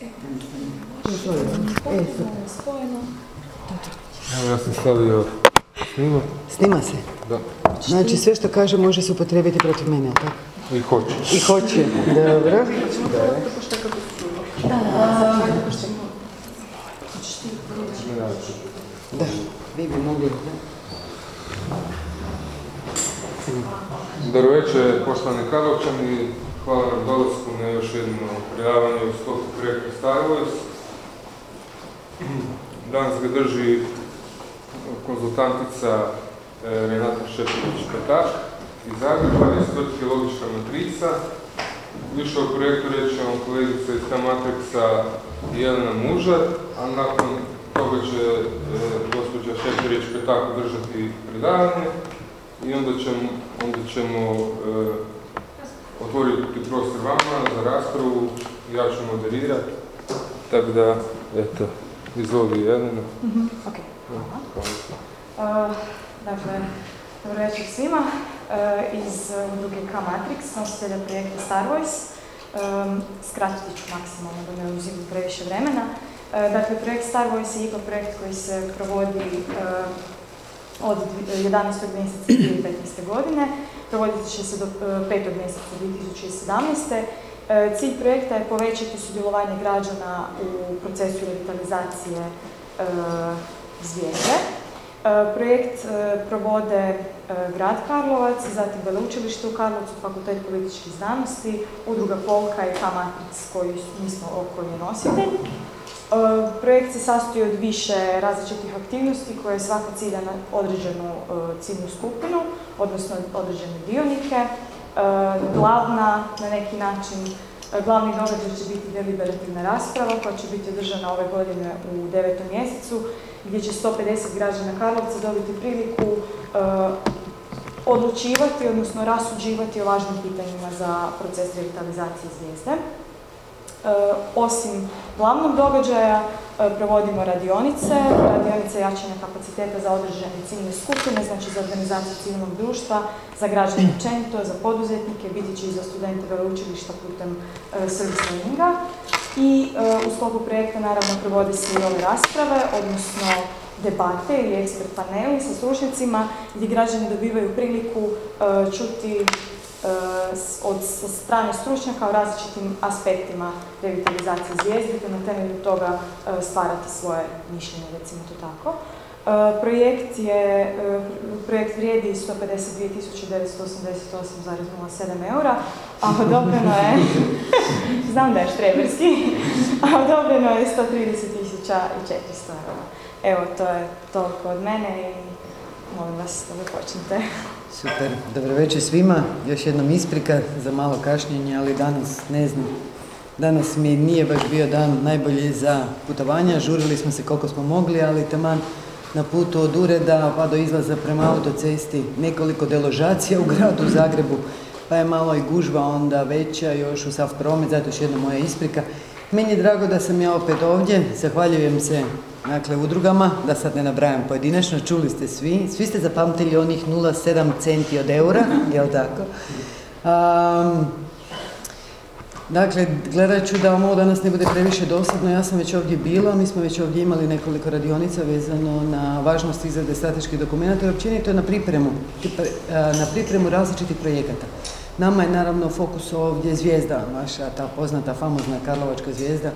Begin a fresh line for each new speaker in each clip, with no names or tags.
Evo ja sam stavio snima.
Snima se.
Da.
Znači sve što kaže može se upotrijebiti protiv mene, tako?
I hoće.
I hoće. Dobro. Da, vi bi mogli.
Dobro večer, poštovani Karlovčani. Hvala na dolasku na još jedno predavanje u sklopu projekta Star Wars. Danas ga drži konzultantica eh, Renata Šepović-Petak iz Zagreba, iz tvrtke Logička matrica. Više o projektu reći vam kolegica iz K-Matrixa Jelena Mužar, a nakon toga će e, gospođa Šeperić-Petak održati predavanje i onda ćemo, onda ćemo e, otvoriti prostor vama za raspravu, ja ću moderirati, tako da, eto, izvoli Jelena.
Mhm, ok,
Hvala.
Uh, dakle, dobro večer svima. Uh, iz udruge K-Matrix, nositelja projekta Star Wars. Um, skratit ću maksimalno da ne uzimam previše vremena. Uh, dakle, projekt Star Wars je ipak projekt koji se provodi od 11. mjeseca 2015. godine. Provodit će se do uh, 5. mjeseca 2017. Uh, Cilj projekta je povećati sudjelovanje građana u procesu revitalizacije uh, zvijezde. E, Projekt e, provode e, grad Karlovac, zatim Veleučilište u Karlovcu, Fakultet političkih znanosti, Udruga Polka i K-Matrix koji mi smo nositelj. Projekt se sastoji od više različitih aktivnosti koje svaka cilja na određenu ciljnu skupinu, odnosno određene dionike. Glavna, na neki način, glavni događaj će biti deliberativna rasprava koja će biti održana ove godine u devetom mjesecu gdje će 150 građana Karlovca dobiti priliku odlučivati, odnosno rasuđivati o važnim pitanjima za proces revitalizacije zvijezde. Uh, osim glavnog događaja uh, provodimo radionice, radionice jačanja kapaciteta za određene ciljne skupine, znači za organizaciju civilnog društva, za građane općenito, za poduzetnike, biti će i za studente veleučilišta putem uh, service i u sklopu projekta naravno provode se i ove rasprave, odnosno debate ili ekspert paneli sa stručnjacima gdje građani dobivaju priliku čuti od strane stručnjaka o različitim aspektima revitalizacije zvijezde, te na temelju toga stvarati svoje mišljenje, recimo to tako. Projekt je, projekt vrijedi 152.988,07 eura, a odobreno je, znam da je štreberski, a odobreno je 130.400 eura. Evo, to je toliko od mene i molim vas da počnete.
Super, dobro večer svima. Još jednom isprika za malo kašnjenje, ali danas ne znam. Danas mi nije baš bio dan najbolji za putovanja. Žurili smo se koliko smo mogli, ali taman na putu od ureda pa do izlaza prema autocesti nekoliko deložacija u gradu Zagrebu, pa je malo i gužva onda veća još u sav promet, zato još jedna moja isprika. Meni je drago da sam ja opet ovdje, zahvaljujem se dakle, udrugama, da sad ne nabrajam pojedinačno, čuli ste svi, svi ste zapamtili onih 0,7 centi od eura, jel tako? Um, dakle, gledat ću da ovo danas ne bude previše dosadno, ja sam već ovdje bila, mi smo već ovdje imali nekoliko radionica vezano na važnost izrade strateških dokumenta i općenito na pripremu, na pripremu različitih projekata. Nama je naravno fokus ovdje zvijezda, vaša ta poznata, famozna Karlovačka zvijezda,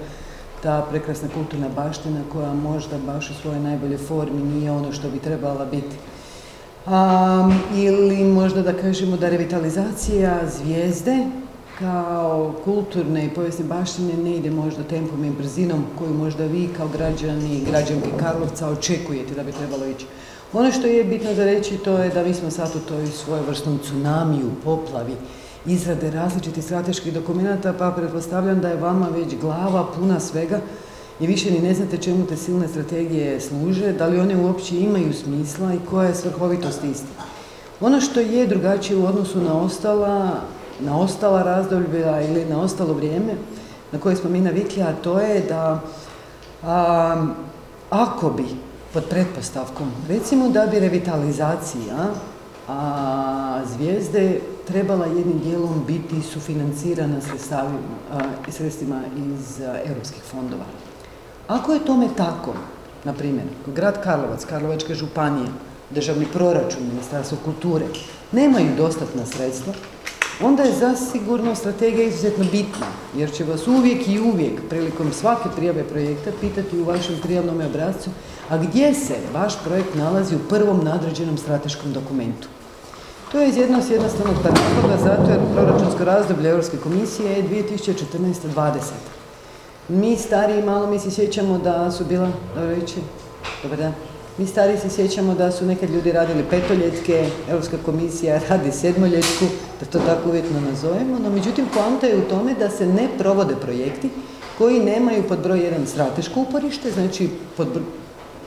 ta prekrasna kulturna baština koja možda baš u svojoj najbolje formi nije ono što bi trebala biti. Um, ili možda da kažemo da revitalizacija zvijezde kao kulturne i povijesne baštine ne ide možda tempom i brzinom koju možda vi kao građani i građanke Karlovca očekujete da bi trebalo ići. Ono što je bitno da reći to je da mi smo sad u toj svojevrsnom tsunamiju, poplavi, izrade različitih strateških dokumenata, pa pretpostavljam da je vama već glava puna svega i više ni ne znate čemu te silne strategije služe, da li one uopće imaju smisla i koja je svrhovitost isti. Ono što je drugačije u odnosu na ostala, na ostala razdoblja ili na ostalo vrijeme na koje smo mi navikli, a to je da a, ako bi pod pretpostavkom, recimo da bi revitalizacija a zvijezde trebala jednim dijelom biti sufinancirana sredstvima iz europskih fondova. Ako je tome tako, na primjer, grad Karlovac, Karlovačke županije, državni proračun, ministarstvo kulture, nemaju dostatna sredstva, onda je zasigurno strategija izuzetno bitna, jer će vas uvijek i uvijek prilikom svake prijave projekta pitati u vašem prijavnom obrazcu, a gdje se vaš projekt nalazi u prvom nadređenom strateškom dokumentu. To je iz jednog jednostavnog razloga, zato jer proračunsko razdoblje Europske komisije je 2014-2020. Mi stariji malo mi se sjećamo da su bila, dobro dobar dan, mi stariji se sjećamo da su nekad ljudi radili petoljetke, Europska komisija radi sedmoljetku, da to tako uvjetno nazovemo, no međutim poanta je u tome da se ne provode projekti koji nemaju pod broj jedan strateško uporište, znači pod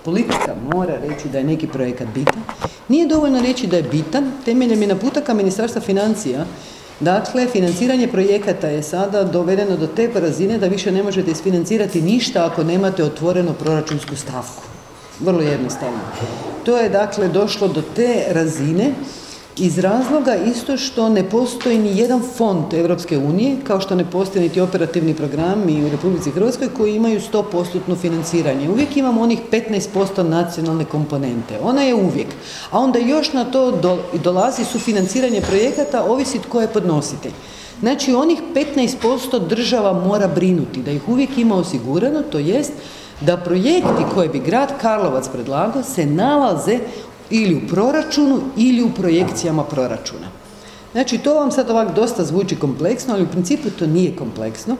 politika mora reći da je neki projekat bitan. Nije dovoljno reći da je bitan, temeljem je naputaka Ministarstva financija Dakle, financiranje projekata je sada dovedeno do te razine da više ne možete isfinancirati ništa ako nemate otvorenu proračunsku stavku. Vrlo jednostavno. To je dakle došlo do te razine iz razloga isto što ne postoji ni jedan fond Europske unije, kao što ne postoji niti operativni programi u Republici Hrvatskoj koji imaju 100% financiranje. Uvijek imamo onih 15% nacionalne komponente. Ona je uvijek. A onda još na to dolazi sufinanciranje projekata, ovisi tko je podnositelj. Znači onih 15% država mora brinuti, da ih uvijek ima osigurano, to jest da projekti koje bi grad Karlovac predlagao se nalaze ili u proračunu ili u projekcijama proračuna. Znači, to vam sad ovak dosta zvuči kompleksno, ali u principu to nije kompleksno.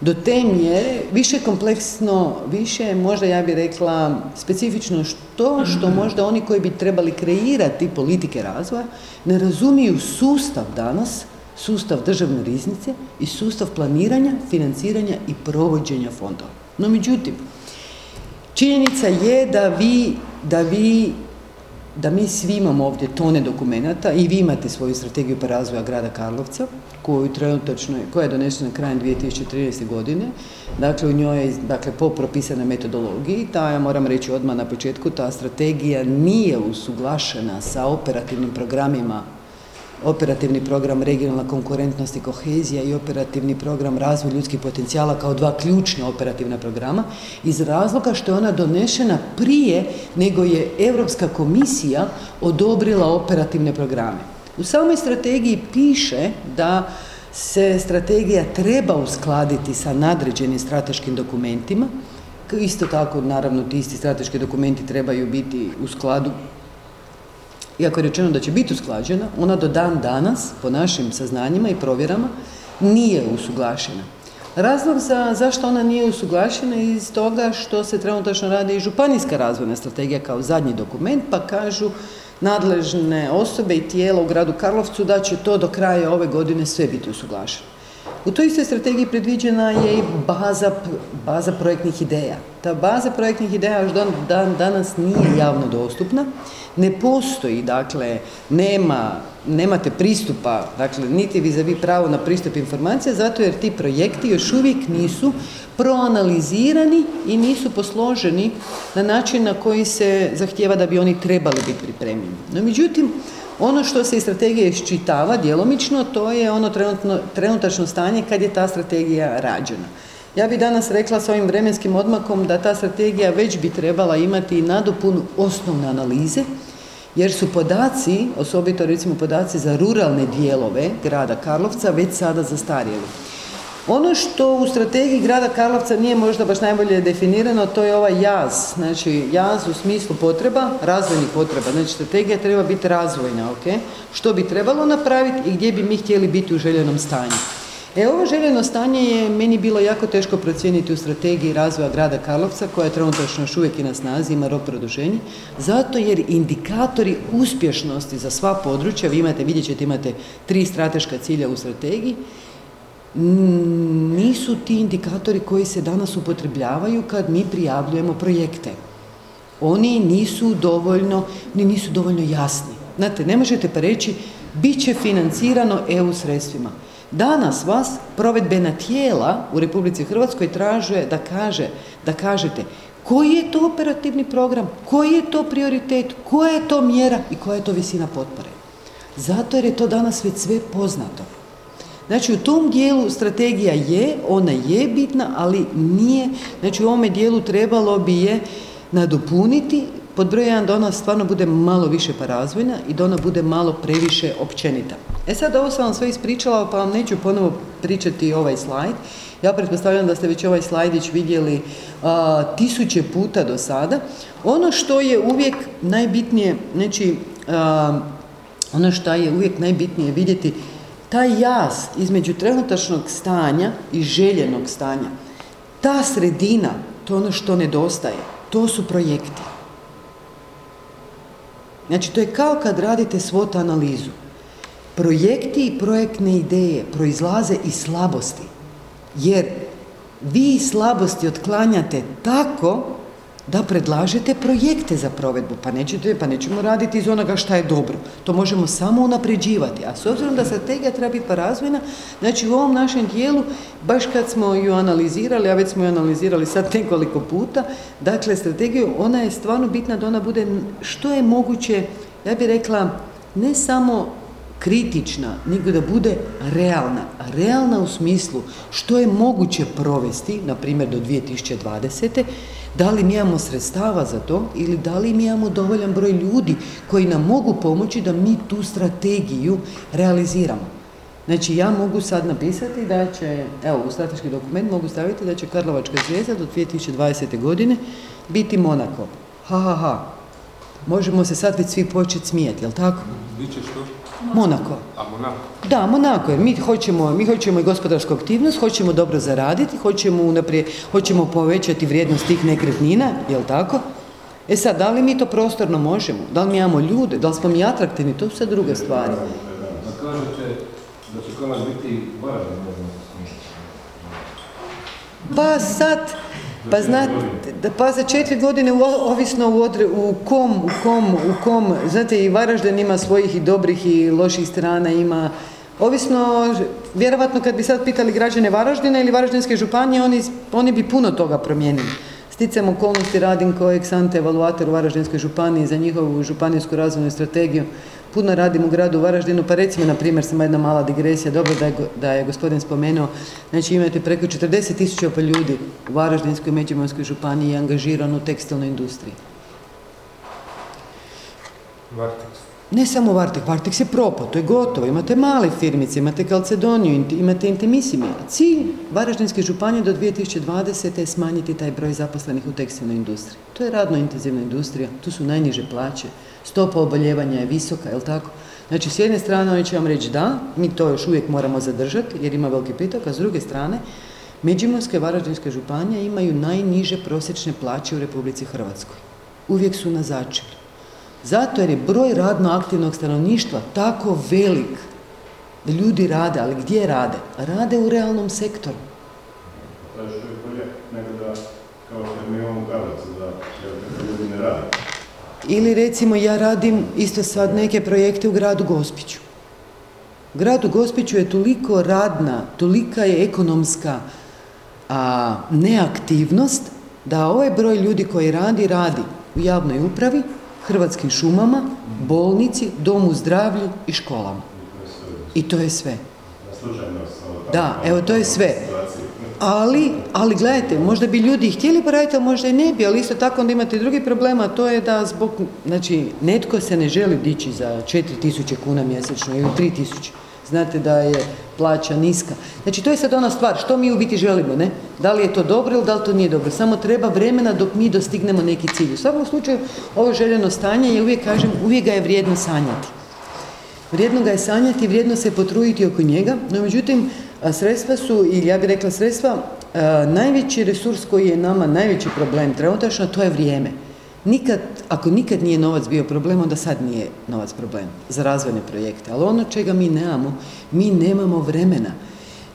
Do te mjere, više kompleksno, više možda ja bih rekla specifično što, što možda oni koji bi trebali kreirati politike razvoja ne razumiju sustav danas, sustav državne riznice i sustav planiranja, financiranja i provođenja fondova. No međutim, činjenica je da vi, da vi da mi svi imamo ovdje tone dokumenata i vi imate svoju strategiju pa razvoja grada Karlovca koju trenutačno, koja je donesena krajem 2013. godine. Dakle, u njoj je dakle, po propisanoj metodologiji, ta, ja moram reći odmah na početku, ta strategija nije usuglašena sa operativnim programima operativni program regionalna konkurentnost i kohezija i operativni program razvoj ljudskih potencijala kao dva ključna operativna programa iz razloga što je ona donešena prije nego je Europska komisija odobrila operativne programe. U samoj strategiji piše da se strategija treba uskladiti sa nadređenim strateškim dokumentima, isto tako naravno ti isti strateški dokumenti trebaju biti u skladu iako je rečeno da će biti usklađena, ona do dan danas, po našim saznanjima i provjerama, nije usuglašena. Razlog za zašto ona nije usuglašena je iz toga što se trenutačno radi i županijska razvojna strategija kao zadnji dokument, pa kažu nadležne osobe i tijela u gradu Karlovcu da će to do kraja ove godine sve biti usuglašeno. U toj istoj strategiji predviđena je i baza, baza projektnih ideja. Ta baza projektnih ideja još dan, danas nije javno dostupna, ne postoji, dakle, nema, nemate pristupa, dakle, niti vi za vi pravo na pristup informacija, zato jer ti projekti još uvijek nisu proanalizirani i nisu posloženi na način na koji se zahtjeva da bi oni trebali biti pripremljeni. No, međutim, ono što se iz strategije iščitava djelomično, to je ono trenutno, trenutačno stanje kad je ta strategija rađena. Ja bih danas rekla s ovim vremenskim odmakom da ta strategija već bi trebala imati nadopunu osnovne analize, jer su podaci, osobito recimo podaci za ruralne dijelove grada Karlovca, već sada zastarjeli. Ono što u strategiji grada Karlovca nije možda baš najbolje definirano, to je ovaj jaz. Znači, jaz u smislu potreba, razvojnih potreba. Znači, strategija treba biti razvojna, ok? Što bi trebalo napraviti i gdje bi mi htjeli biti u željenom stanju. E, ovo željeno stanje je meni bilo jako teško procijeniti u strategiji razvoja grada Karlovca, koja je trenutačno još uvijek i na snazi, ima rok produženja, zato jer indikatori uspješnosti za sva područja, vi imate, vidjet ćete, imate tri strateška cilja u strategiji, nisu ti indikatori koji se danas upotrebljavaju kad mi prijavljujemo projekte. Oni nisu dovoljno, oni nisu dovoljno jasni. Znate, ne možete pa reći, bit će financirano EU sredstvima. Danas vas provedbena tijela u Republici Hrvatskoj tražuje da kaže, da kažete koji je to operativni program, koji je to prioritet, koja je to mjera i koja je to visina potpore. Zato jer je to danas već sve poznato. Znači u tom dijelu strategija je, ona je bitna, ali nije, znači u ovome dijelu trebalo bi je nadopuniti, pod broj jedan da ona stvarno bude malo više parazvojna i da ona bude malo previše općenita. E sad ovo sam vam sve ispričala, pa vam neću ponovo pričati ovaj slajd. Ja pretpostavljam da ste već ovaj slajdić vidjeli tisuće puta do sada. Ono što je uvijek najbitnije, znači, ono što je uvijek najbitnije vidjeti, taj jaz između trenutačnog stanja i željenog stanja, ta sredina, to je ono što nedostaje, to su projekti. Znači, to je kao kad radite SWOT analizu. Projekti i projektne ideje proizlaze iz slabosti. Jer vi slabosti otklanjate tako da predlažete projekte za provedbu, pa, nećete, pa nećemo raditi iz onoga šta je dobro. To možemo samo unapređivati. A s obzirom da strategija treba biti razvojna, znači u ovom našem dijelu, baš kad smo ju analizirali, a već smo ju analizirali sad nekoliko puta, dakle strategiju, ona je stvarno bitna da ona bude što je moguće, ja bih rekla, ne samo kritična, nego da bude realna. Realna u smislu što je moguće provesti, na primjer do 2020. Da li mi imamo sredstava za to ili da li mi imamo dovoljan broj ljudi koji nam mogu pomoći da mi tu strategiju realiziramo. Znači ja mogu sad napisati da će, evo u strateški dokument mogu staviti da će Karlovačka zvijezda do 2020. godine biti Monako. Ha, ha, ha. Možemo se sad već svi početi smijeti, jel tako?
Biće što?
Monako.
A Monako?
Da, Monako, jer mi hoćemo, mi hoćemo i gospodarsku aktivnost, hoćemo dobro zaraditi, hoćemo, unaprijed, hoćemo povećati vrijednost tih nekretnina, jel tako? E sad, da li mi to prostorno možemo? Da li mi imamo ljude? Da li smo mi atraktivni? To su sve druge stvari.
Da da će biti
Pa sad, pa znate, pa za četiri godine ovisno u, u kom, u kom, u kom, znate i Varaždin ima svojih i dobrih i loših strana, ima Ovisno, vjerovatno kad bi sad pitali građane Varaždina ili Varaždinske županije, oni, oni bi puno toga promijenili. Sticam okolnosti radim kao eksante evaluator u Varaždinskoj županiji za njihovu županijsku razvojnu strategiju puno radim u gradu Varaždinu, pa recimo, na primjer, samo jedna mala digresija, dobro da je, da je gospodin spomenuo, znači imate preko 40 tisuća pa ljudi u Varaždinskoj i Međimurskoj županiji angažirano u tekstilnoj industriji.
Vartex.
Ne samo Vartex, Vartex je propao, to je gotovo. Imate male firmice, imate Kalcedoniju, imate Intimissimi. Cilj Varaždinske županije do 2020. je smanjiti taj broj zaposlenih u tekstilnoj industriji. To je radno intenzivna industrija, tu su najniže plaće, stopa oboljevanja je visoka, je tako? Znači, s jedne strane oni će vam reći da, mi to još uvijek moramo zadržati jer ima veliki pitok, a s druge strane, Međimurske Varaždinske županije imaju najniže prosječne plaće u Republici Hrvatskoj. Uvijek su na začelju. Zato jer je broj radno aktivnog stanovništva tako velik da ljudi rade, ali gdje rade? Rade u realnom sektoru.
To je što je bolje nego da, kao što mi imamo da ljudi ne rade.
Ili recimo ja radim isto sad neke projekte u gradu Gospiću. U gradu Gospiću je toliko radna, tolika je ekonomska a, neaktivnost da ovaj broj ljudi koji radi, radi u javnoj upravi, Hrvatskim šumama, bolnici, domu zdravlju i školama. I to je sve. Da, evo to je sve. Ali, ali gledajte, možda bi ljudi htjeli poraditi, ali možda i ne bi, ali isto tako onda imate drugi problem, a to je da zbog, znači, netko se ne želi dići za 4000 kuna mjesečno ili 3000 znate da je plaća niska. Znači to je sad ona stvar, što mi u biti želimo, ne? Da li je to dobro ili da li to nije dobro. Samo treba vremena dok mi dostignemo neki cilj. U svakom slučaju ovo željeno stanje je uvijek kažem, uvijek ga je vrijedno sanjati. Vrijedno ga je sanjati, vrijedno se potruditi oko njega, no međutim sredstva su, ili ja bih rekla sredstva, najveći resurs koji je nama najveći problem trenutačno, to je vrijeme. Nikad, ako nikad nije novac bio problem, onda sad nije novac problem za razvojne projekte. Ali ono čega mi nemamo, mi nemamo vremena.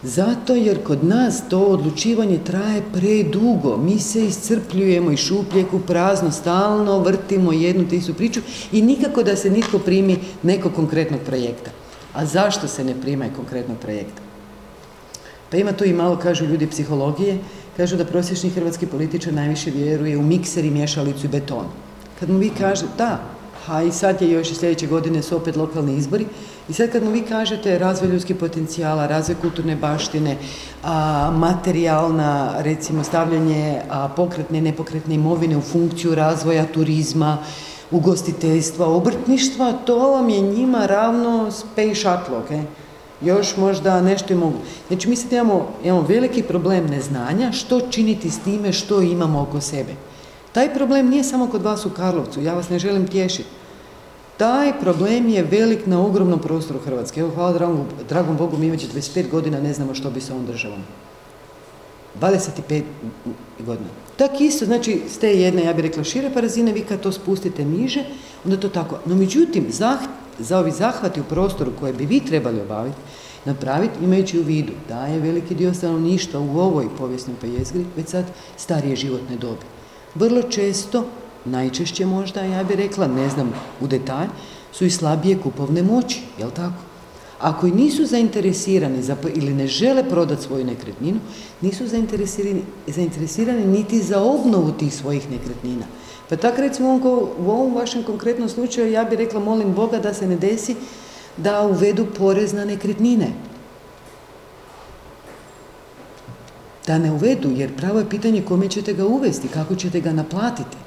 Zato jer kod nas to odlučivanje traje predugo. Mi se iscrpljujemo i šupljek u prazno, stalno vrtimo jednu tisu priču i nikako da se nitko primi nekog konkretnog projekta. A zašto se ne prima konkretnog projekta? Pa ima tu i malo, kažu ljudi psihologije, Kažu da prosječni hrvatski političar najviše vjeruje u mikser i mješalicu i beton. Kad mu vi kažete, da, a i sad je još i sljedeće godine su opet lokalni izbori. I sad kad mu vi kažete razvoj ljudskih potencijala, razvoj kulturne baštine, a, materijalna, recimo stavljanje pokretne i nepokretne imovine u funkciju razvoja turizma, ugostiteljstva, obrtništva, to vam je njima ravno space shuttle, okay? još možda nešto i mogu. Znači mi sad imamo, imamo veliki problem neznanja što činiti s time što imamo oko sebe. Taj problem nije samo kod vas u Karlovcu, ja vas ne želim tješiti. Taj problem je velik na ogromnom prostoru Hrvatske. Evo, hvala dragom, dragom Bogu, mi već 25 godina ne znamo što bi sa ovom državom. 25 godina. Tak isto, znači, s te jedne, ja bih rekla, šire parazine, vi kad to spustite niže, onda to tako. No, međutim, zah, za ovi zahvati u prostoru koje bi vi trebali obaviti, napraviti, imajući u vidu da je veliki dio stanovništva u ovoj povijesnoj pejezgri već sad starije životne dobi. Vrlo često, najčešće možda, ja bih rekla, ne znam u detalj, su i slabije kupovne moći, jel tako? Ako i nisu zainteresirani za, ili ne žele prodati svoju nekretninu, nisu zainteresirani, zainteresirani niti za obnovu tih svojih nekretnina. Pa tako recimo u ovom vašem konkretnom slučaju ja bih rekla molim Boga da se ne desi da uvedu porez na nekretnine. Da ne uvedu, jer pravo je pitanje kome ćete ga uvesti, kako ćete ga naplatiti.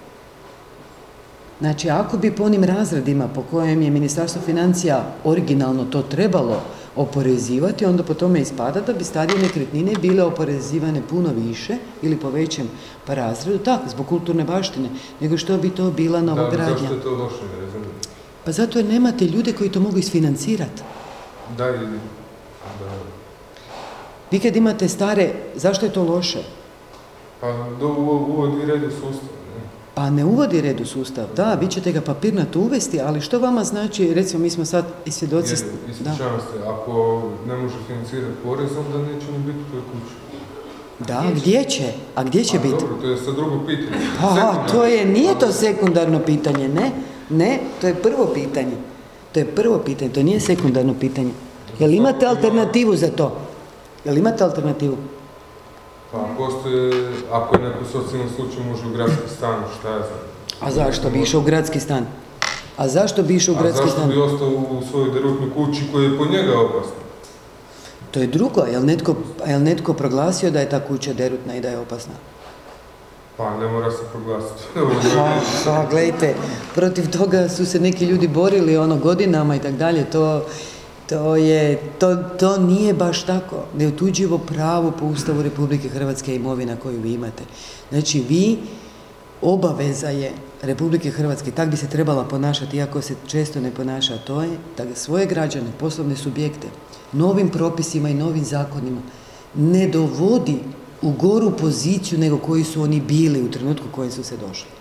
Znači, ako bi po onim razredima po kojem je Ministarstvo financija originalno to trebalo oporezivati, onda po tome ispada da bi starije nekretnine bile oporezivane puno više ili po većem pa razredu, tako, zbog kulturne baštine, nego što bi to bila novogradnja. Da,
zašto je to loše, ne razumijem?
Pa zato jer nemate ljude koji to mogu isfinancirati.
Da, ili... Da.
Vi kad imate stare, zašto je to loše?
Pa do, uvodi red u sustav.
Pa ne uvodi red u sustav, da, vi ćete ga papirnato uvesti, ali što vama znači, recimo mi smo sad i svjedoci...
Ispričavam se, ako ne može financirati porez, onda neće ni biti toj kući.
Da, gdje će? A gdje će biti?
Dobro, to je sad drugo pitanje.
Aha, to je, nije to sekundarno pitanje, ne, ne, to je prvo pitanje. To je prvo pitanje, to nije sekundarno pitanje. Jel imate alternativu za to? Jel imate alternativu?
Pa postoje, ako je neko socijalni slučaj može u gradski stan, šta je za?
A zašto bi išao u gradski stan? A zašto bi išao u gradski stan?
A zašto bi ostao u svojoj derutnoj kući koja je po njega opasna?
To je drugo, jel netko, jel netko proglasio da je ta kuća derutna i da je opasna?
Pa ne mora se proglasiti.
pa, pa gledajte, protiv toga su se neki ljudi borili ono godinama i tak dalje, to to, je, to, to nije baš tako. Neotuđivo pravo po Ustavu Republike Hrvatske imovina koju vi imate. Znači, vi, obaveza je Republike Hrvatske, tak bi se trebala ponašati, iako se često ne ponaša, to je da svoje građane, poslovne subjekte, novim propisima i novim zakonima ne dovodi u goru poziciju nego koji su oni bili u trenutku kojem su se došli.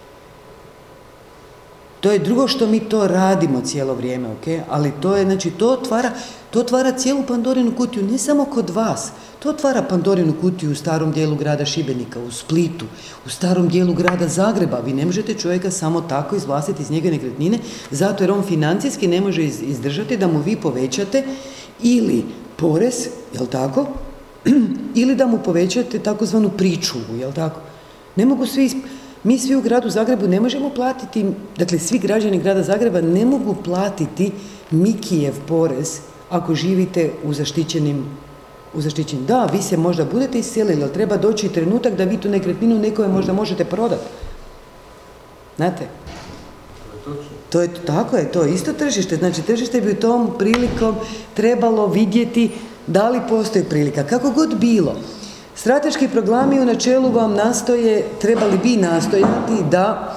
To je drugo što mi to radimo cijelo vrijeme, ok? Ali to je, znači, to otvara, to otvara cijelu Pandorinu kutiju, ne samo kod vas. To otvara Pandorinu kutiju u starom dijelu grada Šibenika, u Splitu, u starom dijelu grada Zagreba. Vi ne možete čovjeka samo tako izvlastiti iz njega nekretnine, zato jer on financijski ne može izdržati da mu vi povećate ili porez, jel tako? ili da mu povećate takozvanu pričuvu, jel tako? Ne mogu svi mi svi u gradu Zagrebu ne možemo platiti, dakle svi građani grada Zagreba ne mogu platiti Mikijev porez ako živite u zaštićenim u zaštićenim. Da, vi se možda budete iselili, ali treba doći trenutak da vi tu nekretninu nekome možda možete prodati. Znate? To je tako je, to je isto tržište. Znači tržište bi u tom prilikom trebalo vidjeti da li postoji prilika. Kako god bilo, Strateški programi u načelu vam nastoje, trebali bi nastojati da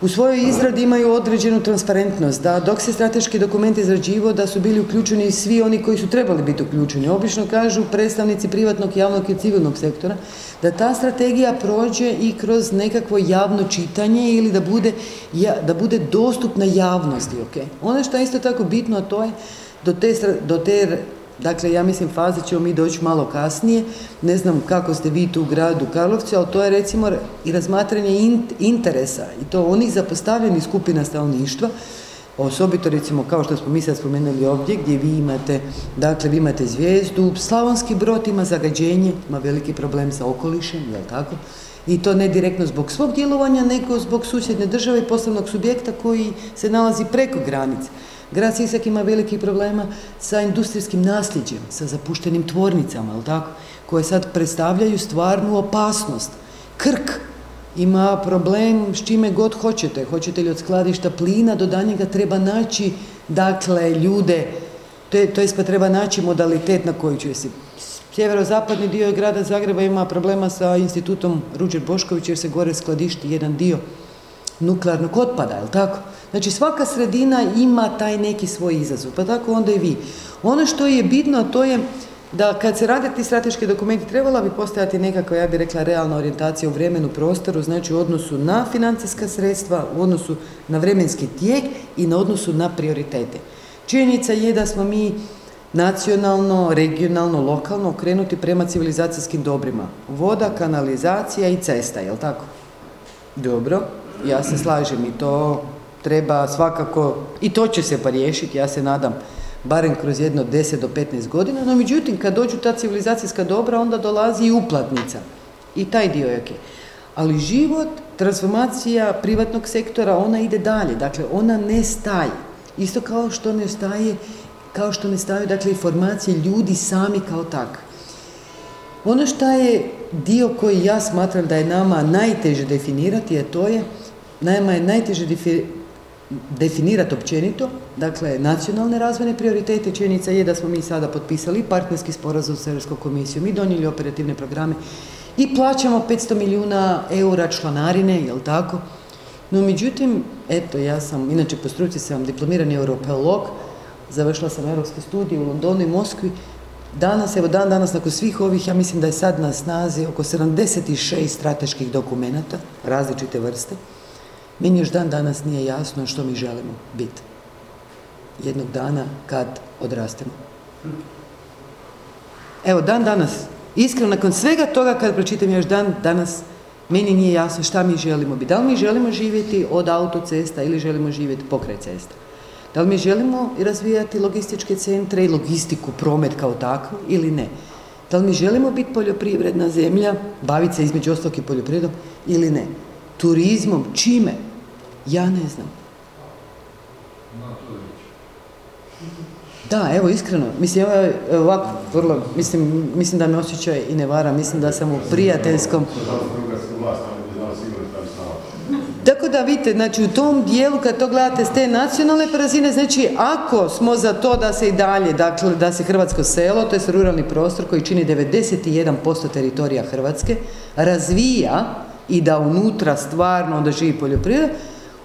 u svojoj izradi imaju određenu transparentnost, da dok se strateški dokument izrađivo da su bili uključeni svi oni koji su trebali biti uključeni. Obično kažu predstavnici privatnog, javnog i civilnog sektora da ta strategija prođe i kroz nekakvo javno čitanje ili da bude, da bude dostupna javnosti. Okay? Ono što je isto tako bitno, a to je do te, do te Dakle, ja mislim faze ćemo mi doći malo kasnije. Ne znam kako ste vi tu u gradu Karlovcu, ali to je recimo i razmatranje interesa i to onih zapostavljenih skupina stanovništva, osobito recimo kao što smo mi sad spomenuli ovdje gdje vi imate, dakle vi imate zvijezdu, Slavonski brod ima zagađenje, ima veliki problem sa okolišem, jel tako? I to ne direktno zbog svog djelovanja, nego zbog susjedne države i poslovnog subjekta koji se nalazi preko granice. Grad Sisak ima velikih problema sa industrijskim nasljeđem, sa zapuštenim tvornicama, jel tako, koje sad predstavljaju stvarnu opasnost. Krk ima problem s čime god hoćete. Hoćete li od skladišta plina do danjega treba naći, dakle, ljude, to, je, to jest pa treba naći modalitet na koji će se Sjeverozapadni dio grada Zagreba ima problema sa institutom Ruđer Bošković jer se gore skladišti jedan dio nuklearnog otpada, jel tako? Znači svaka sredina ima taj neki svoj izazov, pa tako onda i vi. Ono što je bitno, to je da kad se rade ti strateški dokumenti trebala bi postojati nekakva, ja bih rekla, realna orijentacija u vremenu, prostoru, znači u odnosu na financijska sredstva, u odnosu na vremenski tijek i na odnosu na prioritete. Činjenica je da smo mi nacionalno, regionalno, lokalno okrenuti prema civilizacijskim dobrima. Voda, kanalizacija i cesta, jel tako? Dobro, ja se slažem i to treba svakako, i to će se pa riješiti, ja se nadam, barem kroz jedno 10 do 15 godina, no međutim kad dođu ta civilizacijska dobra onda dolazi i uplatnica i taj dio je ok. Ali život, transformacija privatnog sektora, ona ide dalje, dakle ona ne staje. Isto kao što ne staje, kao što ne staju dakle informacije ljudi sami kao tak. Ono što je dio koji ja smatram da je nama najteže definirati, a to je, nama je najteže definirati općenito, dakle nacionalne razvojne prioritete. Činjenica je da smo mi sada potpisali partnerski sporazum s Europskom komisijom i donijeli operativne programe i plaćamo 500 milijuna eura članarine, jel tako? No međutim, eto, ja sam, inače po struci sam diplomirani europeolog, završila sam europske studije u Londonu i Moskvi. Danas, evo dan danas, nakon svih ovih, ja mislim da je sad na snazi oko 76 strateških dokumenata, različite vrste. Meni još dan danas nije jasno što mi želimo biti. Jednog dana kad odrastemo. Evo, dan danas, iskreno, nakon svega toga kad pročitam još dan danas, meni nije jasno šta mi želimo biti. Da li mi želimo živjeti od autocesta ili želimo živjeti pokraj cesta? Da li mi želimo razvijati logističke centre i logistiku, promet kao takvu ili ne? Da li mi želimo biti poljoprivredna zemlja, baviti se između ostalog i poljoprivredom ili ne? Turizmom, čime? Ja ne znam. Da, evo iskreno, mislim, evo ovako, vrlo, mislim, mislim da me osjećaj i ne vara, mislim da sam u prijateljskom... Tako da vidite, znači u tom dijelu kad to gledate s te nacionalne razine, znači ako smo za to da se i dalje, dakle da se hrvatsko selo, to je ruralni prostor koji čini 91% teritorija Hrvatske, razvija i da unutra stvarno onda živi poljoprivreda,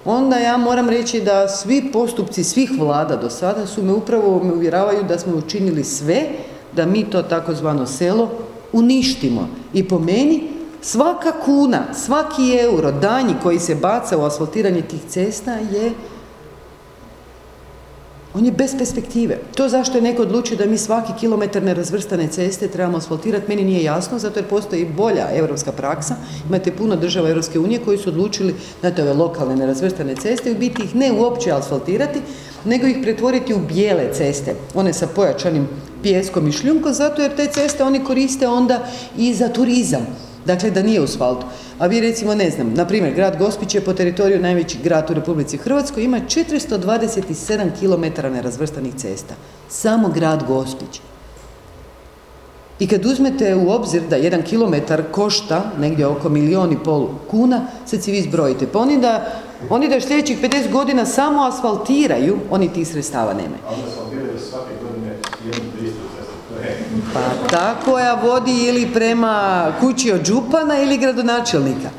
onda ja moram reći da svi postupci svih vlada do sada su me upravo me uvjeravaju da smo učinili sve da mi to takozvano selo uništimo. I po meni svaka kuna, svaki euro, danji koji se baca u asfaltiranje tih cesta je on je bez perspektive. To zašto je neko odlučio da mi svaki kilometar nerazvrstane ceste trebamo asfaltirati, meni nije jasno, zato jer postoji bolja europska praksa. Imate puno država Europske unije koji su odlučili, znate, ove lokalne nerazvrstane ceste, u biti ih ne uopće asfaltirati, nego ih pretvoriti u bijele ceste, one sa pojačanim pijeskom i šljunkom, zato jer te ceste oni koriste onda i za turizam. Dakle, da nije u asfaltu. A vi recimo, ne znam, na primjer, grad Gospić je po teritoriju najveći grad u Republici Hrvatskoj, ima 427 km nerazvrstanih cesta. Samo grad Gospić. I kad uzmete u obzir da jedan kilometar košta negdje oko milijun i pol kuna, sad si vi zbrojite. Pa oni da, oni da sljedećih 50 godina samo asfaltiraju, oni tih sredstava nemaju.
asfaltiraju svake godine
pa ta koja vodi ili prema kući od župana ili gradonačelnika.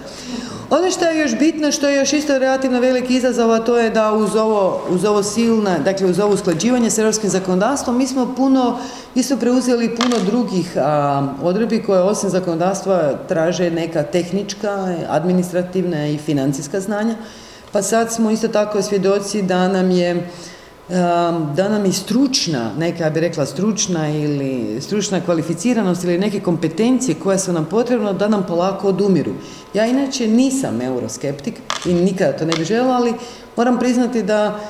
Ono što je još bitno, što je još isto relativno veliki izazov, a to je da uz ovo, uz ovo silna, dakle uz ovo usklađivanje s europskim zakonodavstvom, mi smo puno, isto preuzeli puno drugih odredbi koje osim zakonodavstva traže neka tehnička, administrativna i financijska znanja. Pa sad smo isto tako svjedoci da nam je da nam i stručna, neka ja bih rekla stručna ili stručna kvalificiranost ili neke kompetencije koje su nam potrebne da nam polako odumiru. Ja inače nisam euroskeptik i nikada to ne bih željela, ali moram priznati da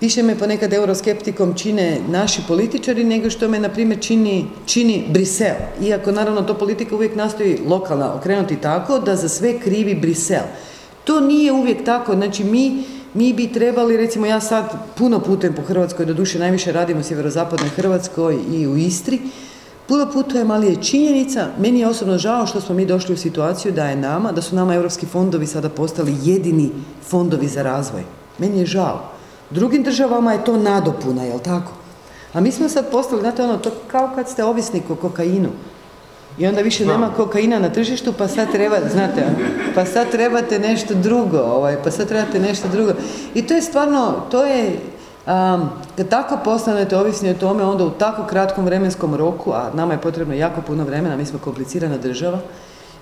više me ponekad euroskeptikom čine naši političari nego što me, na primjer, čini, čini Brisel. Iako, naravno, to politika uvijek nastoji lokalna okrenuti tako da za sve krivi Brisel. To nije uvijek tako. Znači, mi, mi bi trebali, recimo, ja sad puno putujem po Hrvatskoj, doduše najviše radim u sjeverozapadnoj Hrvatskoj i u Istri, Puno putujem, ali je činjenica, meni je osobno žao što smo mi došli u situaciju da je nama, da su nama europski fondovi sada postali jedini fondovi za razvoj. Meni je žao. Drugim državama je to nadopuna, jel tako? A mi smo sad postali, znate ono, to kao kad ste ovisnik o kokainu. I onda više nema kokaina na tržištu, pa sad treba, znate, pa sad trebate nešto drugo, ovaj, pa sad trebate nešto drugo. I to je stvarno, to je, um, kad tako postanete ovisni o tome, onda u tako kratkom vremenskom roku, a nama je potrebno jako puno vremena, mi smo komplicirana država,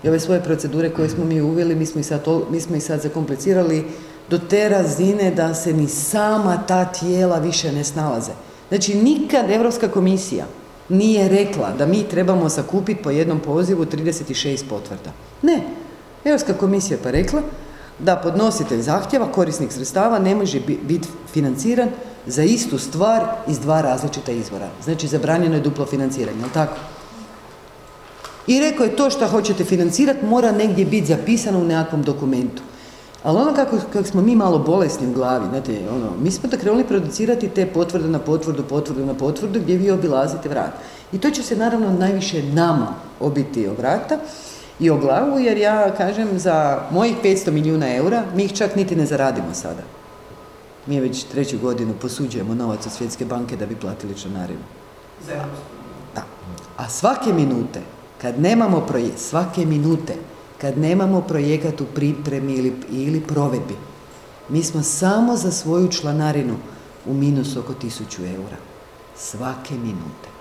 i ove svoje procedure koje smo mi uveli, mi smo ih sad, mi smo ih sad zakomplicirali do te razine da se ni sama ta tijela više ne snalaze. Znači, nikad Europska komisija nije rekla da mi trebamo sakupiti po jednom pozivu 36 potvrda. Ne. Europska komisija pa rekla da podnositelj zahtjeva, korisnik sredstava, ne može biti financiran za istu stvar iz dva različita izvora. Znači, zabranjeno je duplo financiranje, jel tako? I rekao je to što hoćete financirati mora negdje biti zapisano u nekakvom dokumentu. Ali ono kako, kako smo mi malo bolesni u glavi, znate, ono, mi smo da krenuli producirati te potvrde na potvrdu, potvrdu na potvrdu gdje vi obilazite vrat. I to će se naravno najviše nama obiti o vrata i o glavu, jer ja kažem za mojih 500 milijuna eura, mi ih čak niti ne zaradimo sada. Mi već treću godinu posuđujemo novac od Svjetske banke da bi platili članarinu. Da. A svake minute, kad nemamo projekt, svake minute, kad nemamo projekat u pripremi ili, ili provedbi, mi smo samo za svoju članarinu u minusu oko 1000 eura. Svake minute.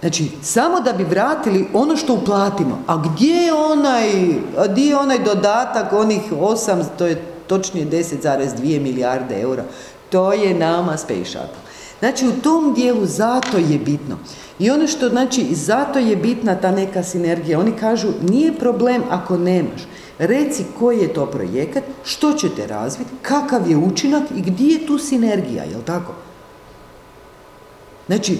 Znači, samo da bi vratili ono što uplatimo. A gdje je onaj, a gdje je onaj dodatak onih 8, to je točnije 10,2 milijarde eura. To je nama space Znači, u tom dijelu zato je bitno. I ono što znači, zato je bitna ta neka sinergija. Oni kažu, nije problem ako nemaš. Reci koji je to projekat, što ćete razviti, kakav je učinak i gdje je tu sinergija, jel tako? Znači,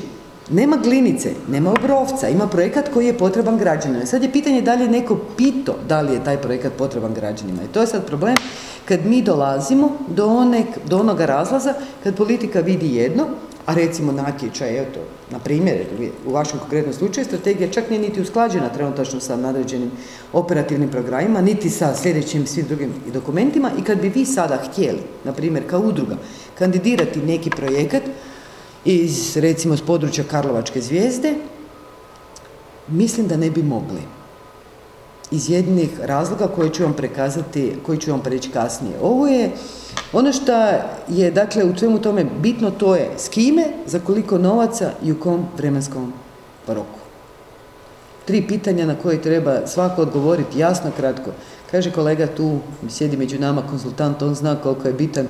nema glinice, nema obrovca, ima projekat koji je potreban građanima. Sad je pitanje da li je neko pito da li je taj projekat potreban građanima. I to je sad problem kad mi dolazimo do, onek, do onoga razlaza, kad politika vidi jedno, a recimo natječaj, eto, na primjer, u vašem konkretnom slučaju, strategija čak nije niti usklađena trenutačno sa nadređenim operativnim programima, niti sa sljedećim svim drugim dokumentima i kad bi vi sada htjeli, na primjer, kao udruga, kandidirati neki projekat iz, recimo, s područja Karlovačke zvijezde, mislim da ne bi mogli. Iz jednih razloga koje ću vam prekazati, koji ću vam preći kasnije. Ovo je ono što je, dakle, u svemu tome bitno, to je s kime, za koliko novaca i u kom vremenskom roku. Tri pitanja na koje treba svako odgovoriti jasno, kratko. Kaže kolega tu, sjedi među nama konsultant, on zna koliko je bitan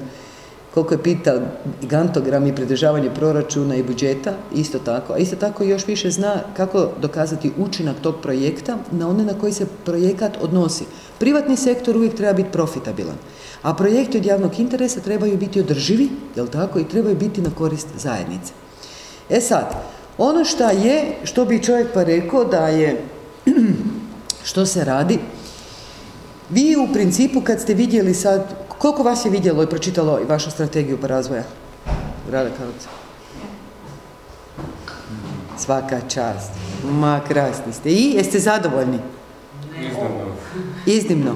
koliko je pitan gantogram i pridržavanje proračuna i budžeta, isto tako. A isto tako još više zna kako dokazati učinak tog projekta na one na koji se projekat odnosi. Privatni sektor uvijek treba biti profitabilan. A projekti od javnog interesa trebaju biti održivi, jel tako, i trebaju biti na korist zajednice. E sad, ono što je, što bi čovjek pa rekao da je, što se radi, vi u principu kad ste vidjeli sad, koliko vas je vidjelo i pročitalo vašu strategiju razvoja grada Karlovca? Svaka čast. Ma, krasni ste. I, jeste zadovoljni?
Iznimno.
Iznimno.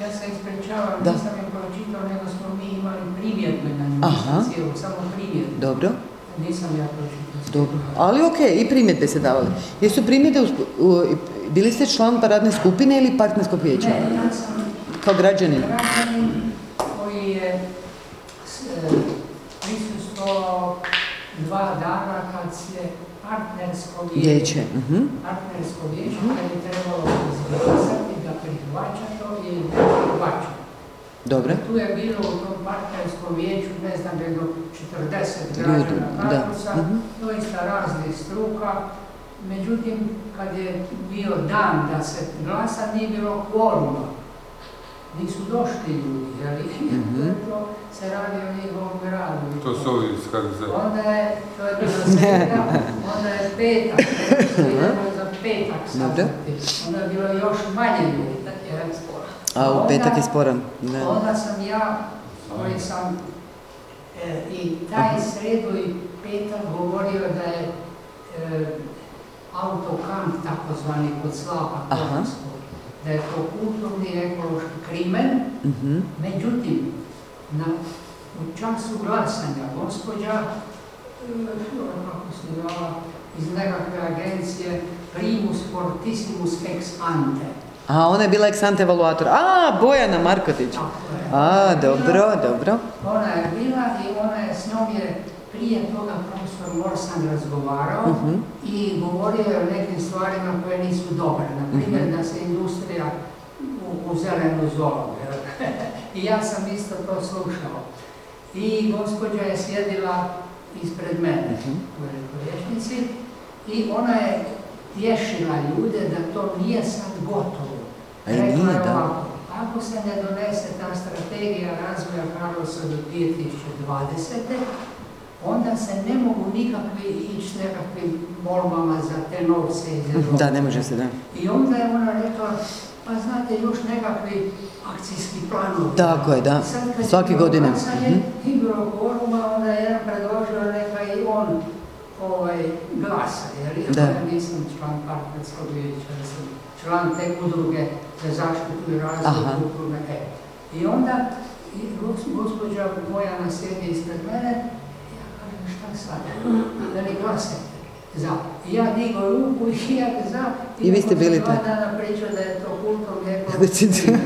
Ja se ispričavam,
Da.
nisam je pročitao, nego smo mi imali primjedbe na
Aha.
nisam cijelu, samo primjedbe.
Dobro,
Nisam ja pročitao.
dobro. Ali ok, i primjedbe se davali. Jesu u- bili ste član paradne skupine ili partnerskog vijeća?
Ne, ja sam
Kao građanin?
građanin koji je s- e, prisustvovao dva dana kad se partnersko vijeće,
mhm.
partnersko vijeće kad je trebalo izglasati da prihvaća to ili ne prihvaća.
Dobro.
Tu je bilo u tom partnerskom vijeću, ne znam, nego 40
Ljudi,
građana
da.
Karlovca,
Mhm.
doista raznih struka. Međutim, kad je bio dan da se glasa, nije bilo kvoruma. Nisu došli ljudi, jeli?
Mhm.
to se radi o njihovom gradu.
To su ovi iz HDZ.
Onda je, to je bilo sreda, onda je petak, idemo za petak saznati. Onda je bilo još manje ljudi, jer
A u petak je sporan. Da.
Onda sam ja, koji sam e, i taj sredu i petak govorio da je e, autokamp takozvani kod Slapa
Aha.
Da je to kulturni ekološki krimen,
Mhm.
međutim, na, u času glasanja gospođa, kako se zvala, iz nekakve agencije primus fortissimus ex ante.
A, ona je bila eksante evaluator. A, Bojana Markotić. A, dobro, dobro.
Ona je bila i ona je s njom je prije toga profesor Morsan razgovarao
Mhm.
i govorio je o nekim stvarima koje nisu dobre. Na primjer
Mhm.
da se industrija u, u zelenu zonu. I ja sam isto to slušao. I gospođa je sjedila ispred mene
Mhm.
u velikoješnici i ona je tješila ljude da to nije sad gotovo.
A i
Rekla
nije,
je
da.
ovako, ako se ne donese ta strategija razvoja Karlovca do 2020. onda se ne mogu nikakvi ići nekakvim molbama za te novce iz Europe.
Da, ne može se, da.
I onda je ona rekla, pa znate još nekakvi akcijski planovi.
Tako je, da.
Sad kad je
Svake godine.
glasanje
Mhm.
I bilo kvoruma, onda je jedan predložio neka i on ovaj, glasa, jer
Da.
ja nisam član partnerskog vijeća, ja sam član te udruge za zaštitu i razvoj kulturne. I onda i gos- gospođa Bojana sjedi ispred mene, šta sad, da li glasate za. I ja digo ruku i ja za.
I vi ste bili
dva
ta.
dana priča da je to ekološki jel?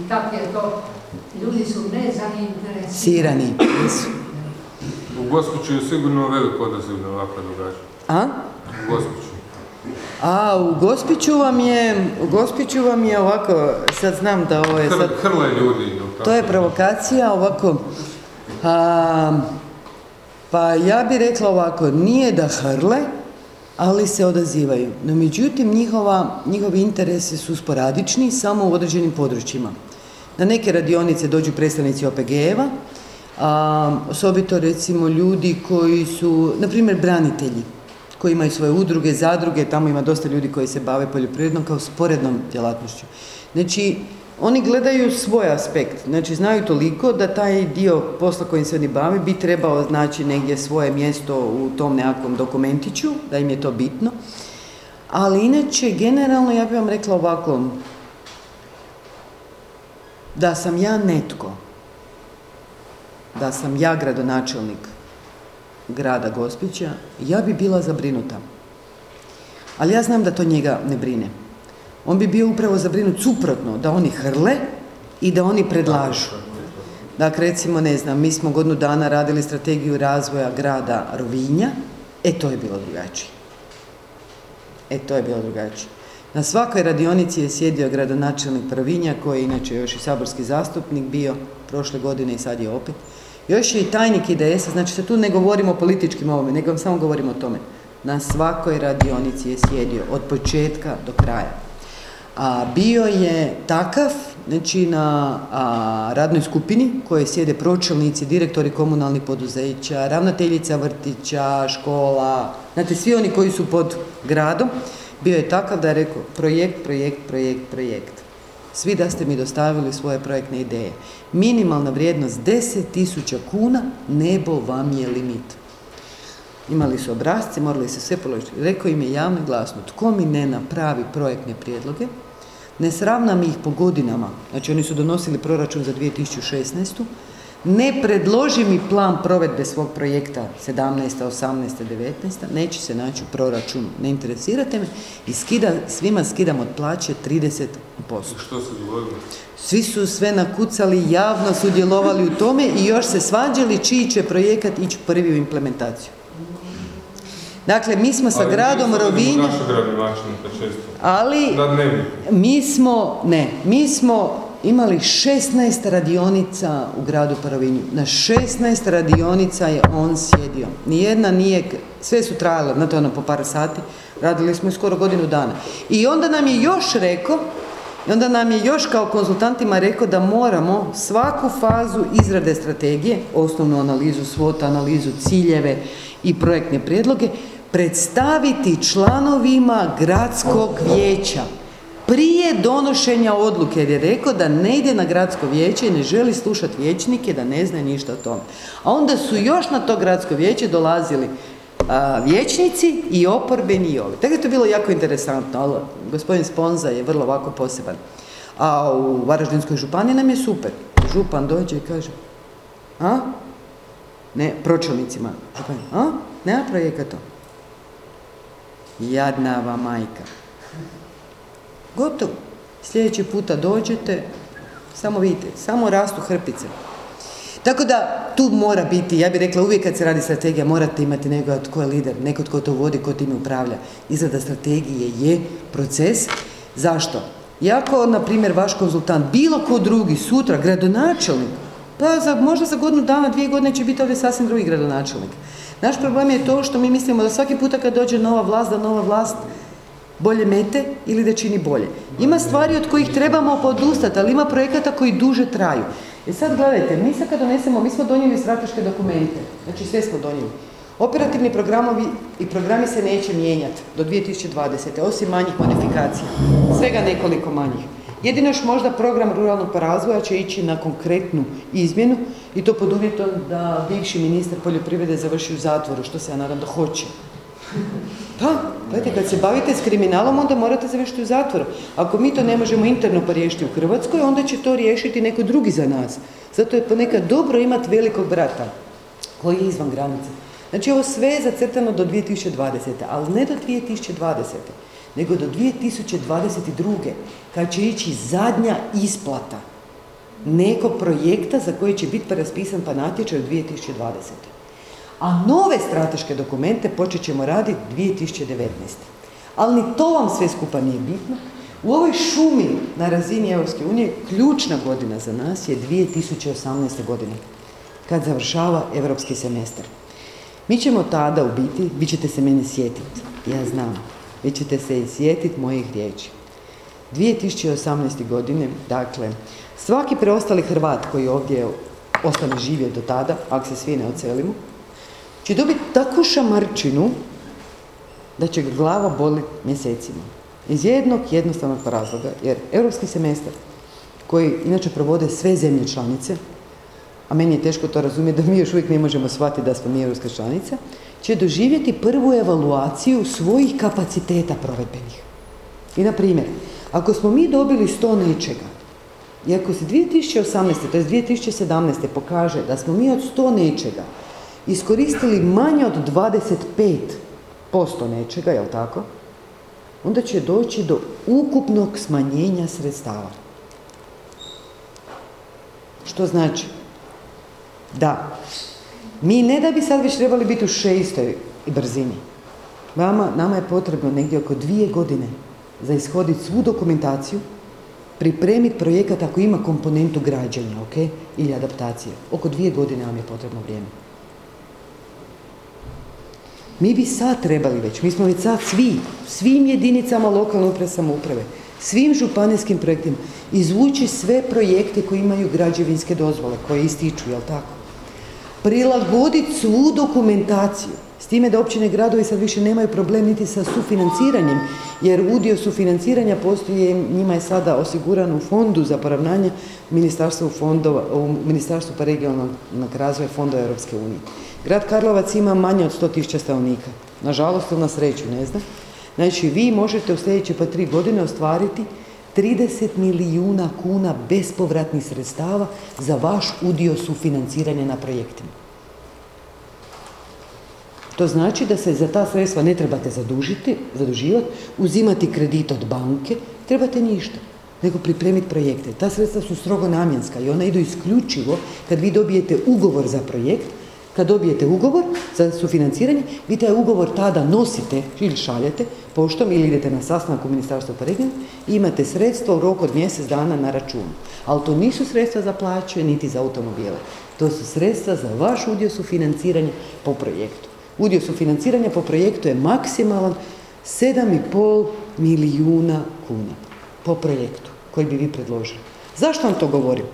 I tak je to, ljudi su nezainteresirani.
Sirani.
U Gospiću je sigurno velik odaziv na ovakva događanja.
A?
U Gospiću.
A, u Gospiću vam je, u Gospiću vam je ovako, sad znam da ovo je sad...
Hr, hrle ljudi. tako?
To je provokacija ovako. A, pa ja bih rekla ovako, nije da hrle, ali se odazivaju. No međutim, njihova, njihovi interesi su sporadični samo u određenim područjima. Na neke radionice dođu predstavnici OPG-eva, a, osobito recimo ljudi koji su, na primjer, branitelji, koji imaju svoje udruge, zadruge, tamo ima dosta ljudi koji se bave poljoprivrednom kao sporednom djelatnošću. Znači, oni gledaju svoj aspekt, znači znaju toliko da taj dio posla kojim se oni bave bi trebao znači negdje svoje mjesto u tom nekakvom dokumentiću, da im je to bitno. Ali inače, generalno, ja bih vam rekla ovako, da sam ja netko, da sam ja gradonačelnik grada Gospića, ja bi bila zabrinuta. Ali ja znam da to njega ne brine. On bi bio upravo zabrinut suprotno, da oni hrle i da oni predlažu. Dakle, recimo, ne znam, mi smo godinu dana radili strategiju razvoja grada Rovinja, e to je bilo drugačije. E to je bilo drugačije. Na svakoj radionici je sjedio gradonačelnik Rovinja, koji je inače još i saborski zastupnik bio prošle godine i sad je opet. Još je i tajnik IDS-a, znači sad tu ne govorimo o političkim ovome, nego vam samo govorimo o tome. Na svakoj radionici je sjedio, od početka do kraja. A bio je takav, znači na a, radnoj skupini koje sjede pročelnici, direktori komunalnih poduzeća, ravnateljica vrtića, škola, znate svi oni koji su pod gradom, bio je takav da je rekao projekt, projekt, projekt, projekt. Svi da ste mi dostavili svoje projektne ideje. Minimalna vrijednost 10.000 kuna, nebo vam je limit. Imali su obrazce, morali se sve položiti. Rekao im je javno i glasno, tko mi ne napravi projektne prijedloge, ne sravnam ih po godinama, znači oni su donosili proračun za 2016. Ne predloži mi plan provedbe svog projekta 17., 18., 19., neće se naći u proračunu, ne interesirate me i skida, svima skidam od plaće 30%.
Što se dogodilo?
Svi su sve nakucali, javno sudjelovali u tome i još se svađali čiji će projekat ići prvi u implementaciju. Dakle, mi smo sa
Ali
gradom
mi sad vidimo
Rovinj,
Našeg gradonačelnika često.
Ali mi smo, ne, mi smo imali 16 radionica u gradu Parovinju. Na 16 radionica je on sjedio. Nijedna nije, sve su trajale, znate ono po par sati, radili smo i skoro godinu dana. I onda nam je još rekao, I onda nam je još kao konzultantima rekao da moramo svaku fazu izrade strategije, osnovnu analizu SWOT, analizu ciljeve i projektne prijedloge, predstaviti članovima gradskog vijeća prije donošenja odluke jer je rekao da ne ide na gradsko vijeće i ne želi slušati vijećnike da ne zna ništa o tome. A onda su još na to gradsko vijeće dolazili a, vijećnici i oporbeni i ovi. Tako je to bilo jako interesantno, ali gospodin Sponza je vrlo ovako poseban. A u Varaždinskoj županiji nam je super. Župan dođe i kaže, a? Ne, pročelnicima županije, a? Nema projekata. Jadnava majka. Gotovo. Sljedeći puta dođete, samo vidite, samo rastu hrpice. Tako da tu mora biti, ja bih rekla uvijek kad se radi strategija morate imati nekoga tko je lider, neko tko to vodi, tko time upravlja. Izrada strategije je proces. Zašto? Jako, na primjer, vaš konzultant, bilo ko drugi, sutra, gradonačelnik, pa za, možda za godinu dana, dvije godine će biti ovdje sasvim drugi gradonačelnik. Naš problem je to što mi mislimo da svaki puta kad dođe nova vlast, da nova vlast bolje mete ili da čini bolje. Ima stvari od kojih trebamo podustati, ali ima projekata koji duže traju. I sad gledajte, mi sad kad donesemo, mi smo donijeli strateške dokumente, znači sve smo donijeli. Operativni programovi i programi se neće mijenjati do 2020. osim manjih modifikacija. Svega nekoliko manjih. Jedino još možda program ruralnog razvoja će ići na konkretnu izmjenu i to pod uvjetom da bivši ministar poljoprivrede završi u zatvoru, što se ja nadam da hoće. Pa, gledajte, kad se bavite s kriminalom, onda morate završiti u zatvoru. Ako mi to ne možemo interno poriješiti u Hrvatskoj, onda će to riješiti neko drugi za nas. Zato je ponekad dobro imati velikog brata koji je izvan granice. Znači, ovo sve je zacrtano do 2020. ali ne do 2020. nego do 2022. kad će ići zadnja isplata nekog projekta za koji će biti raspisan pa natječaj u 2020 a nove strateške dokumente počet ćemo raditi 2019. Ali ni to vam sve skupa nije bitno. U ovoj šumi na razini Europske ključna godina za nas je 2018. godina, kad završava europski semestar. Mi ćemo tada u biti, vi ćete se mene sjetiti, ja znam, vi ćete se i sjetiti mojih riječi. 2018. godine, dakle, svaki preostali Hrvat koji ovdje ostane živjeti do tada, ako se svi ne ocelimo, će dobiti takvu šamarčinu da će ga glava boliti mjesecima. Iz jednog jednostavnog razloga, jer europski semestar, koji inače provode sve zemlje članice, a meni je teško to razumjeti da mi još uvijek ne možemo shvatiti da smo mi europska članica, će doživjeti prvu evaluaciju svojih kapaciteta provedbenih. I na primjer, ako smo mi dobili sto nečega, i ako se 2018. to je 2017. pokaže da smo mi od sto nečega iskoristili manje od 25% nečega, jel tako? Onda će doći do ukupnog smanjenja sredstava. Što znači? Da, mi ne da bi sad već trebali biti u šestoj brzini. Vama, nama je potrebno negdje oko dvije godine za ishoditi svu dokumentaciju, pripremiti projekat ako ima komponentu građenja, ok, ili adaptacije. Oko dvije godine vam je potrebno vrijeme. Mi bi sad trebali već, mi smo već sad svi, svim jedinicama lokalne uprave samouprave, svim županijskim projektima, izvući sve projekte koji imaju građevinske dozvole, koje ističu, jel tako? Prilagoditi svu dokumentaciju, s time da općine i gradovi sad više nemaju problem niti sa sufinanciranjem, jer udio sufinanciranja postoji, njima je sada osiguran u fondu za poravnanje Ministarstvu fondova, u Ministarstvu pa regionalnog razvoja fonda Europske unije. Grad Karlovac ima manje od 100.000 stanovnika. Nažalost ili na sreću, ne znam. Znači, vi možete u sljedeće pa tri godine ostvariti 30 milijuna kuna bespovratnih sredstava za vaš udio sufinanciranja na projektima. To znači da se za ta sredstva ne trebate zadužiti, zaduživati, uzimati kredit od banke, trebate ništa, nego pripremiti projekte. Ta sredstva su strogo namjenska i ona idu isključivo kad vi dobijete ugovor za projekt, kad dobijete ugovor za sufinanciranje, vi taj ugovor tada nosite ili šaljete poštom ili idete na sastanak u Ministarstvo region i imate sredstva u roku od mjesec dana na računu. Ali to nisu sredstva za plaće niti za automobile. To su sredstva za vaš udio sufinanciranja po projektu. Udio sufinanciranja po projektu je maksimalan 7,5 milijuna kuna po projektu koji bi vi predložili. Zašto vam to govorim?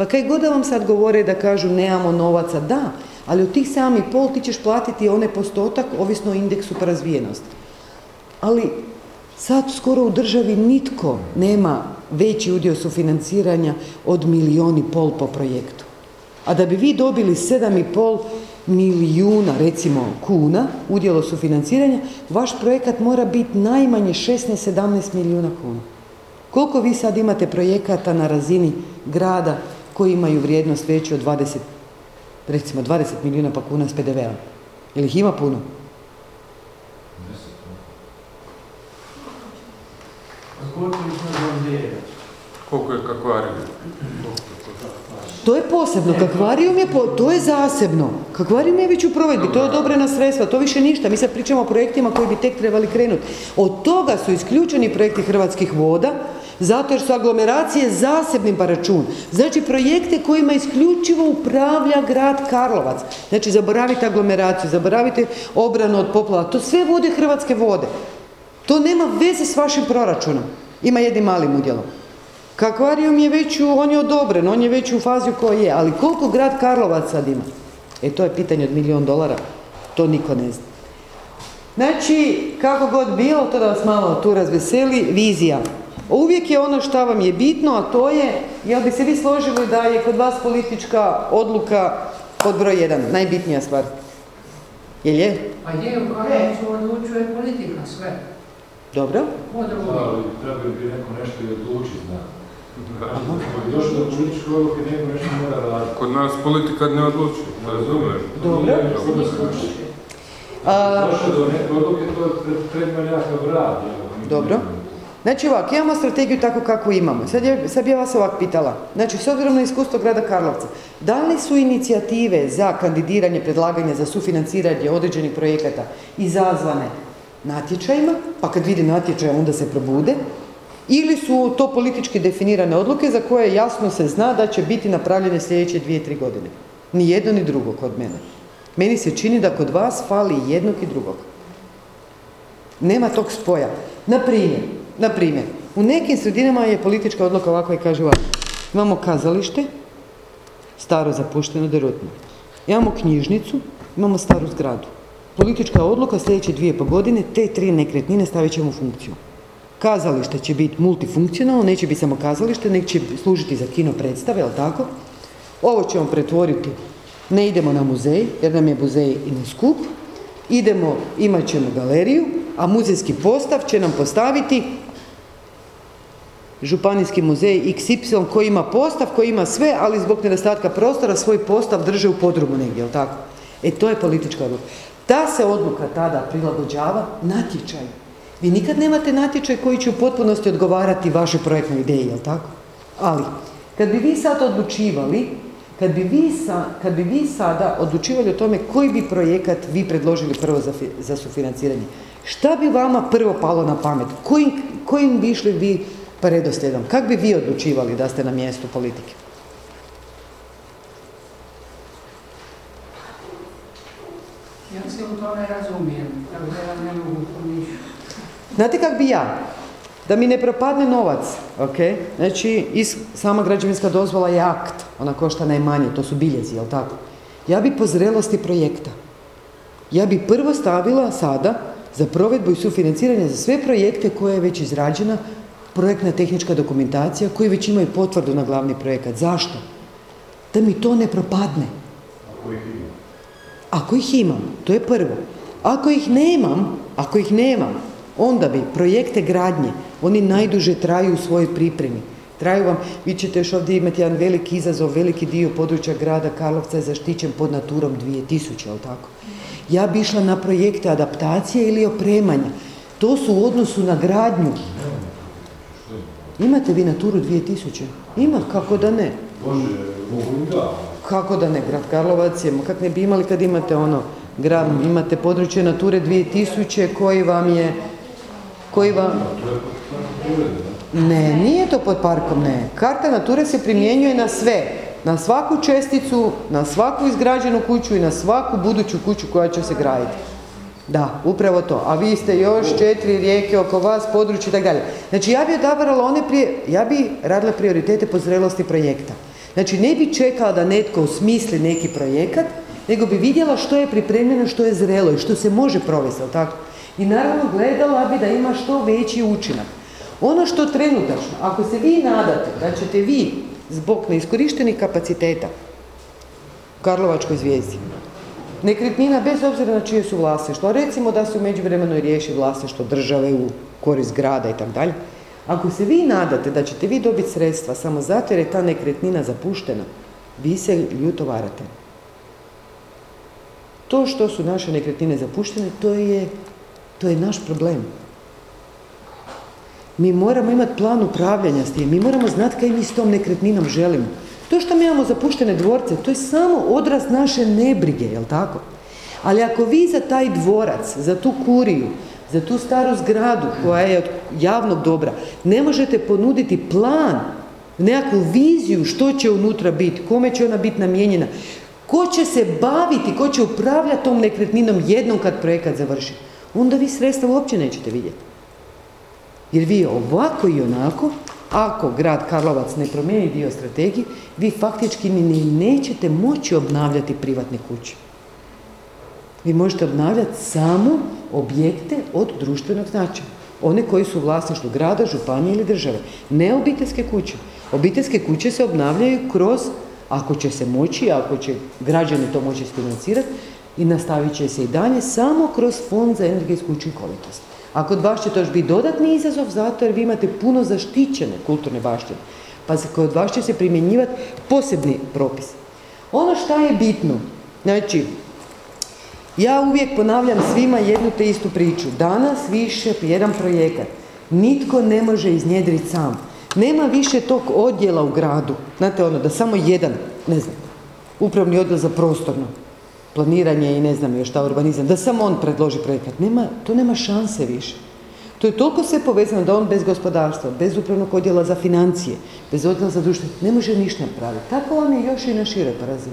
Pa kaj god vam sad govore da kažu nemamo novaca, da, ali od tih 7,5 ti ćeš platiti onaj postotak ovisno o indeksu razvijenosti. Ali sad skoro u državi nitko nema veći udio sufinanciranja od milijun i pol po projektu. A da bi vi dobili 7,5 milijuna, recimo, kuna udjelo sufinanciranja, vaš projekat mora biti najmanje 16-17 milijuna kuna. Koliko vi sad imate projekata na razini grada koji imaju vrijednost veću od 20, recimo 20 milijuna pa kuna s PDV-om? Jel ih ima puno?
Koliko je kakvarijum?
To je posebno, kakvarijum je, po, to je zasebno. Kakvarijum je već u provedbi, to je odobrena sredstva, to više ništa. Mi sad pričamo o projektima koji bi tek trebali krenuti. Od toga su isključeni projekti Hrvatskih voda, zato jer su aglomeracije zasebnim pa račun. Znači projekte kojima isključivo upravlja grad Karlovac. Znači zaboravite aglomeraciju, zaboravite obranu od poplava, to sve vode Hrvatske vode. To nema veze s vašim proračunom. Ima jednim malim udjelom. Kakvarijum je već, u, on je odobren, on je već u fazi u kojoj je, ali koliko grad Karlovac sad ima? E to je pitanje od milijun dolara, to niko ne zna. Znači, kako god bilo, to da vas malo tu razveseli, vizija. Uvijek je ono što vam je bitno, a to je, jel bi se vi složili da je kod vas politička odluka pod broj jedan, najbitnija stvar? Jel je?
Pa je, u Karlovcu odlučuje politika sve.
Dobro?
Ali treba bi neko nešto i odlučiti, zna. Još do političke odluke neko nešto mora raditi.
Kod nas politika ne odlučuje, ne razumijem.
Dobro. A,
Došlo do neke odluke, to je treba nekakav rad.
Dobro. Znači ovako, imamo strategiju tako kako imamo. Sad, je, sad bi ja vas ovako pitala. Znači, s obzirom na iskustvo grada Karlovca, da li su inicijative za kandidiranje, predlaganje, za sufinanciranje određenih projekata izazvane natječajima, pa kad vidi natječaj onda se probude, ili su to politički definirane odluke za koje jasno se zna da će biti napravljene sljedeće dvije, tri godine. Ni jedno ni drugo kod mene. Meni se čini da kod vas fali jednog i drugog. Nema tog spoja. Na primjer, na primjer, u nekim sredinama je politička odluka ovako i kaže ovako. Imamo kazalište, staro zapušteno derutno. Imamo knjižnicu, imamo staru zgradu. Politička odluka sljedeće dvije po godine, te tri nekretnine stavit ćemo u funkciju. Kazalište će biti multifunkcionalno, neće biti samo kazalište, nego će služiti za kino predstave, jel tako? Ovo ćemo pretvoriti, ne idemo na muzej, jer nam je muzej i na skup, idemo, imat ćemo galeriju, a muzejski postav će nam postaviti Županijski muzej XY koji ima postav, koji ima sve, ali zbog nedostatka prostora svoj postav drže u podrumu negdje, jel tako? E to je politička odluka. Ta se odluka tada prilagođava natječaju. Vi nikad nemate natječaj koji će u potpunosti odgovarati vašoj projektnoj ideji, jel tako? Ali, kad bi vi sad odlučivali, kad bi vi, sa, kad bi vi sada odlučivali o tome koji bi projekat vi predložili prvo za, za sufinanciranje, šta bi vama prvo palo na pamet? Kojim, kojim bi išli vi redoslijedom? Kako bi vi odlučivali da ste na mjestu politike?
Ja se u to ne razumijem, tako da ja ne mogu.
Znate kak bi ja? Da mi ne propadne novac, ok? Znači, is, sama građevinska dozvola je akt, ona košta najmanje, to su biljezi, jel tako? Ja bi po zrelosti projekta. Ja bi prvo stavila sada za provedbu i sufinanciranje za sve projekte koje je već izrađena projektna tehnička dokumentacija koji već imaju potvrdu na glavni projekat. Zašto? Da mi to ne propadne.
Ako ih ima.
Ako ih imam, to je prvo. Ako ih nemam, ako ih nemam, onda bi projekte gradnje, oni najduže traju u svojoj pripremi. Traju vam, vi ćete još ovdje imati jedan veliki izazov, veliki dio područja grada Karlovca je zaštićen pod naturom 2000, jel tako? Ja bi išla na projekte adaptacije ili opremanja. To su u odnosu na gradnju. Imate vi naturu 2000? Ima, kako da ne? Kako da ne, grad Karlovac je, kak ne bi imali kad imate ono, grad, imate područje Nature 2000 koji vam je, koji vam, ne, nije to pod parkom, ne. Karta Nature se primjenjuje na sve, na svaku česticu, na svaku izgrađenu kuću i na svaku buduću kuću koja će se graditi. Da, upravo to. A vi ste još četiri rijeke oko vas, područje i tako dalje. Znači ja bi odabrala one prije, ja bi radila prioritete po zrelosti projekta. Znači ne bi čekala da netko usmisli neki projekat, nego bi vidjela što je pripremljeno, što je zrelo i što se može provesti, tako? I naravno gledala bi da ima što veći učinak. Ono što trenutačno, ako se vi nadate da ćete vi zbog neiskorištenih kapaciteta u Karlovačkoj zvijezdi, nekretnina bez obzira na čije su vlasništvo, recimo da se u međuvremenu riješi vlasništvo države u korist grada i tako ako se vi nadate da ćete vi dobiti sredstva samo zato jer je ta nekretnina zapuštena, vi se ljuto varate. To što su naše nekretnine zapuštene, to je, to je naš problem. Mi moramo imati plan upravljanja s tim, mi moramo znati kaj mi s tom nekretninom želimo. To što mi imamo zapuštene dvorce, to je samo odraz naše nebrige, jel tako? Ali ako vi za taj dvorac, za tu kuriju, za tu staru zgradu koja je od javnog dobra, ne možete ponuditi plan, nekakvu viziju što će unutra biti, kome će ona biti namijenjena, ko će se baviti, ko će upravljati tom nekretninom jednom kad projekat završi, onda vi sredstva uopće nećete vidjeti. Jer vi ovako i onako, ako grad Karlovac ne promijeni dio strategije, vi faktički ni nećete moći obnavljati privatne kuće. Vi možete obnavljati samo objekte od društvenog značaja. One koji su u vlasništvu grada, županije ili države. Ne obiteljske kuće. Obiteljske kuće se obnavljaju kroz, ako će se moći, ako će građani to moći financirati, i nastavit će se i dalje samo kroz fond za energetsku učinkovitost. A kod vas će to još biti dodatni izazov zato jer vi imate puno zaštićene kulturne baštine. Pa kod vas će se primjenjivati posebni propis. Ono što je bitno, znači, ja uvijek ponavljam svima jednu te istu priču. Danas više jedan projekat. Nitko ne može iznjedriti sam. Nema više tog odjela u gradu. Znate ono, da samo jedan, ne znam, upravni odjel za prostorno planiranje i ne znam još šta urbanizam, da samo on predloži projekat. Nema, to nema šanse više. To je toliko sve povezano da on bez gospodarstva, bez upravnog odjela za financije, bez odjela za društvo, ne može ništa napraviti. Tako on je još i na šire parazit.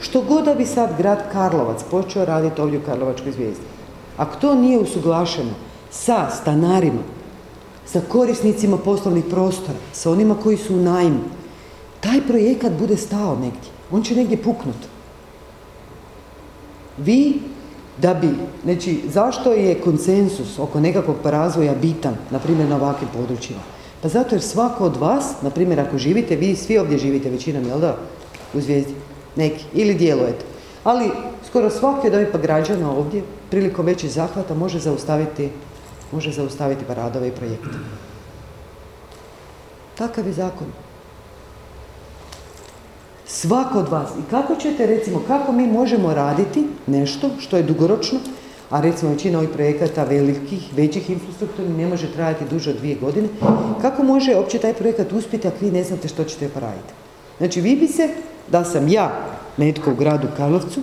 Što god da bi sad grad Karlovac počeo raditi ovdje u Karlovačkoj zvijezdi, ako to nije usuglašeno sa stanarima, sa korisnicima poslovnih prostora, sa onima koji su u najmu, taj projekat bude stao negdje. On će negdje puknuti. Vi da bi, znači zašto je konsensus oko nekakvog razvoja bitan, na primjer na ovakvim područjima? Pa zato jer svako od vas, na primjer ako živite, vi svi ovdje živite većinom, jel da? U zvijezdi, neki, ili djelujete. Ali skoro svaki od ovih pa građana ovdje, prilikom većih zahvata, može zaustaviti, može zaustaviti paradove i projekte. Takav je zakon. Svako od vas. I kako ćete, recimo, kako mi možemo raditi nešto što je dugoročno, a recimo većina ovih projekata velikih, većih infrastrukturnih ne može trajati duže od dvije godine, kako može uopće taj projekat uspjeti ako vi ne znate što ćete poraditi? Znači, vi bi se, da sam ja netko u gradu Karlovcu,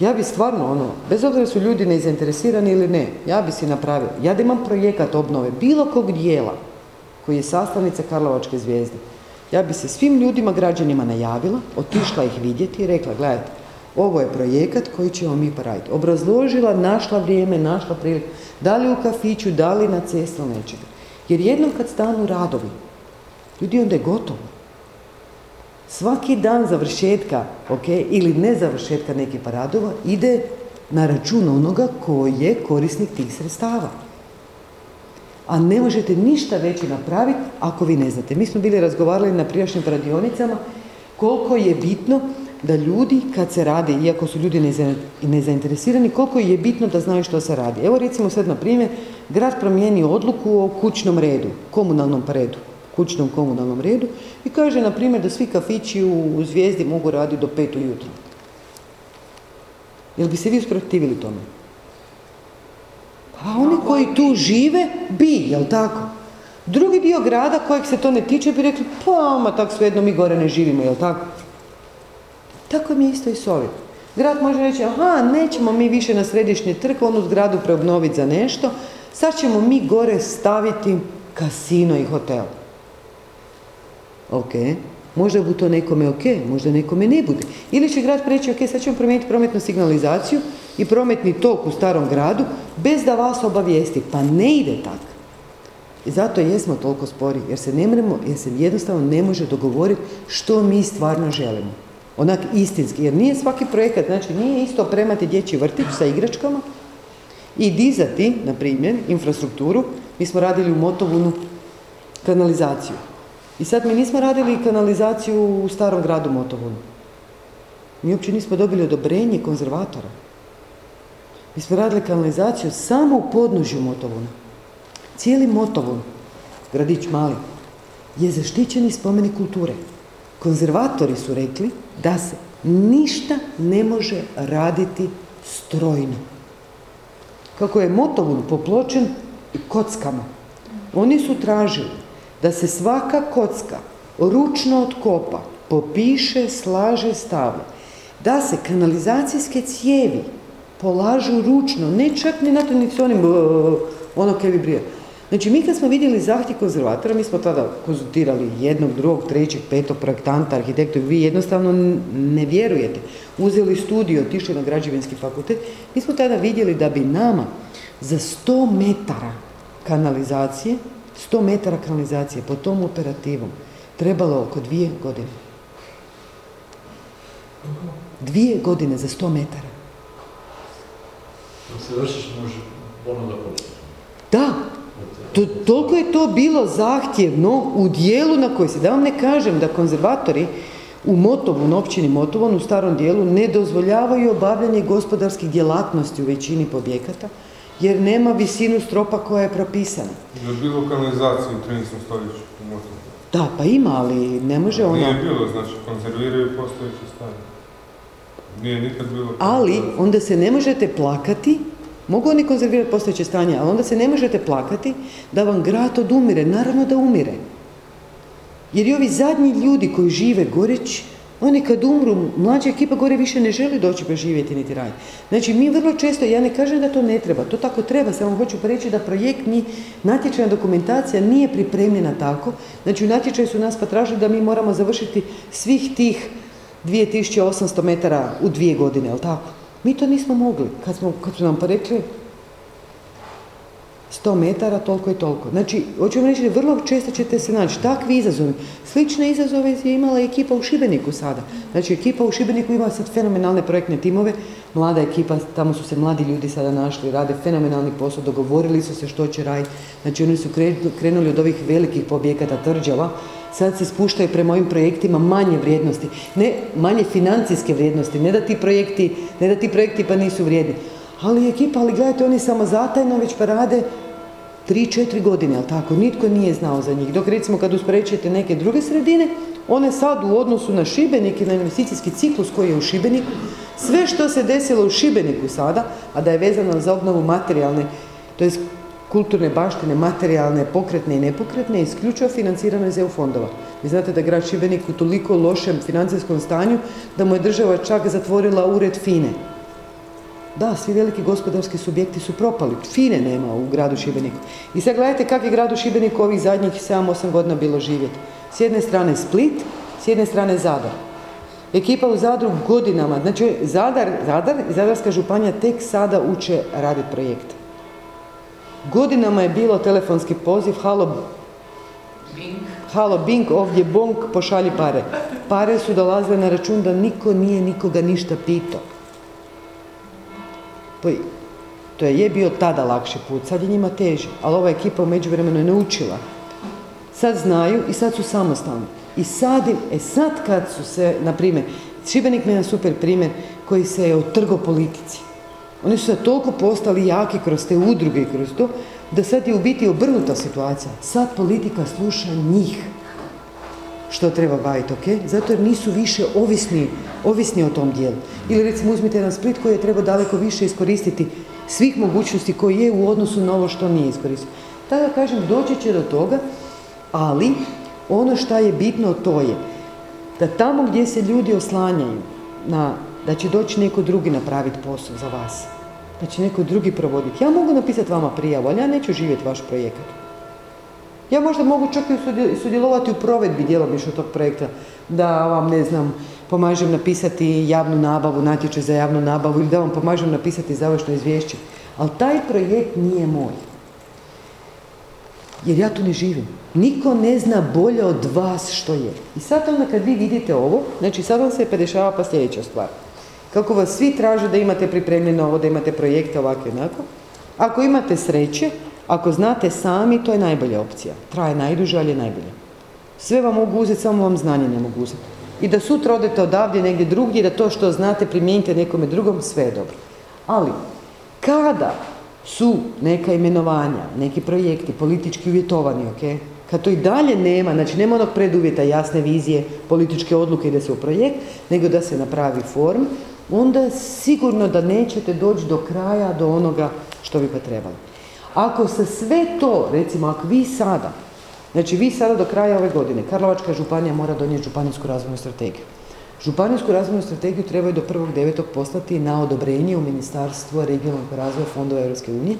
ja bi stvarno, ono, bez obzira su ljudi nezainteresirani ili ne, ja bi si napravio, ja da imam projekat obnove bilo kog dijela koji je sastavnica Karlovačke zvijezde, ja bi se svim ljudima, građanima najavila, otišla ih vidjeti i rekla, gledajte, ovo je projekat koji ćemo mi poraditi. Obrazložila, našla vrijeme, našla priliku, da li u kafiću, da li na cestu, nečega. Jer jednom kad stanu radovi, ljudi onda je gotovo. Svaki dan završetka, ok, ili ne završetka nekih paradova, ide na račun onoga koji je korisnik tih sredstava a ne možete ništa veće napraviti ako vi ne znate. Mi smo bili razgovarali na prijašnjim radionicama koliko je bitno da ljudi kad se radi, iako su ljudi nezainteresirani, koliko je bitno da znaju što se radi. Evo recimo sad na primjer, grad promijeni odluku o kućnom redu, komunalnom redu, kućnom komunalnom redu i kaže na primjer da svi kafići u Zvijezdi mogu raditi do pet ujutro. Jel bi se vi usprotivili tome? A oni koji tu žive, bi, jel tako? Drugi dio grada kojeg se to ne tiče bi rekli, pa ma tak svejedno mi gore ne živimo, jel tako? Tako mi je isto i s ovim. Grad može reći, aha, nećemo mi više na središnji trg onu zgradu preobnoviti za nešto, sad ćemo mi gore staviti kasino i hotel. Ok, možda bude to nekome ok, možda nekome ne bude. Ili će grad preći, ok, sad ćemo promijeniti prometnu signalizaciju, i prometni tok u starom gradu bez da vas obavijesti. Pa ne ide tako. I zato jesmo toliko spori, jer se ne mremo, jer se jednostavno ne može dogovoriti što mi stvarno želimo. Onak istinski, jer nije svaki projekat, znači nije isto opremati dječji vrtić sa igračkama i dizati, na primjer, infrastrukturu. Mi smo radili u Motovunu kanalizaciju. I sad mi nismo radili kanalizaciju u starom gradu Motovunu. Mi uopće nismo dobili odobrenje konzervatora. Mi smo radili kanalizaciju samo u podnožju Motovuna. Cijeli Motovun, gradić mali, je zaštićeni spomenik kulture. Konzervatori su rekli da se ništa ne može raditi strojno. Kako je Motovun popločen kockama, oni su tražili da se svaka kocka ručno otkopa, popiše, slaže, stavlja. Da se kanalizacijske cijevi polažu ručno, ne čak ni na to ni s onim ono kaj vibrira. Znači mi kad smo vidjeli zahtjev konzervatora, mi smo tada konzultirali jednog, drugog, trećeg, petog projektanta, arhitektu, vi jednostavno ne vjerujete. Uzeli studiju, otišli na građevinski fakultet, mi smo tada vidjeli da bi nama za 100 metara kanalizacije, 100 metara kanalizacije po tom operativom trebalo oko dvije godine. Dvije godine za 100 metara.
Se vršiš može ponuda
Da, to, toliko je to bilo zahtjevno u dijelu na koji se, da vam ne kažem da konzervatori u Motovu, na općini Motovon, u starom dijelu, ne dozvoljavaju obavljanje gospodarskih djelatnosti u većini objekata, jer nema visinu stropa koja je propisana.
Je bilo kanalizaciju u 13. stoljeću u Motovu?
Da, pa ima, ali ne može ona...
Nije bilo, znači konzerviraju postojeće stanje. Nije nikad bilo...
Ali, onda se ne možete plakati Mogu oni konzervirati postojeće stanje, ali onda se ne možete plakati da vam grad odumire. Naravno da umire. Jer i ovi zadnji ljudi koji žive goreć, oni kad umru, mlađa ekipa gore više ne želi doći preživjeti niti raditi. Znači, mi vrlo često, ja ne kažem da to ne treba, to tako treba, samo hoću reći da projekt ni, natječajna dokumentacija nije pripremljena tako. Znači, u natječaju su nas potražili da mi moramo završiti svih tih 2800 metara u dvije godine, jel tako? Mi to nismo mogli. Kad, smo, kad su nam pa rekli 100 metara, toliko i toliko. Znači, hoću vam reći, vrlo često ćete se naći takvi izazovi. Slične izazove je imala ekipa u Šibeniku sada. Znači, ekipa u Šibeniku ima sad fenomenalne projektne timove, mlada ekipa, tamo su se mladi ljudi sada našli, rade fenomenalni posao, dogovorili su se što će raditi. Znači, oni su krenuli od ovih velikih pobjekata trđava, sad se spuštaju prema ovim projektima manje vrijednosti, ne manje financijske vrijednosti, ne da ti projekti, ne da ti projekti pa nisu vrijedni. Ali ekipa, ali gledajte, oni samo zatajno već pa rade 3-4 godine, ali tako, nitko nije znao za njih. Dok recimo kad usprećete neke druge sredine, one sad u odnosu na Šibenik i na investicijski ciklus koji je u Šibeniku, sve što se desilo u Šibeniku sada, a da je vezano za obnovu materijalne, to je kulturne baštine, materijalne, pokretne i nepokretne, isključivo financirano iz EU fondova. Vi znate da grad Šibenik u toliko lošem financijskom stanju da mu je država čak zatvorila ured FINE. Da, svi veliki gospodarski subjekti su propali. FINE nema u gradu Šibeniku. I sad gledajte kako je gradu Šibeniku ovih zadnjih 7-8 godina bilo živjeti. S jedne strane Split, s jedne strane Zadar. Ekipa u Zadru godinama, znači Zadar, Zadar i Zadarska županija tek sada uče raditi projekte. Godinama je bilo telefonski poziv, halo, Bing. halo Bing, ovdje Bonk, pošalji pare. Pare su dolazile na račun da niko nije nikoga ništa pitao. To je bio tada lakši put, sad je njima teže, ali ova ekipa u međuvremenu je naučila. Sad znaju i sad su samostalni. I sad, e sad kad su se, na primjer, Šibenik mi je super primjer koji se je otrgo politici. Oni su sad toliko postali jaki kroz te udruge i kroz to, da sad je u biti obrnuta situacija. Sad politika sluša njih što treba baviti, ok? Zato jer nisu više ovisni, ovisni o tom dijelu. Ili recimo uzmite jedan Split koji je treba daleko više iskoristiti svih mogućnosti koji je u odnosu na ovo što nije iskoristio. Tada kažem, doći će do toga, ali ono što je bitno to je da tamo gdje se ljudi oslanjaju na da će doći neko drugi napraviti posao za vas. Da će neko drugi provoditi. Ja mogu napisati vama prijavu, ali ja neću živjeti vaš projekat. Ja možda mogu čak i sudjelovati u provedbi djelomično tog projekta, da vam, ne znam, pomažem napisati javnu nabavu, natječaj za javnu nabavu ili da vam pomažem napisati završno izvješće. Ali taj projekt nije moj. Jer ja tu ne živim. Niko ne zna bolje od vas što je. I sad onda kad vi vidite ovo, znači sad vam se dešava pa sljedeća stvar. Kako vas svi traže da imate pripremljeno ovo, da imate projekte ovako i onako. Ako imate sreće, ako znate sami, to je najbolja opcija. Traje najduže, ali je najbolja. Sve vam mogu uzeti, samo vam znanje ne mogu uzeti. I da sutra odete odavdje negdje drugdje, da to što znate primijenite nekome drugom, sve je dobro. Ali, kada su neka imenovanja, neki projekti politički uvjetovani, ok? Kad to i dalje nema, znači nema onog preduvjeta jasne vizije, političke odluke ide se u projekt, nego da se napravi form, onda sigurno da nećete doći do kraja, do onoga što bi pa trebalo. Ako se sve to, recimo, ako vi sada, znači vi sada do kraja ove godine, Karlovačka županija mora donijeti županijsku razvojnu strategiju. Županijsku razvojnu strategiju trebaju do 1.9. poslati na odobrenje u Ministarstvo regionalnog razvoja fondova Europske unije.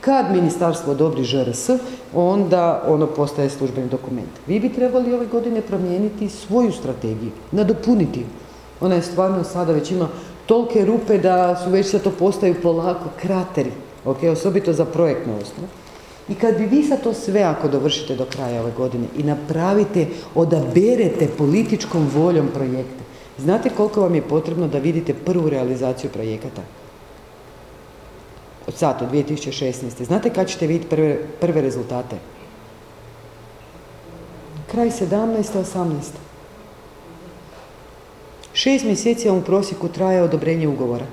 Kad ministarstvo odobri ŽRS, onda ono postaje službeni dokument. Vi bi trebali ove godine promijeniti svoju strategiju, nadopuniti. Ona je stvarno sada već ima tolike rupe da su već sad to postaju polako krateri, ok, osobito za projektnu osnovu. I kad bi vi sad to sve, ako dovršite do kraja ove godine i napravite, odaberete političkom voljom projekte, znate koliko vam je potrebno da vidite prvu realizaciju projekata? Od sad, od 2016. Znate kad ćete vidjeti prve, prve rezultate? Kraj 17. 18. Šest mjeseci vam u prosjeku traje odobrenje ugovora.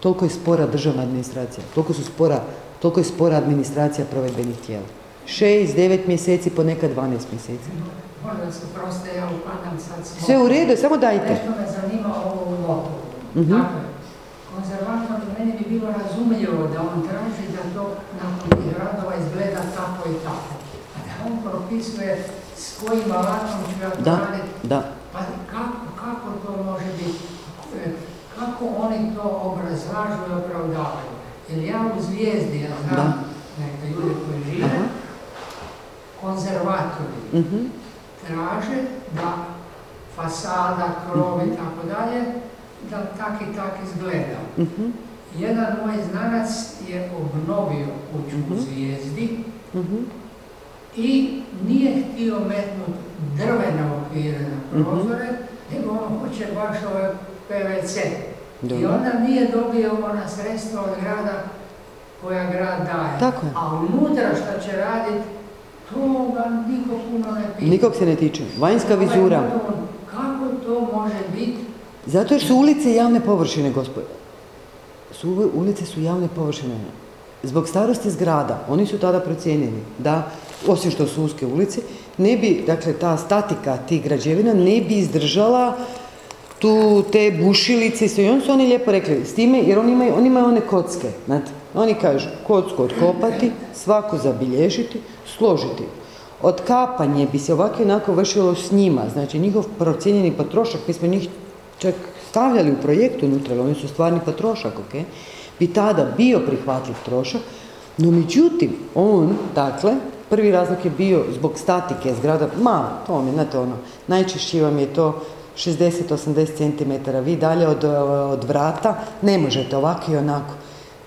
Toliko je spora državna administracija, toliko su spora, toliko je spora administracija provedbenih tijela. Šest, devet mjeseci, ponekad 12 mjeseci. Sve u redu, samo dajte.
Nešto me zanima ovo u motu.
Mhm.
Dakle, konzervator meni bi bilo razumljivo da on traži da to nakon radova izgleda tako i tako. A da on propisuje s kojim alatom ću ja to
Da, da.
Pa kako, kako to može biti? E, Kako oni to obrazlažu i opravdavaju? Jer ja u zvijezdi, ja znam neke ljude koji žive, konzervatori
Mhm.
traže da fasada, krov i tako dalje, da tak i tak izgleda.
Mhm.
Jedan moj znanac je obnovio kuću u
Mhm.
zvijezdi
Mhm.
i nije htio metnuti drvene okvire na
Mhm.
prozore, nego on hoće baš ove PVC. I onda nije dobio ona sredstva od grada koja grad daje.
Tako je.
A unutra što će raditi, to ga niko puno ne pita.
Nikog se ne tiče. Vanjska vizura.
Ovaj motor, Kako to može biti?
Zato jer su ulice javne površine, gospode. Su, ulice su javne površine. Zbog starosti zgrada, oni su tada procijenili da, osim što su uske ulice, ne bi, dakle, ta statika tih građevina ne bi izdržala tu te bušilice i sve. I onda su oni lijepo rekli, s time, jer oni imaju, oni imaju one kocke, znate. Oni kažu, kocku otkopati, svaku zabilježiti, složiti. Otkapanje bi se ovako onako vršilo s njima, znači njihov procijenjeni potrošak, mi smo njih čak stavljali u projektu unutra, oni su stvarni potrošak, ok? Bi tada bio prihvatljiv trošak, no međutim, on, dakle, prvi razlog je bio zbog statike zgrada, malo, to vam je, znate ono, najčešće vam je to 60-80 cm, vi dalje od, od vrata ne možete ovako i onako.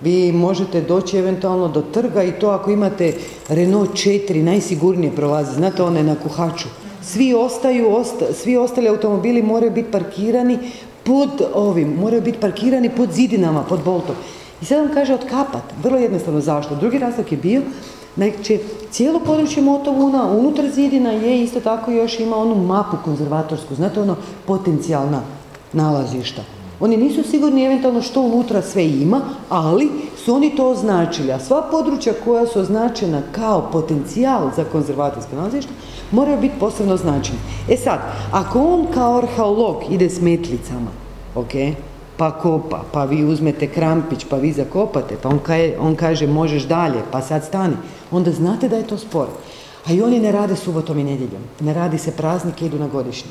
Vi možete doći eventualno do trga i to ako imate Renault 4, najsigurnije prolazi, znate one na kuhaču. Svi ostaju, osta- svi ostali automobili moraju biti parkirani pod ovim, moraju biti parkirani pod zidinama, pod boltom. I sad vam kaže otkapat, vrlo jednostavno zašto. Drugi razlog je bio, znači cijelo područje Motovuna, unutar zidina je isto tako još ima onu mapu konzervatorsku, znate ono potencijalna nalazišta. Oni nisu sigurni eventualno što unutra sve ima, ali su oni to označili. A sva područja koja su označena kao potencijal za konzervatorsko nalazište moraju biti posebno označeni. E sad, ako on kao arheolog ide s metlicama, ok, pa kopa, pa vi uzmete krampić, pa vi zakopate, pa on, on kaže možeš dalje, pa sad stani, onda znate da je to spor. A i oni ne rade subotom i nedjeljom, ne radi se praznike, idu na godišnji.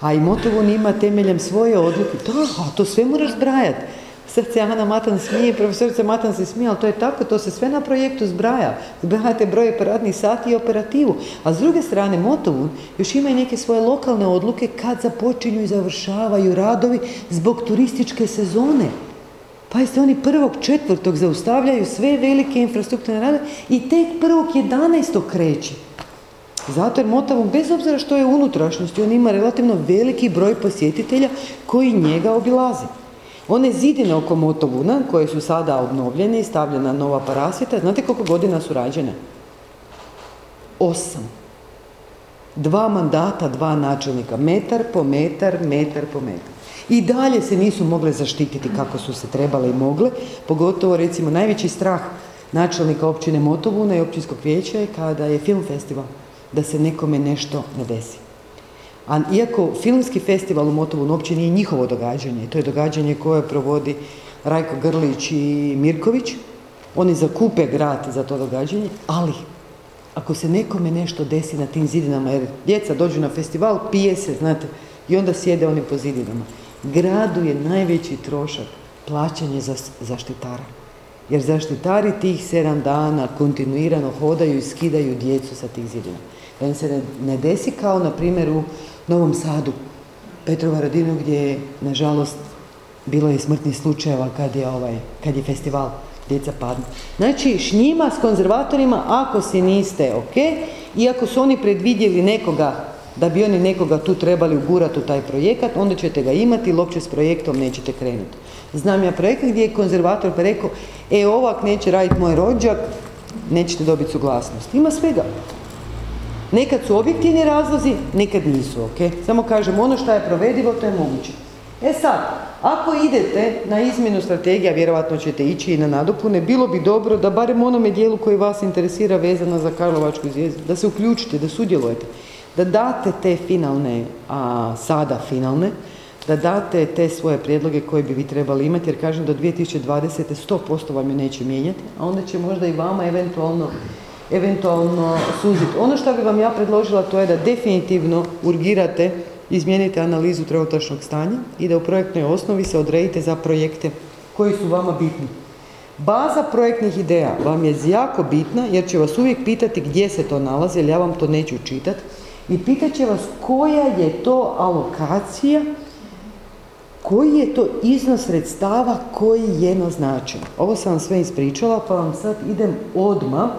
A i Motovun ima temeljem svoje odluke, da, to sve moraš zbrajati. Sad se Ana Matan smije, profesorica Matan se smije, ali to je tako, to se sve na projektu zbraja. Zbrajate broj aparatnih sati i operativu. A s druge strane, Motovun još ima i neke svoje lokalne odluke kad započinju i završavaju radovi zbog turističke sezone. Pazite, oni prvog četvrtog zaustavljaju sve velike infrastrukturne rade i tek prvog 11. kreće. Zato jer Motavun, bez obzira što je unutrašnjosti, on ima relativno veliki broj posjetitelja koji njega obilaze. One zidine oko Motovuna, koje su sada obnovljene i stavljena nova parasvita, znate koliko godina su rađene? Osam. Dva mandata, dva načelnika, metar po metar, metar po metar. I dalje se nisu mogle zaštititi kako su se trebale i mogle, pogotovo recimo najveći strah načelnika općine Motovuna i općinskog vijeća je kada je film festival, da se nekome nešto ne desi. A iako filmski festival u Motovunu uopće nije njihovo događanje, to je događanje koje provodi Rajko Grlić i Mirković, oni zakupe grad za to događanje, ali ako se nekome nešto desi na tim zidinama, jer djeca dođu na festival, pije se, znate, i onda sjede oni po zidinama. Gradu je najveći trošak plaćanje za zaštitara. Jer zaštitari tih sedam dana kontinuirano hodaju i skidaju djecu sa tih zidina. Da se ne desi kao na primjer u Novom Sadu, Petrova Radinu gdje je nažalost bilo je smrtnih slučajeva kad je ovaj, kad je festival djeca padnu. Znači, s njima, s konzervatorima, ako si niste ok, iako su oni predvidjeli nekoga, da bi oni nekoga tu trebali ugurati u taj projekat, onda ćete ga imati ili uopće s projektom nećete krenuti. Znam ja projekat gdje je konzervator pa rekao, e ovak neće raditi moj rođak, nećete dobiti suglasnost. Ima svega. Nekad su objektivni razlozi, nekad nisu, ok? Samo kažem, ono što je provedivo, to je moguće. E sad, ako idete na izmjenu strategija, vjerojatno ćete ići i na nadopune, bilo bi dobro da barem onome dijelu koji vas interesira vezano za Karlovačku zvijezdu, da se uključite, da sudjelujete, da date te finalne, a sada finalne, da date te svoje prijedloge koje bi vi trebali imati, jer kažem do 2020. 100% vam je neće mijenjati, a onda će možda i vama eventualno eventualno suziti. Ono što bi vam ja predložila to je da definitivno urgirate, izmijenite analizu trenutačnog stanja i da u projektnoj osnovi se odredite za projekte koji su vama bitni. Baza projektnih ideja vam je jako bitna jer će vas uvijek pitati gdje se to nalazi, jer ja vam to neću čitati. I pitat će vas koja je to alokacija, koji je to iznos sredstava koji je naznačen. Ovo sam vam sve ispričala pa vam sad idem odmah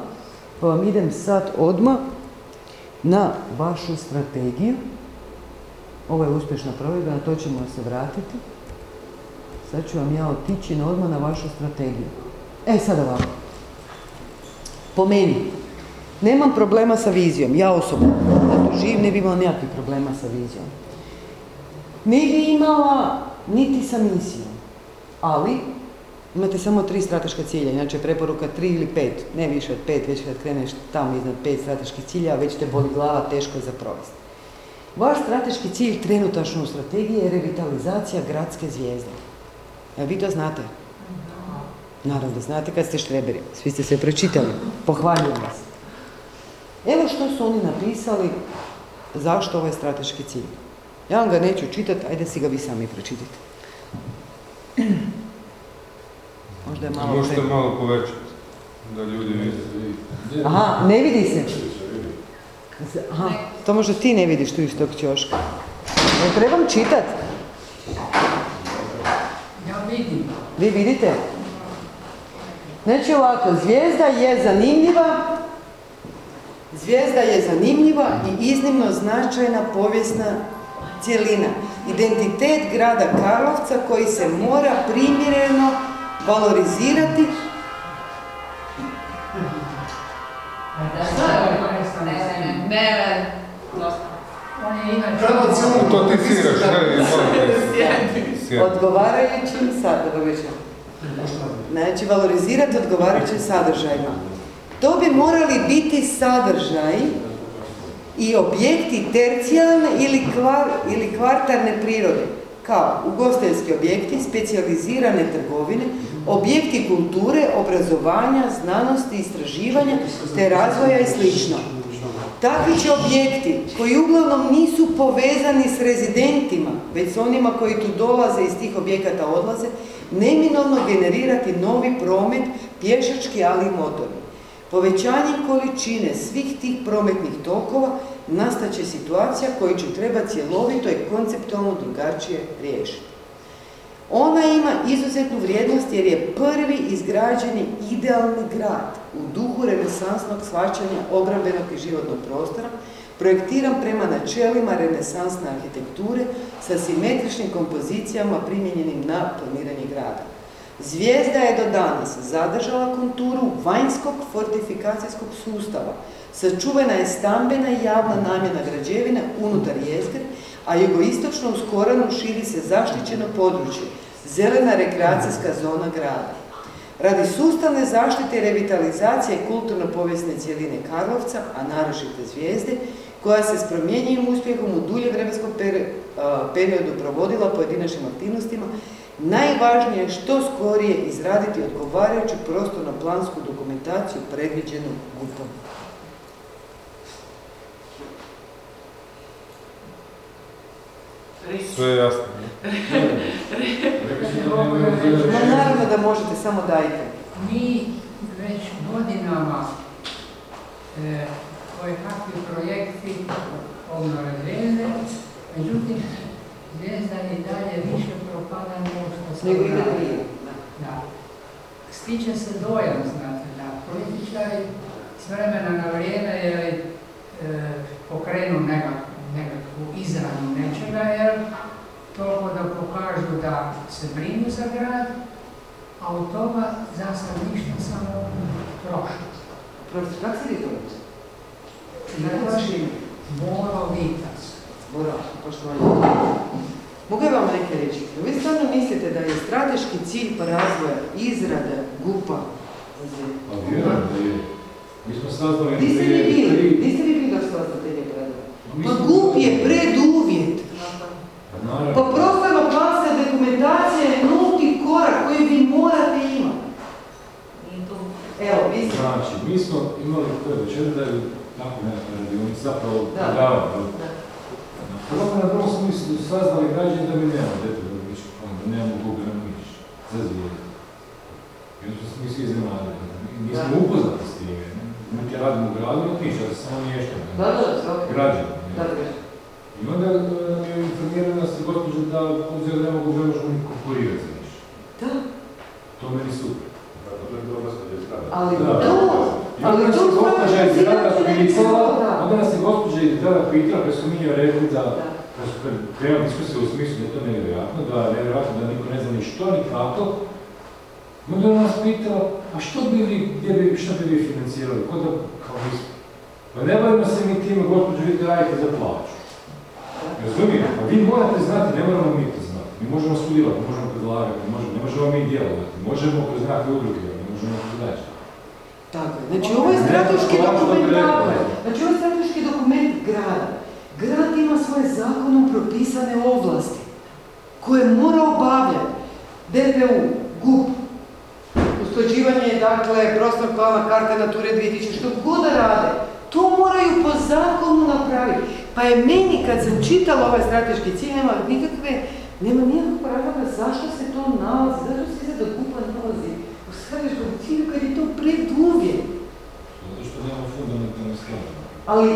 pa vam idem sad odmah na vašu strategiju. Ovo je uspješna provedba, na to ćemo se vratiti. Sad ću vam ja otići na odmah na vašu strategiju. E, sad ovako. Po meni, nemam problema sa vizijom, ja osobno. Zato živ ne bi imala nikakvih problema sa vizijom. Ne bi imala niti sa misijom. Ali, Imate samo tri strateška cilja, inače preporuka tri ili pet, ne više od pet, već kad kreneš tamo iznad pet strateških cilja, već te boli glava, teško je za provest. Vaš strateški cilj trenutačno u strategiji je revitalizacija gradske zvijezde. Ja, vi to znate? Naravno da znate kad ste štreberi. Svi ste se pročitali. Pohvaljujem vas. Evo što su oni napisali zašto ovaj strateški cilj. Ja vam ga neću čitati, ajde si ga vi sami pročitajte. Možda je malo...
Možete malo povećati, da ljudi vide.
Aha, ne vidi se. Aha, to možda ti ne vidiš tu iz tog ćoška. Ne trebam čitat.
Ja vidim.
Vi vidite? Znači ovako, zvijezda je zanimljiva, zvijezda je zanimljiva i iznimno značajna povijesna cjelina. Identitet grada Karlovca koji se mora primjereno valorizirati.
To ti siraš, ne,
odgovarajućim sadržajima. Znači, valorizirati odgovarajućim sadržajima. To bi morali biti sadržaji i objekti tercijalne ili, kvar, ili kvartarne prirode, kao ugostiteljski objekti, specijalizirane trgovine, objekti kulture, obrazovanja, znanosti, istraživanja te razvoja i sl. Takvi će objekti koji uglavnom nisu povezani s rezidentima, već s onima koji tu dolaze iz tih objekata odlaze, neminovno generirati novi promet, pješački ali i motorni. Povećanjem količine svih tih prometnih tokova nastaće situacija koju će treba cjelovito i konceptualno drugačije riješiti. Ona ima izuzetnu vrijednost jer je prvi izgrađeni idealni grad u duhu renesansnog shvaćanja obrambenog i životnog prostora, projektiran prema načelima renesansne arhitekture sa simetričnim kompozicijama primjenjenim na planiranje grada. Zvijezda je do danas zadržala konturu vanjskog fortifikacijskog sustava, sačuvana je stambena i javna namjena građevina unutar jezgre, a jugoistočno uz Koranu širi se zaštićeno područje, zelena rekreacijska zona grada. Radi sustavne zaštite i revitalizacije kulturno-povijesne cjeline Karlovca, a naročite zvijezde, koja se s promjenjivim uspjehom u dulje vremenskom periodu provodila pojedinačnim aktivnostima, najvažnije je što skorije izraditi odgovarajuću prostorno-plansku dokumentaciju predviđenu GUP-om.
Sve je jasno.
Ma naravno da možete, samo dajte.
Mi već godinama e, koje kakvi projekti obnove međutim, zvijezda i dalje više propada nego što se
Nego ide
gradi.
prije.
Da. Stiče se dojam, znate, da političari s vremena na vrijeme je, e, pokrenu nekak- nekakvu izranu nečega, jer toliko da pokažu da se brinu za grad, a od toga za sad ništa samo prošlo.
Prosto, kako se vi to
Znači, Boro Vitas.
Poštovanje. Mogu ja vam neke reći? Vi stvarno mislite da je strateški cilj razvoja izrade GUP-a
Pa vjerujem da je. Mi smo saznali
Di ste vi
prije
bili?
tri-
Di ste vi bili da ste strategije predali? Pa
smo-
GUP je preduvjet.
Pa.
Pa prostorno planska dokumentacija je nulti korak koji vi morate imati. Evo, vi ste...
Znači, mi smo imali to je večer da je tako nekakva radionica, zapravo
Da. Da.
Na smo mislili, saznali građani da mi nemamo dete da više, da nemamo gubi na miš, za zvijezde. I onda smo se mi svi iznenadili. Mi nismo upoznati s time. Mi ti radimo u gradu, no piše, da se samo mještamo.
Da, da, da.
Građani.
Da,
jel?
da.
I onda e, nam je informirana je gospođa da obzirom da ne mogu ne možemo ni konkurirati za više.
Da,
To meni super.
ali
Da.
to...
I
Ali
onda nas
to
je gospođa iz grada
znači
pitala,
da.
Onda nas je gospođa iz grada pitala, kad smo mi njoj rekli da, krenuli diskusiju u smislu da je to nevjerojatno, da je nevjerojatno da niko ne zna ni što, ni kako, onda je nas pitala, a što bi vi, gdje bi, što bi vi financirali, kod da, kao mi smo. Pa ne bavimo se mi time, gospođo, vi to radite za plaću. Razumijete? Pa vi morate znati, ne moramo mi to znati. Mi možemo sudjelovati, možemo predlagati, možemo, ne možemo mi djelovati, možemo kroz nekakve udruge, ne možemo kroz.
Tako je. Znači ovo je strateški dokument tako je. Znači ovo je strateški dokument grada. Grad ima svoje zakonom propisane ovlasti koje mora obavljati. DPU, GUP, usklađivanje, dakle, prostornog plana, karte Nature 2000, što god da rade, to moraju po zakonu napraviti. Pa je meni, kad sam čitala ovaj strateški cilj, nema nikakve, nema nikakvog razloga zašto se to nalazi, zašto se iza do GUP-a nalazi u strateškom cilju kad je to preduvjet.
Zato što nemamo fundamentalne stvari.
Ali,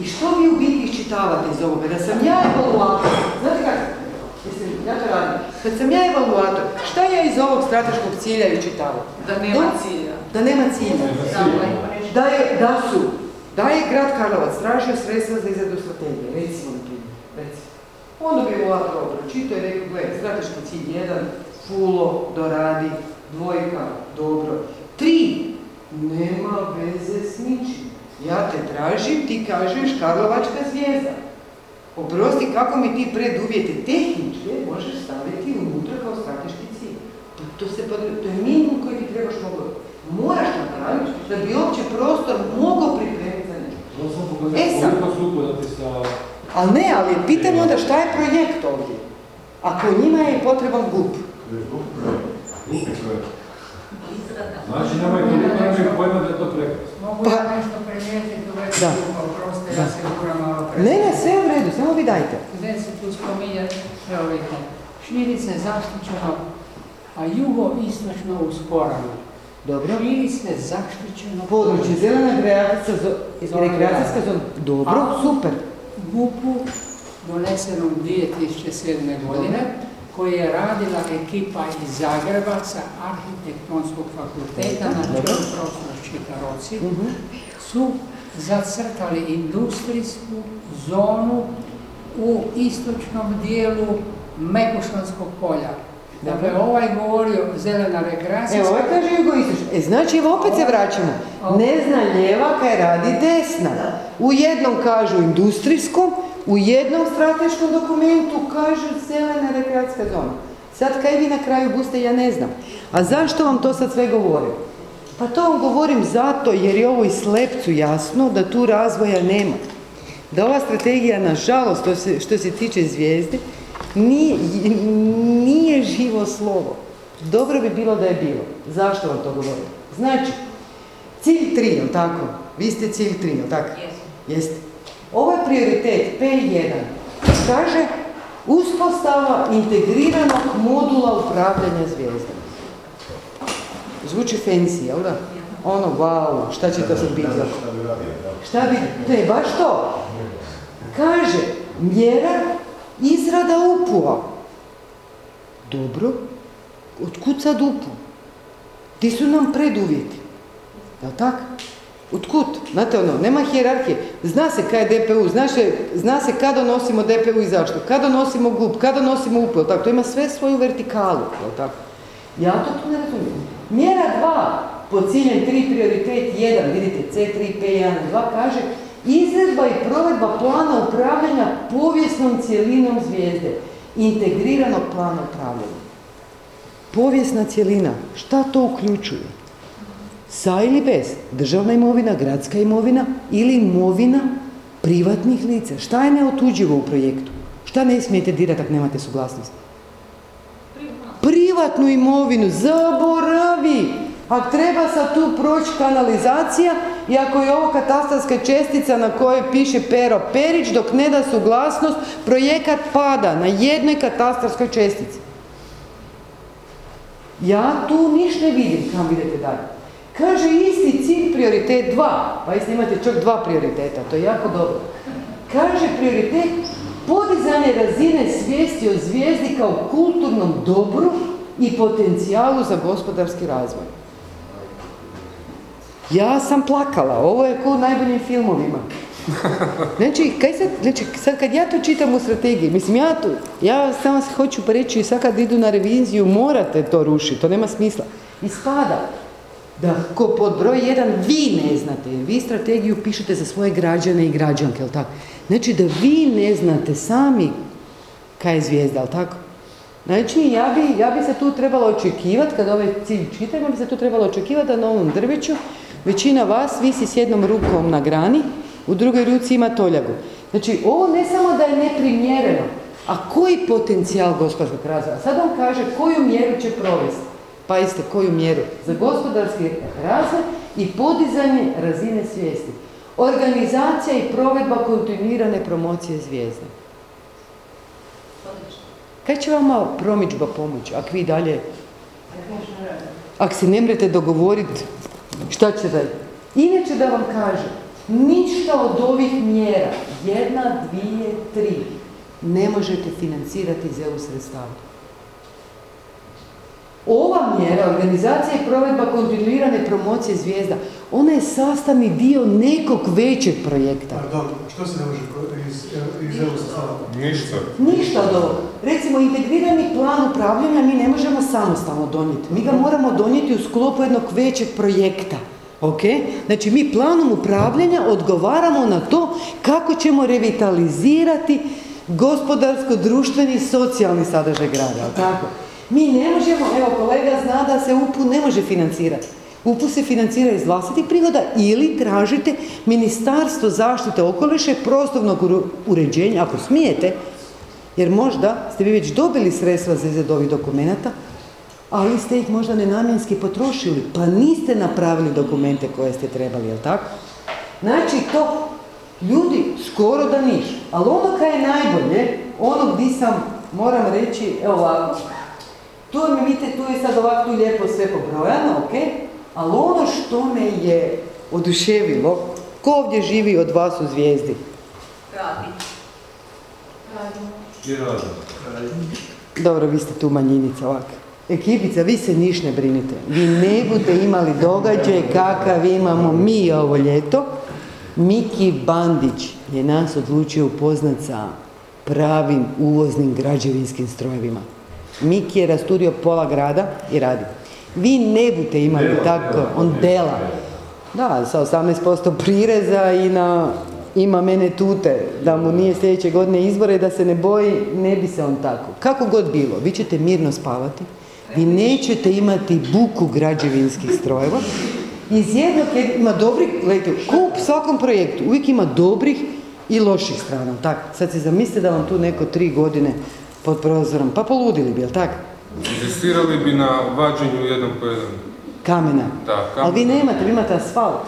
i što vi u biti iščitavate iz ovoga? Da sam ja evaluator, znate kako? Mislim, ja to radim. Kad sam ja evaluator, šta ja iz ovog strateškog cilja iščitavam?
Da nema cilja.
Da nema cilja.
Nema cilja.
Da, je, da su, da je grad Karlovac tražio sredstva za izradu strategije, recimo na primjer, recimo. Onda bi ovako dobro, čito je rekao, gledaj, strateški cilj jedan, fulo, doradi, dvojka, dobro. Tri, nema veze s ničim. Ja te tražim, ti kažeš Karlovačka zvijezda. Oprosti, kako mi ti preduvjete tehničke možeš staviti unutra kao strateški cilj. To, to, se, to je minimum koji ti trebaš mogu. Moraš napraviti da bi uopće prostor mogao pripremiti za nešto.
To sam
E sad.
sa...
Ali ne, ali je pitanje onda šta je projekt ovdje? Ako njima je potreban GUP.
Znači, toliko, nemaju pojma da je to prekrasno.
Mogu
Pa-
ja nešto primijetiti u vezi
Da. Da.
ja se moram malo
Ne, ne, sve u redu, samo vi dajte.
Gdje se tu spominje, evo vidite, Širice zaštićeno, a jugo-istočno usporano.
Dobro.
Širice zaštićeno
Područje, zelena rekreacijska zo-
Zona
rekreacijska zona. Dobro,
A-
super.
GUP-u donesenom 2007. godine koji je radila ekipa iz Zagreba sa arhitektonskog fakulteta na
Dobro.
čelu profesor Čitaroci
Mhm.
su zacrtali industrijsku zonu u istočnom dijelu Mekušanskog polja. Dakle, ovaj govorio zelena rekreacija.
Evo, ovaj kaže jugoistočno. E, znači, evo opet se vraćamo. Ne zna lijeva kaj radi desna. U jednom kažu industrijskom, u jednom strateškom dokumentu kažu zelena rekreacijska zona. Sad kaj vi na kraju buste, ja ne znam. A zašto vam to sad sve govorim? Pa to vam govorim zato jer je ovo i slepcu jasno da tu razvoja nema. Da ova strategija, nažalost, što se, što se tiče zvijezde, nije, nije živo slovo. Dobro bi bilo da je bilo. Zašto vam to govorim? Znači, cilj 3, jel tako? Vi ste cilj 3, jel tako? Jeste. Ovaj prioritet P1 kaže uspostava integriranog modula upravljanja zvijezdama. Zvuči fancy, jel da? Ono, wow, šta će to sad biti? Šta bi, ne, baš to. Kaže, mjera izrada UPU-a. Dobro, otkud sad UPU? Ti su nam preduvjeti. Jel tako? Otkud? Znate ono, nema hijerarhije. Zna se kaj je DPU, zna se, zna se kada donosimo DPU i zašto, kada donosimo GUP, kada donosimo UPU, jel tako? To ima sve svoju vertikalu, jel tako? Ja to tu ne razumijem. Mjera 2, pod ciljem 3, prioritet 1, vidite, C3, P1, 2, kaže izvedba i provedba plana upravljanja povijesnom cjelinom zvijezde, integriranog plana upravljanja. Povijesna cjelina, šta to uključuje? Sa ili bez? Državna imovina, gradska imovina ili imovina privatnih lica. Šta je neotuđivo u projektu? Šta ne smijete dirati ako nemate suglasnost? Privatnu imovinu, zaboravi! Ako treba sad tu proći kanalizacija i ako je ovo katastarska čestica na kojoj piše Pero Perić, dok ne da suglasnost, projekat pada na jednoj katastarskoj čestici. Ja tu niš ne vidim kam idete dalje. Kaže isti cilj prioritet 2, pa isti imate čak dva prioriteta, to je jako dobro. Kaže prioritet podizanje razine svijesti o zvijezdi kao kulturnom dobru i potencijalu za gospodarski razvoj. Ja sam plakala, ovo je ko u najboljim filmovima. Znači, kaj sad, znači, sad kad ja to čitam u strategiji, mislim ja tu, ja samo se hoću pa reći, sad kad idu na reviziju, morate to rušiti, to nema smisla. Ispada da ko pod broj jedan vi ne znate, vi strategiju pišete za svoje građane i građanke, jel tako? Znači da vi ne znate sami kaj je zvijezda, jel tako? Znači, ja bi, ja bi se tu trebala očekivati, kad ovaj cilj čitam, ja bi se tu trebala očekivati da na ovom drveću većina vas visi s jednom rukom na grani, u drugoj ruci ima toljagu. Znači, ovo ne samo da je neprimjereno, a koji potencijal gospodarskog razvoja? Sad on kaže koju mjeru će provesti. Pa iste, koju mjeru? Za gospodarski razvoj i podizanje razine svijesti. Organizacija i provedba kontinuirane promocije zvijezde. Kaj će vama promičba pomoći, ako vi dalje, ako se ne mrete dogovoriti, šta će da Inače da vam kažem, ništa od ovih mjera, jedna, dvije, tri, ne možete financirati iz EU sredstava. Ova mjera, organizacija i provedba kontinuirane promocije zvijezda, ona je sastavni dio nekog većeg projekta.
Pardon, što se ne može iz, iz?
Ništa.
Ništa od ovoga. Recimo, integrirani plan upravljanja mi ne možemo samostalno donijeti. Mi ga moramo donijeti u sklopu jednog većeg projekta. Ok? Znači, mi planom upravljanja odgovaramo na to kako ćemo revitalizirati gospodarsko-društveni i socijalni sadržaj grada. Tako? Mi ne možemo, evo kolega zna da se UPU ne može financirati. UPU se financira iz vlastitih prihoda ili tražite Ministarstvo zaštite okoliša i prostornog uređenja, ako smijete, jer možda ste vi već dobili sredstva za izradu ovih dokumenata, ali ste ih možda nenamjenski potrošili, pa niste napravili dokumente koje ste trebali, jel tako? Znači to ljudi skoro da niš, ali ono kaj je najbolje, ono gdje sam, moram reći, evo ovako, tu mi vidite, tu je sad ovako tu lijepo sve pobrojano, ok, ali ono što me je oduševilo, ko ovdje živi od vas u zvijezdi?
I razum.
Dobro, vi ste tu manjinica ovak. Ekipica, vi se niš ne brinite. Vi ne budete imali događaj kakav imamo mi ovo ljeto. Miki Bandić je nas odlučio upoznat sa pravim uvoznim građevinskim strojevima. Miki je rasturio pola grada i radi. Vi ne budete imali
Dela,
tako,
dela,
on
dela.
Da, sa 18% prireza i na ima mene tute, da mu nije sljedeće godine izbore i da se ne boji, ne bi se on tako. Kako god bilo, vi ćete mirno spavati, vi nećete imati buku građevinskih strojeva. Iz jednog ima dobrih, gledajte, u svakom projektu, uvijek ima dobrih i loših strana, tak? Sad si zamislite da vam tu neko tri godine pod prozorom, pa poludili bi, jel tak?
Inzistirali bi na vađenju jedan po jedan.
Kamena.
Da,
Ali vi nemate, vi imate asfalt.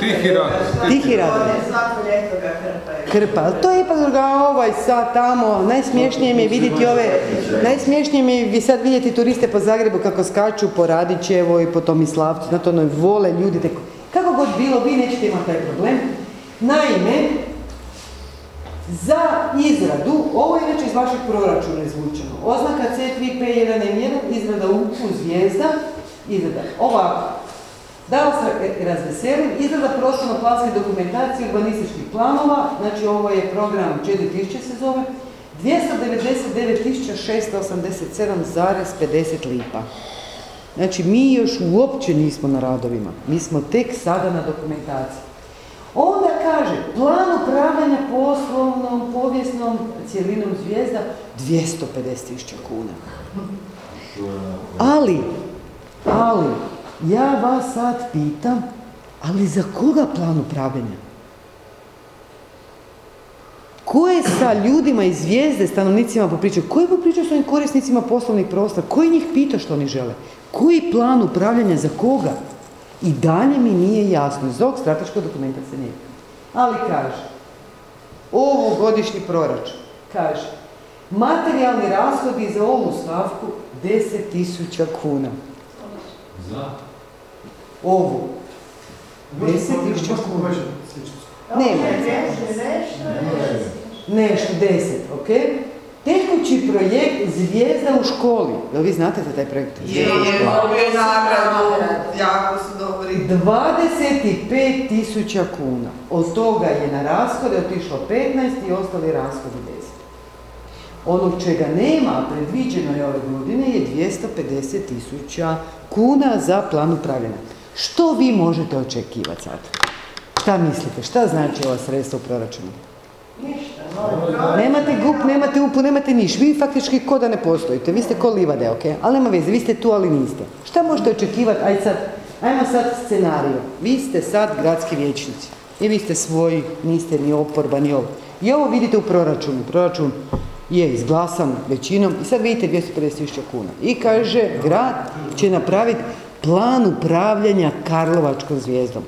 Tihi rad.
Tihi rad.
Svako ljeto ga krpaju.
Krpa, ali to je ipak druga, ovaj sad tamo, najsmiješnije mi je vidjeti ove, najsmiješnije mi je vi sad vidjeti turiste po Zagrebu kako skaču po Radićevoj, po Tomislavcu, znate ono, vole ljudi, tako, kako god bilo, vi nećete imati taj problem. Naime, za izradu, ovo je već iz vašeg proračuna izvučeno, oznaka C3P1M1, izrada UPU, zvijezda, izrada ovako. Da vas ra- razveselim, izrada prostorno-planske dokumentacije urbanističkih planova, znači ovo je program 4000 se zove, 299.687,50 lipa. Znači mi još uopće nismo na radovima, mi smo tek sada na dokumentaciji. Onda kaže, plan upravljanja poslovnom, povijesnom cijelinom zvijezda 250.000 kuna. Ali, ali, ja vas sad pitam, ali za koga plan upravljanja? Ko je sa ljudima iz zvijezde, stanovnicima popričao? Ko je popričao s ovim korisnicima poslovnih prostora? Ko je njih pitao što oni žele? Koji plan upravljanja za koga? I dalje mi nije jasno. Iz ovog strateškog dokumenta se ne vidi. Ali kaže, ovo godišnji proračun, kaže, materijalni rashodi za ovu stavku 10.000 kuna.
Za?
Ovu.
Možete
10.000 kuna. Nema. Nešto, deset, ok? Tekući projekt Zvijezda u školi. Jel vi znate za taj projekt?
Je, je, dobiju nagradu, jako su dobri.
25 tisuća kuna. Od toga je na rashode otišlo 15 i ostali rashodi 10. Ono čega nema, a predviđeno je ove godine, je 250 tisuća kuna za plan upravljanja. Što vi možete očekivati sad? Šta mislite? Šta znači ova sredstva u proračunu? Nemate gup, nemate upu, nemate niš. Vi faktički ko da ne postojite. Vi ste ko livade, ok? Ali nema veze, vi ste tu, ali niste. Šta možete očekivati? Ajde sad, ajmo sad scenariju. Vi ste sad gradski vijećnici. I vi ste svoji, niste ni oporba, ni ovo. I ovo vidite u proračunu. Proračun je izglasan većinom i sad vidite 250.000 kuna. I kaže, grad će napraviti plan upravljanja Karlovačkom zvijezdom.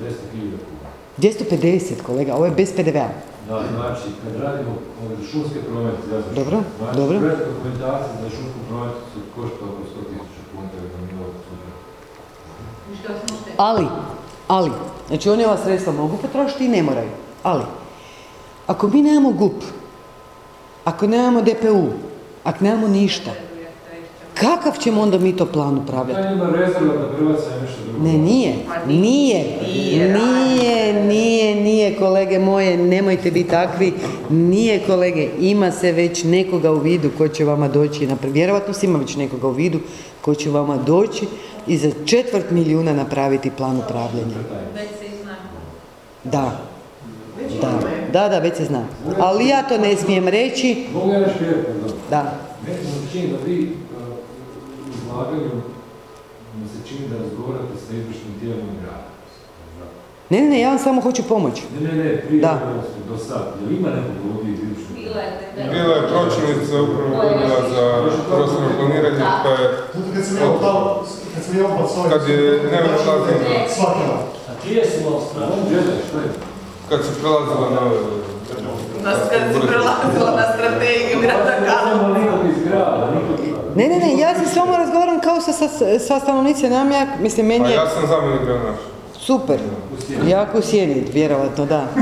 Za 200.000 kuna.
250, kolega, ovo je bez PDV-a.
Da, znači, kad radimo ove šumske promete, ja sam
Dobro,
znači,
dobro.
projektna dokumentacija za šumsku prometu se košta oko 100.000 kuna, tako da mi ovo sutra.
Ali, ali, znači oni ova sredstva mogu potrošiti i ne moraju. Ali, ako mi nemamo GUP, ako nemamo DPU, ako nemamo ništa, kakav ćemo onda mi to plan upravljati?
Ja ima rezerva da prebaca nešto drugo.
Ne, nije, nije, nije, nije, nije, kolege moje, nemojte biti takvi, nije kolege, ima se već nekoga u vidu ko će vama doći, vjerojatno se ima već nekoga u vidu ko će vama doći i za četvrt milijuna napraviti plan upravljanja. Da, da, da, da, već se zna. Ali ja to ne smijem reći,
Mogu ja nešto vjerati, da.
da,
vi izlaganju mi se čini da razgovarate sa izvršnim tijelom grada.
Ne, ne, ne, ja vam samo hoću pomoći.
Ne, ne, ne, prije
Da.
do sad, jel ima nekog ovdje bivšeg?
Bila je pročelnica upravo godina za prostorno planiranje, pa je,
Zato kad sam ja upao, kad sam ja upao svoj...
kad je Nevena Lazina,
Shvatila.
A čije su vam strane?
Je?
kad se prelazila na
kad si prelazila na strategiju grada Kalaba.
Nema nikog iz grada, nikog iz
Ne, ne, ne, ja se s vama razgovaram kao sa, sa, sa stanovnicima, nemam ja, mislim,
Pa
meni je
ja sam zamjenik gradonačelnika.
super. Jako u sjeni, vjerovatno, da.
Ti,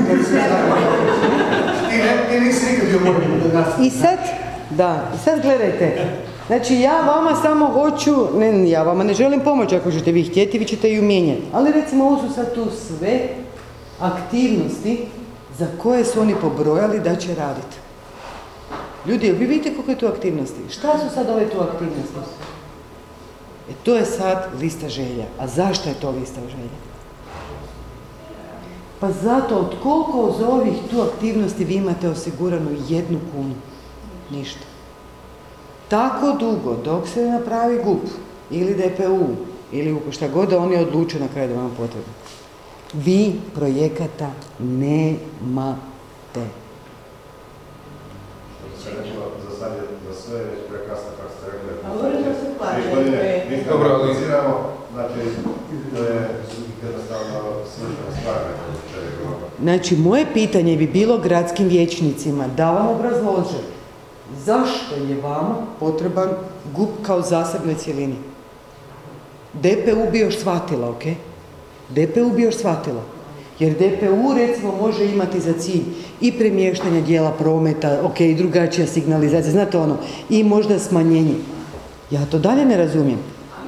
ne, ti nisi nikad bio.
I sad, da, i sad gledajte. Znači ja vama samo hoću, ne, ja vama ne želim pomoći ako ćete vi htjeti, vi ćete ju mijenjati. Ali recimo ovo su sad tu sve aktivnosti za koje su oni pobrojali da će raditi. Ljudi, vi vidite koliko je tu aktivnosti? Šta su sad ove tu aktivnosti? E to je sad lista želja. A zašto je to lista želja? Pa zato od koliko od ovih tu aktivnosti vi imate osiguranu jednu kunu? Ništa. Tako dugo dok se ne napravi GUP ili DPU ili šta god da oni odluče na kraju da vam potrebno. Vi projekata nemate.
Što se rekla, za sad je za sve već prekasno kako ste rekli.
A se plaća
mi
Dobro, ali-
organiziramo, znači, to je jednostavno slična stvar, neko čovjek ima.
Znači, moje pitanje bi bilo gradskim vijećnicima da vam obrazlože zašto je vama potreban GUP kao zasebnoj cjelini. DPU bi još shvatila, ok? DPU bi još shvatila. Jer DPU recimo može imati za cilj i premještanje dijela prometa, ok, i drugačija signalizacija, znate ono, i možda smanjenje. Ja to dalje ne razumijem.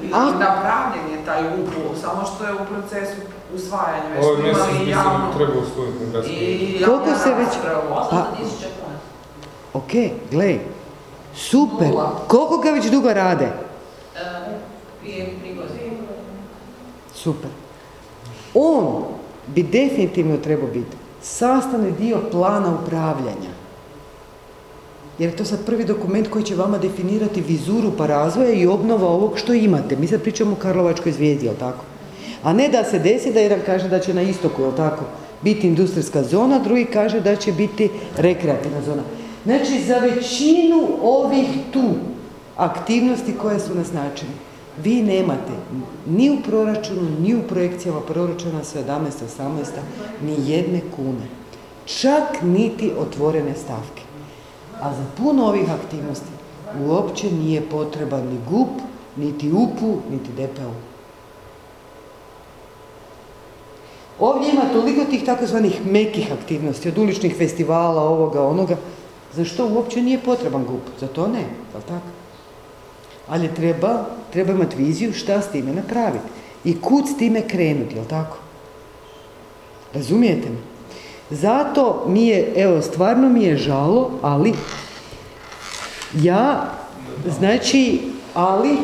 I
A-
napravljen je taj UPU, samo što je u procesu usvajanja.
Ovaj
smo
mjesec trebao usvojiti
i
Koliko se već-. Pa,
800 kuna.
ok, glej, super.
Nula.
Koliko ga već dugo rade?
E, Prije.
Super. On bi definitivno trebao biti sastavni dio plana upravljanja. Jer je to sad prvi dokument koji će vama definirati vizuru pa razvoja i obnova ovog što imate. Mi sad pričamo o Karlovačkoj zvijezdi, jel tako? A ne da se desi da jedan kaže da će na istoku, jel tako, biti industrijska zona, drugi kaže da će biti rekreativna zona. Znači, za većinu ovih tu aktivnosti koje su naznačene, vi nemate ni u proračunu, ni u projekcijama proračuna 17. 18. ni jedne kune. Čak niti otvorene stavke. A za puno ovih aktivnosti uopće nije potreban ni GUP, niti UPU, niti DPU. Ovdje ima toliko tih takozvanih mekih aktivnosti, od uličnih festivala, ovoga, onoga, za što uopće nije potreban GUP. Za to ne, jel tako? Ali treba, treba imati viziju šta s time napraviti i kud s time krenuti, jel tako? Razumijete me? Zato mi je, evo, stvarno mi je žalo, ali ja, znači, ali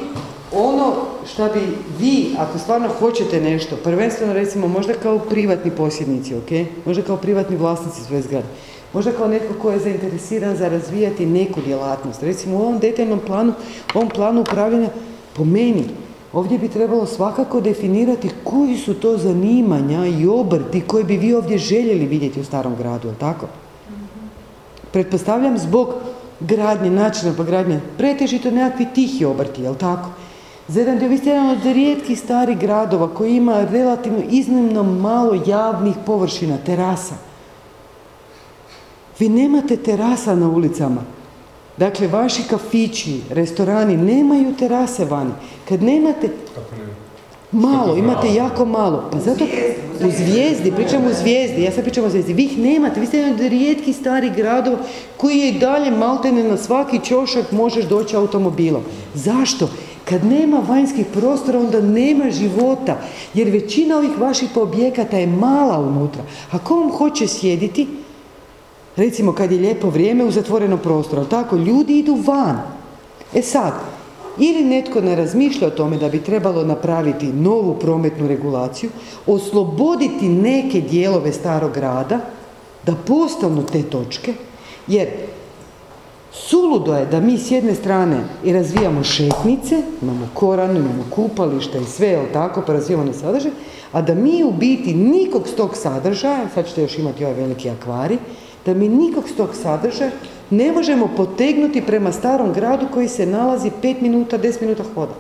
ono što bi vi, ako stvarno hoćete nešto, prvenstveno recimo možda kao privatni posjednici, ok? Možda kao privatni vlasnici svoje zgrade, možda kao netko ko je zainteresiran za razvijati neku djelatnost. Recimo u ovom detaljnom planu, u ovom planu upravljanja, po meni, ovdje bi trebalo svakako definirati koji su to zanimanja i obrti koje bi vi ovdje željeli vidjeti u starom gradu, jel tako? Pretpostavljam zbog gradnje, načina pa gradnje, pretežito nekakvi tihi obrti, jel tako? Za jedan dio, vi ste jedan od rijetkih starih gradova koji ima relativno iznimno malo javnih površina, terasa. Vi nemate terasa na ulicama. Dakle, vaši kafići, restorani nemaju terase vani. Kad nemate? Malo, imate jako malo. Pa zato u zvijezdi, pričamo u zvijezdi, ja sad pričam o zvijezdi. Vi ih nemate, vi ste jedan od rijetkih starih gradova koji je i dalje maltene na svaki čošak možeš doći automobilom. Zašto? Kad nema vanjskih prostora, onda nema života. Jer većina ovih vaših objekata je mala unutra. A ko vam hoće sjediti? Recimo kad je lijepo vrijeme u zatvorenom prostoru, ali tako, ljudi idu van. E sad, ili netko ne razmišlja o tome da bi trebalo napraviti novu prometnu regulaciju, osloboditi neke dijelove starog grada, da postanu te točke, jer Suludo je da mi s jedne strane i razvijamo šetnice, imamo koranu, imamo kupališta i sve, jel tako, pa razvijamo sadržaj, a da mi u biti nikog s tog sadržaja, sad ćete još imati ovaj veliki akvari, da mi nikog s tog sadržaja ne možemo potegnuti prema starom gradu koji se nalazi 5 minuta, 10 minuta hoda.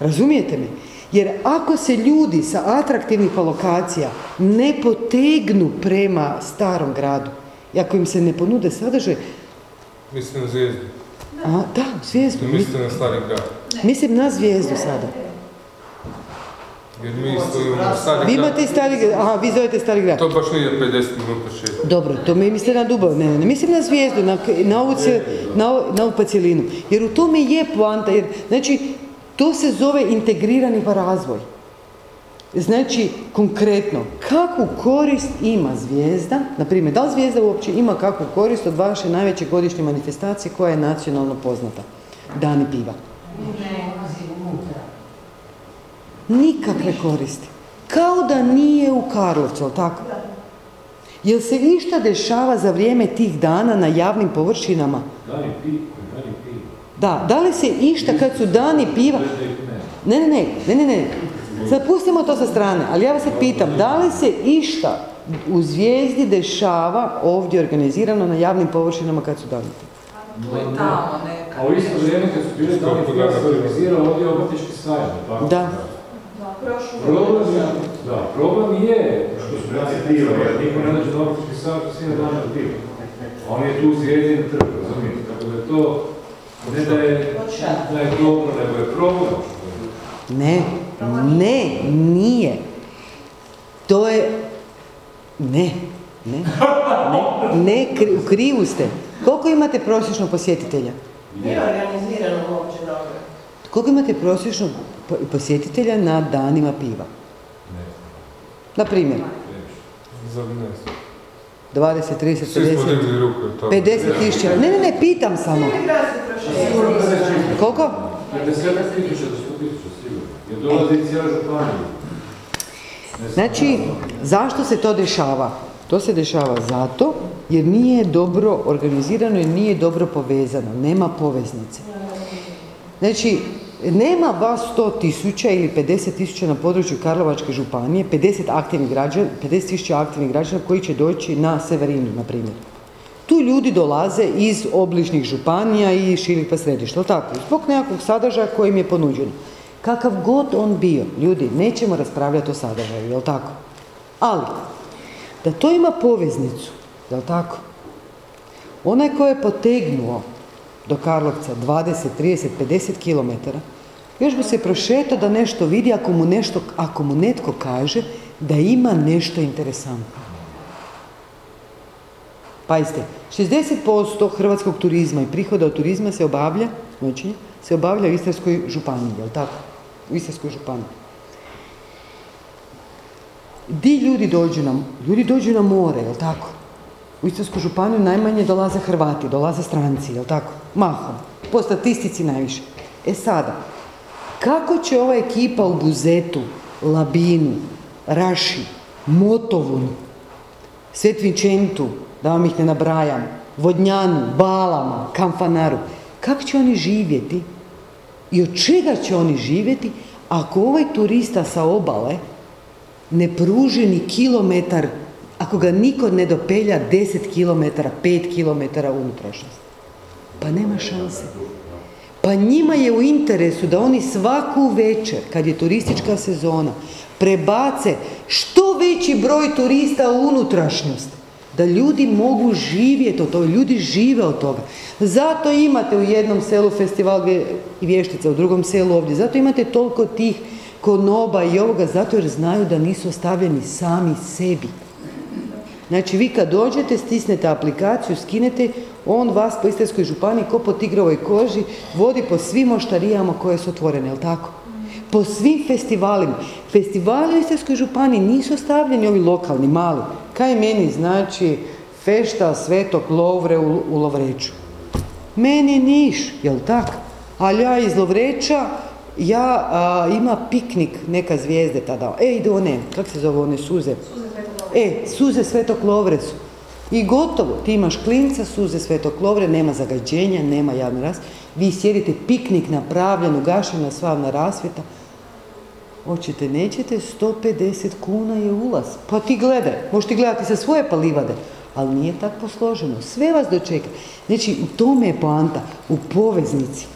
Razumijete me? Jer ako se ljudi sa atraktivnih lokacija ne potegnu prema starom gradu, i ako im se ne ponude sadržaj,
Mislim na zvijezdu.
a, da, zvijezdu.
Ne mislite na stari grad.
Mislim na zvijezdu sada.
Jer mi isto imamo stari
Vi imate i stari grad, aha, vi zovete stari grad.
To baš nije 50 minuta šest.
Dobro, to mi mislite na Dubav, ne, ne, ne, mislim na zvijezdu, na, na, ovu, cije- na, ovu- na ovu pacijelinu. Jer u tome je poanta, jer, znači, to se zove integrirani razvoj. Znači, konkretno, kakvu korist ima zvijezda, na primjer, da li zvijezda uopće ima kakvu korist od vaše najveće godišnje manifestacije koja je nacionalno poznata? Dani piva. Nikakve koristi. Kao da nije u Karlovcu, jel tako? Jel se išta dešava za vrijeme tih dana na javnim površinama?
Dani pi, dani pi.
Da, da li se išta kad su dani piva... Ne, ne, ne, ne, ne, ne. Sad pustimo to sa strane, ali ja vas sad pitam, da li se išta u zvijezdi dešava ovdje organizirano na javnim površinama kad su dani piva?
A u isto vrijeme kad su bili dani piva se organizirao ovdje sajam, tako?
Da.
Problem je, da, problem je što su dani piva, jer niko ne dođe na obrtnički sajam, to svi ne piva. A on je tu zvijezdin trg, razumijete? Tako da je to, ne da je, da je dobro, nego je problem.
Ne, ne, nije. To je... Ne, ne, ne, ne, kri- u krivu ste. Koliko imate prosječno posjetitelja?
Nije organizirano uopće dobro.
Koliko imate prosječno po- posjetitelja na danima piva? Na primjer,
Za ne znam.
20, 30,
Svi smo
50,
digli ruku od toga.
50 tisuća. Ne, ne, ne, pitam samo.
Sigurno 50 tisuća.
Koliko?
50 tisuća do 100 tisuća, sigurno. Znam.
Znači, zašto se to dešava? To se dešava zato jer nije dobro organizirano i nije dobro povezano, nema poveznice. Znači, nema vas 100 tisuća ili 50 tisuća na području Karlovačke županije, 50 aktivnih građana, 50 tisuća aktivnih građana koji će doći na Severinu, na primjer. Tu ljudi dolaze iz obližnjih županija i širih pa središta, tako? Zbog nekakvog sadržaja koji im je ponuđen. Kakav god on bio, ljudi, nećemo raspravljati o sadržaju, jel tako? Ali, da to ima poveznicu, jel tako? Onaj ko je potegnuo do Karlovca 20, 30, 50 km, još bi se prošetao da nešto vidi ako mu, nešto, ako mu netko kaže da ima nešto interesantno. Pazite, 60% hrvatskog turizma i prihoda od turizma se obavlja, znači, se obavlja u Istarskoj županiji, jel tako? U Istarskoj županiji. Di ljudi dođu na, ljudi dođu na more, jel tako? U Istarsku županiju najmanje dolaze Hrvati, dolaze stranci, jel tako? Mahom. Po statistici najviše. E sada, kako će ova ekipa u Buzetu, Labinu, Raši, Motovunu, Svetvinčentu, da vam ih ne nabrajam, Vodnjanu, Balama, Kamfanaru, kako će oni živjeti i od čega će oni živjeti ako ovaj turista sa obale ne pruži ni kilometar, ako ga niko ne dopelja 10 km, 5 km unutrašnjost. Pa nema šanse. Pa njima je u interesu da oni svaku večer, kad je turistička sezona, prebace što veći broj turista u unutrašnjost. Da ljudi mogu živjeti od toga, ljudi žive od toga. Zato imate u jednom selu festival vje- vještica, u drugom selu ovdje. Zato imate toliko tih konoba i ovoga, zato jer znaju da nisu ostavljeni sami sebi. Znači vi kad dođete, stisnete aplikaciju, skinete, on vas po Istarskoj županiji ko po tigrovoj koži vodi po svim oštarijama koje su otvorene, jel tako? Po svim festivalima. Festivali u Istarskoj županiji nisu ostavljeni ovi lokalni, mali. Kaj meni znači fešta Svetog Lovre u, u Lovreću? Meni niš, jel tak? Ali ja iz Lovreća, ja a, ima piknik neka zvijezde tada. E, ide one, kak se zove one suze? E, suze Svetog Lovre su. I gotovo, ti imaš klinca, suze svetog Lovre, nema zagađenja, nema javne ras. Vi sjedite piknik napravljen, ugašena slavna rasvjeta. Hoćete, nećete, 150 kuna je ulaz. Pa ti gledaj, možeš ti gledati sa svoje palivade, ali nije tako posloženo. Sve vas dočeka. Znači, u tome je poanta, u poveznici.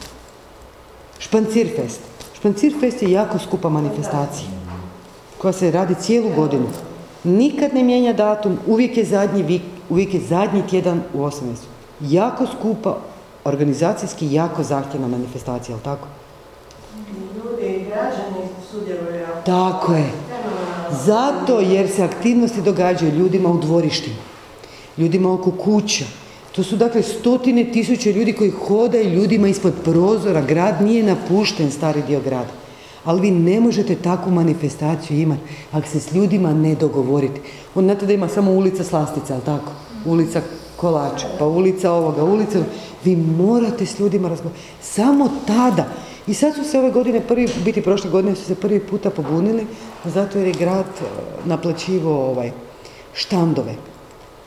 Špancirfest. Špancirfest je jako skupa manifestacija koja se radi cijelu godinu. Nikad ne mijenja datum, uvijek je zadnji, vik, uvijek je zadnji tjedan u 8 mjesecu. Jako skupa, organizacijski jako zahtjevna manifestacija, jel tako?
Ljudi i građani sudjeluju.
Tako je. Zato jer se aktivnosti događaju ljudima u dvorištima, ljudima oko kuća. To su dakle stotine tisuće ljudi koji hodaju ljudima ispod prozora. Grad nije napušten, stari dio grada. Ali vi ne možete takvu manifestaciju imati ako se s ljudima ne dogovorite. On znate da ima samo ulica Slastica, ali tako? Ulica Kolača, pa ulica ovoga, ulica... Vi morate s ljudima razgovarati. Samo tada. I sad su se ove godine, prvi, biti prošle godine su se prvi puta pobunili, zato jer je grad e, naplaćivao ovaj, štandove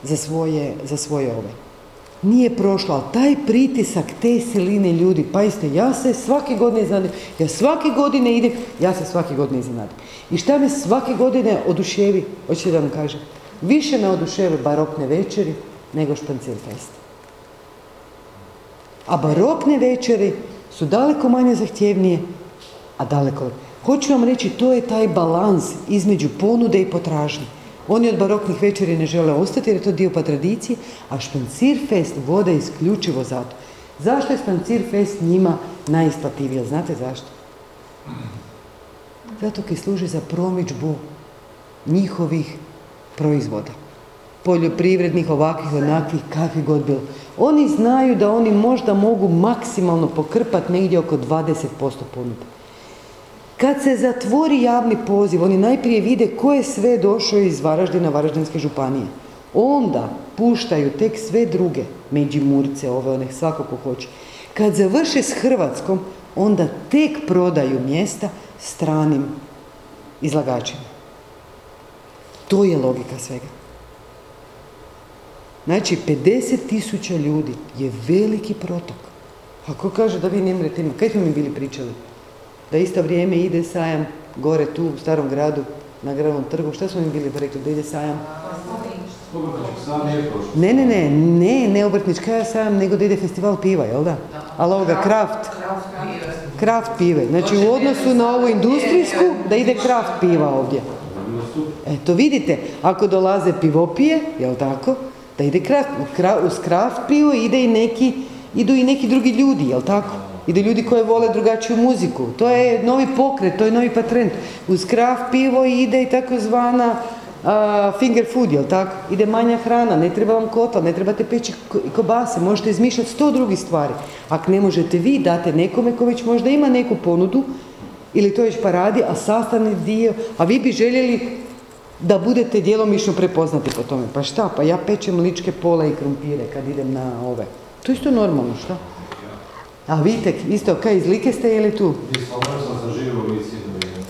za svoje, za svoje ove. Nije prošlo, ali taj pritisak te siline ljudi, pa jeste, ja se svake godine iznenadim, ja svake godine idem, ja se svake godine iznenadim. I šta me svake godine oduševi, hoćete da vam kažem, više me oduševe barokne večeri nego špancir fest. A barokne večeri su daleko manje zahtjevnije, a daleko... Hoću vam reći, to je taj balans između ponude i potražnje. Oni od baroknih večeri ne žele ostati jer je to dio pa tradicije, a Špancir Fest vode isključivo zato. Zašto je Špancir Fest njima najisplativiji? Znate zašto? Zato koji služi za promičbu njihovih proizvoda. Poljoprivrednih, ovakvih, onakvih, kakvih god bilo. Oni znaju da oni možda mogu maksimalno pokrpati negdje oko 20% ponuda. Kad se zatvori javni poziv, oni najprije vide ko je sve došao iz Varaždina, Varaždinske županije. Onda puštaju tek sve druge, Međimurce, ove, one, svako ko hoće. Kad završe s Hrvatskom, onda tek prodaju mjesta stranim izlagačima. To je logika svega. Znači, 50 tisuća ljudi je veliki protok. Ako kaže da vi ne mrete, kaj smo mi bili pričali? Da isto vrijeme ide sajam gore tu u starom gradu, na gradnom trgu. Šta smo mi bili rekli da ide sajam? Ne, ne, ne, ne, ne obrtnička sajam, nego da ide festival piva, jel da? Ali ovoga, kraft. Kraft pive. Znači u odnosu na ovu industrijsku, da ide kraft piva ovdje. Eto vidite, ako dolaze pivopije, jel tako, da ide kraft, uz kraft pivo ide i neki, idu i neki drugi ljudi, jel tako? Ide ljudi koji vole drugačiju muziku. To je novi pokret, to je novi patrend. Uz kraft pivo ide i takozvana finger food, jel tako? Ide manja hrana, ne treba vam kotla, ne trebate peći kobase, možete izmišljati sto drugih stvari. Ako ne možete vi, date nekome ko već možda ima neku ponudu, ili to već pa radi, a sastavni dio, a vi bi željeli da budete djelomično prepoznati po tome. Pa šta, pa ja pečem ličke pola i krumpire kad idem na ove. To isto normalno, šta? A vidite, isto, kaj iz Like ste ili tu?